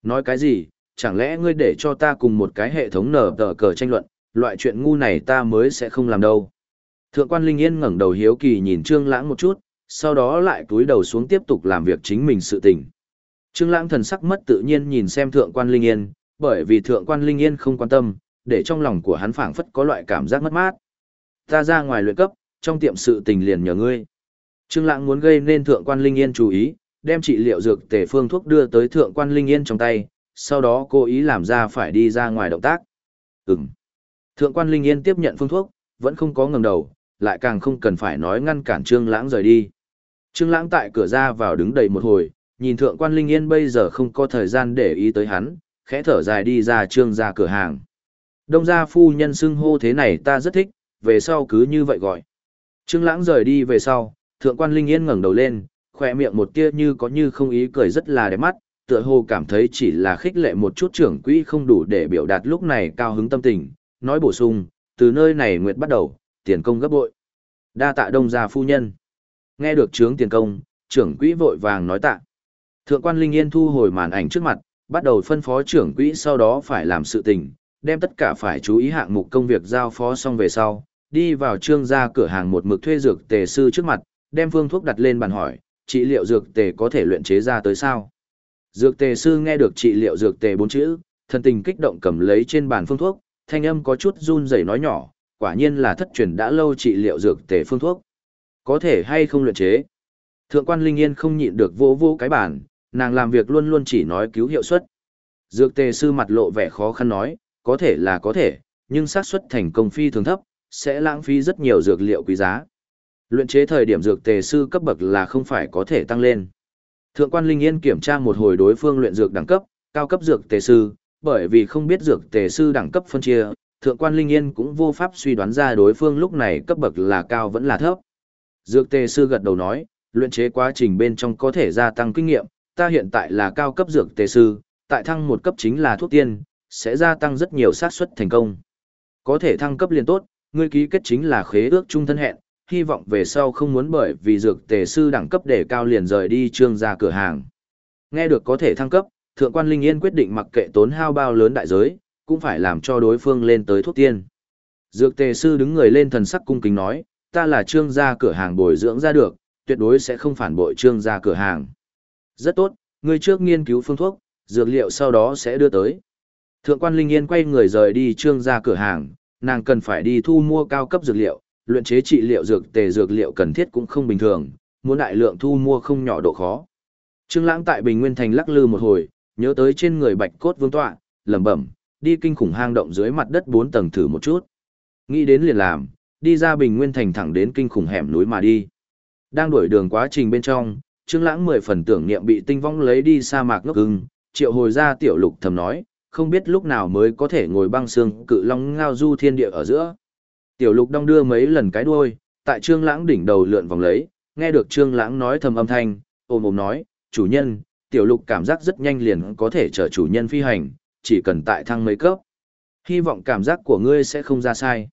Nói cái gì, chẳng lẽ ngươi để cho ta cùng một cái hệ thống nở tờ cờ tranh luận, loại chuyện ngu này ta mới sẽ không làm đâu. Thượng quan Linh Yên ngẩng đầu hiếu kỳ nhìn Trương Lãng một chút, sau đó lại cúi đầu xuống tiếp tục làm việc chính mình sự tình. Trương Lãng thần sắc mất tự nhiên nhìn xem Thượng quan Linh Yên, bởi vì Thượng quan Linh Yên không quan tâm, để trong lòng của hắn phảng phất có loại cảm giác mất mát. Ta ra ngoài luyện cấp, trong tiệm sự tình liền nhờ ngươi. Trương Lãng muốn gây nên Thượng quan Linh Yên chú ý, đem trị liệu dược tề phương thuốc đưa tới Thượng quan Linh Yên trong tay, sau đó cố ý làm ra phải đi ra ngoài động tác. Ừm. Thượng quan Linh Yên tiếp nhận phương thuốc, vẫn không có ngẩng đầu, lại càng không cần phải nói ngăn cản Trương Lãng rời đi. Trương Lãng tại cửa ra vào đứng đầy một hồi, nhìn thượng quan Linh Yên bây giờ không có thời gian để ý tới hắn, khẽ thở dài đi ra Trương ra cửa hàng. Đông gia phu nhân xưng hô thế này ta rất thích, về sau cứ như vậy gọi. Trương Lãng rời đi về sau, thượng quan Linh Yên ngẩng đầu lên, khóe miệng một tia như có như không ý cười rất là đẹp mắt, tựa hồ cảm thấy chỉ là khích lệ một chút trưởng quỹ không đủ để biểu đạt lúc này cao hứng tâm tình, nói bổ sung, từ nơi này nguyệt bắt đầu, tiền công gấp bội. Đa tạ đông gia phu nhân. Nghe được trướng tiền công, trưởng quỹ vội vàng nói tạ. Thượng quan Linh Yên thu hồi màn ảnh trước mặt, bắt đầu phân phó trưởng quỹ sau đó phải làm sự tình, đem tất cả phải chú ý hạng mục công việc giao phó xong về sau, đi vào trương gia cửa hàng một mực thuê dược tề sư trước mặt, đem phương thuốc đặt lên bàn hỏi, trị liệu dược tề có thể luyện chế ra tới sao? Dược tề sư nghe được trị liệu dược tề bốn chữ, thân tình kích động cầm lấy trên bàn phương thuốc, thanh âm có chút run rẩy nói nhỏ, quả nhiên là thất truyền đã lâu trị liệu dược tề phương thuốc. Có thể hay không luyện chế? Thượng quan Linh Yên không nhịn được vô vô cái bàn nàng làm việc luôn luôn chỉ nói cứu hiệu suất. Dược tề sư mặt lộ vẻ khó khăn nói, có thể là có thể, nhưng xác suất thành công phi thường thấp, sẽ lãng phí rất nhiều dược liệu quý giá. Luyện chế thời điểm dược tề sư cấp bậc là không phải có thể tăng lên. Thượng quan Linh Yên kiểm tra một hồi đối phương luyện dược đẳng cấp, cao cấp dược tề sư, bởi vì không biết dược tề sư đẳng cấp phân chia, thượng quan Linh Yên cũng vô pháp suy đoán ra đối phương lúc này cấp bậc là cao vẫn là thấp. Dược tề sư gật đầu nói, luyện chế quá trình bên trong có thể gia tăng kinh nghiệm, ta hiện tại là cao cấp dược tề sư, tại thăng một cấp chính là thuốc tiên, sẽ gia tăng rất nhiều xác suất thành công. Có thể thăng cấp liền tốt, ngươi ký kết chính là khế ước chung thân hẹn, hy vọng về sau không muốn bởi vì dược tề sư đẳng cấp để cao liền rời đi trương ra cửa hàng. Nghe được có thể thăng cấp, Thượng quan Linh Yên quyết định mặc kệ tốn hao bao lớn đại giới, cũng phải làm cho đối phương lên tới thuốc tiên. Dược tề sư đứng người lên thần sắc cung kính nói, ta là trương gia cửa hàng bồi dưỡng ra được, tuyệt đối sẽ không phản bội trương gia cửa hàng. Rất tốt, ngươi trước nghiên cứu phương thuốc, dược liệu sau đó sẽ đưa tới. Thượng quan Linh Yên quay người rời đi trương ra cửa hàng, nàng cần phải đi thu mua cao cấp dược liệu, luyện chế trị liệu dược tề dược liệu cần thiết cũng không bình thường, muốn đại lượng thu mua không nhỏ độ khó. Trương Lãng tại Bình Nguyên thành lắc lư một hồi, nhớ tới trên người Bạch Cốt Vương tọa, lẩm bẩm, đi kinh khủng hang động dưới mặt đất 4 tầng thử một chút. Nghĩ đến liền làm, đi ra Bình Nguyên Thành thẳng đến kinh khủng hẻm núi mà đi. Đang đuổi đường quá trình bên trong, Trương Lãng mười phần tưởng niệm bị tinh vong lấy đi sa mạc ngốc ưng, triệu hồi ra tiểu lục thầm nói, không biết lúc nào mới có thể ngồi băng xương cự long ngao du thiên địa ở giữa. Tiểu lục đong đưa mấy lần cái đuôi, tại Trương Lãng đỉnh đầu lượn vòng lấy, nghe được Trương Lãng nói thầm âm thanh, ôm ôm nói, chủ nhân, tiểu lục cảm giác rất nhanh liền có thể chở chủ nhân phi hành, chỉ cần tại thăng mấy cấp. Hy vọng cảm giác của ngươi sẽ không ra sai.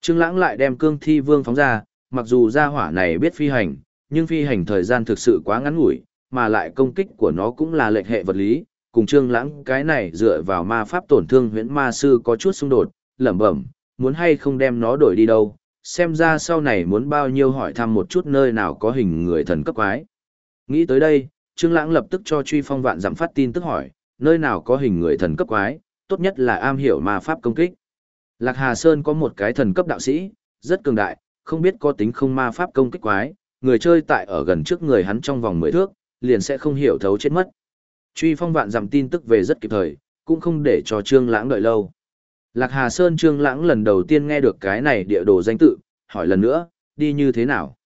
Trương Lãng lại đem cương thi vương phóng ra, mặc dù gia hỏa này biết phi hành, nhưng phi hành thời gian thực sự quá ngắn ngủi, mà lại công kích của nó cũng là lệch hệ vật lý, cùng Trương Lãng cái này dựa vào ma pháp tổn thương huyễn ma sư có chút xung đột, lẩm bẩm, muốn hay không đem nó đổi đi đâu, xem ra sau này muốn bao nhiêu hỏi thăm một chút nơi nào có hình người thần cấp quái. Nghĩ tới đây, Trương Lãng lập tức cho Truy Phong Vạn giảm phát tin tức hỏi, nơi nào có hình người thần cấp quái, tốt nhất là am hiểu ma pháp công kích. Lạc Hà Sơn có một cái thần cấp đạo sĩ, rất cường đại, không biết có tính không ma pháp công kích quái, người chơi tại ở gần trước người hắn trong vòng 10 thước, liền sẽ không hiểu thấu chết mất. Truy Phong Vạn dặm tin tức về rất kịp thời, cũng không để cho Trương Lãng đợi lâu. Lạc Hà Sơn Trương Lãng lần đầu tiên nghe được cái này địa đồ danh tự, hỏi lần nữa, đi như thế nào?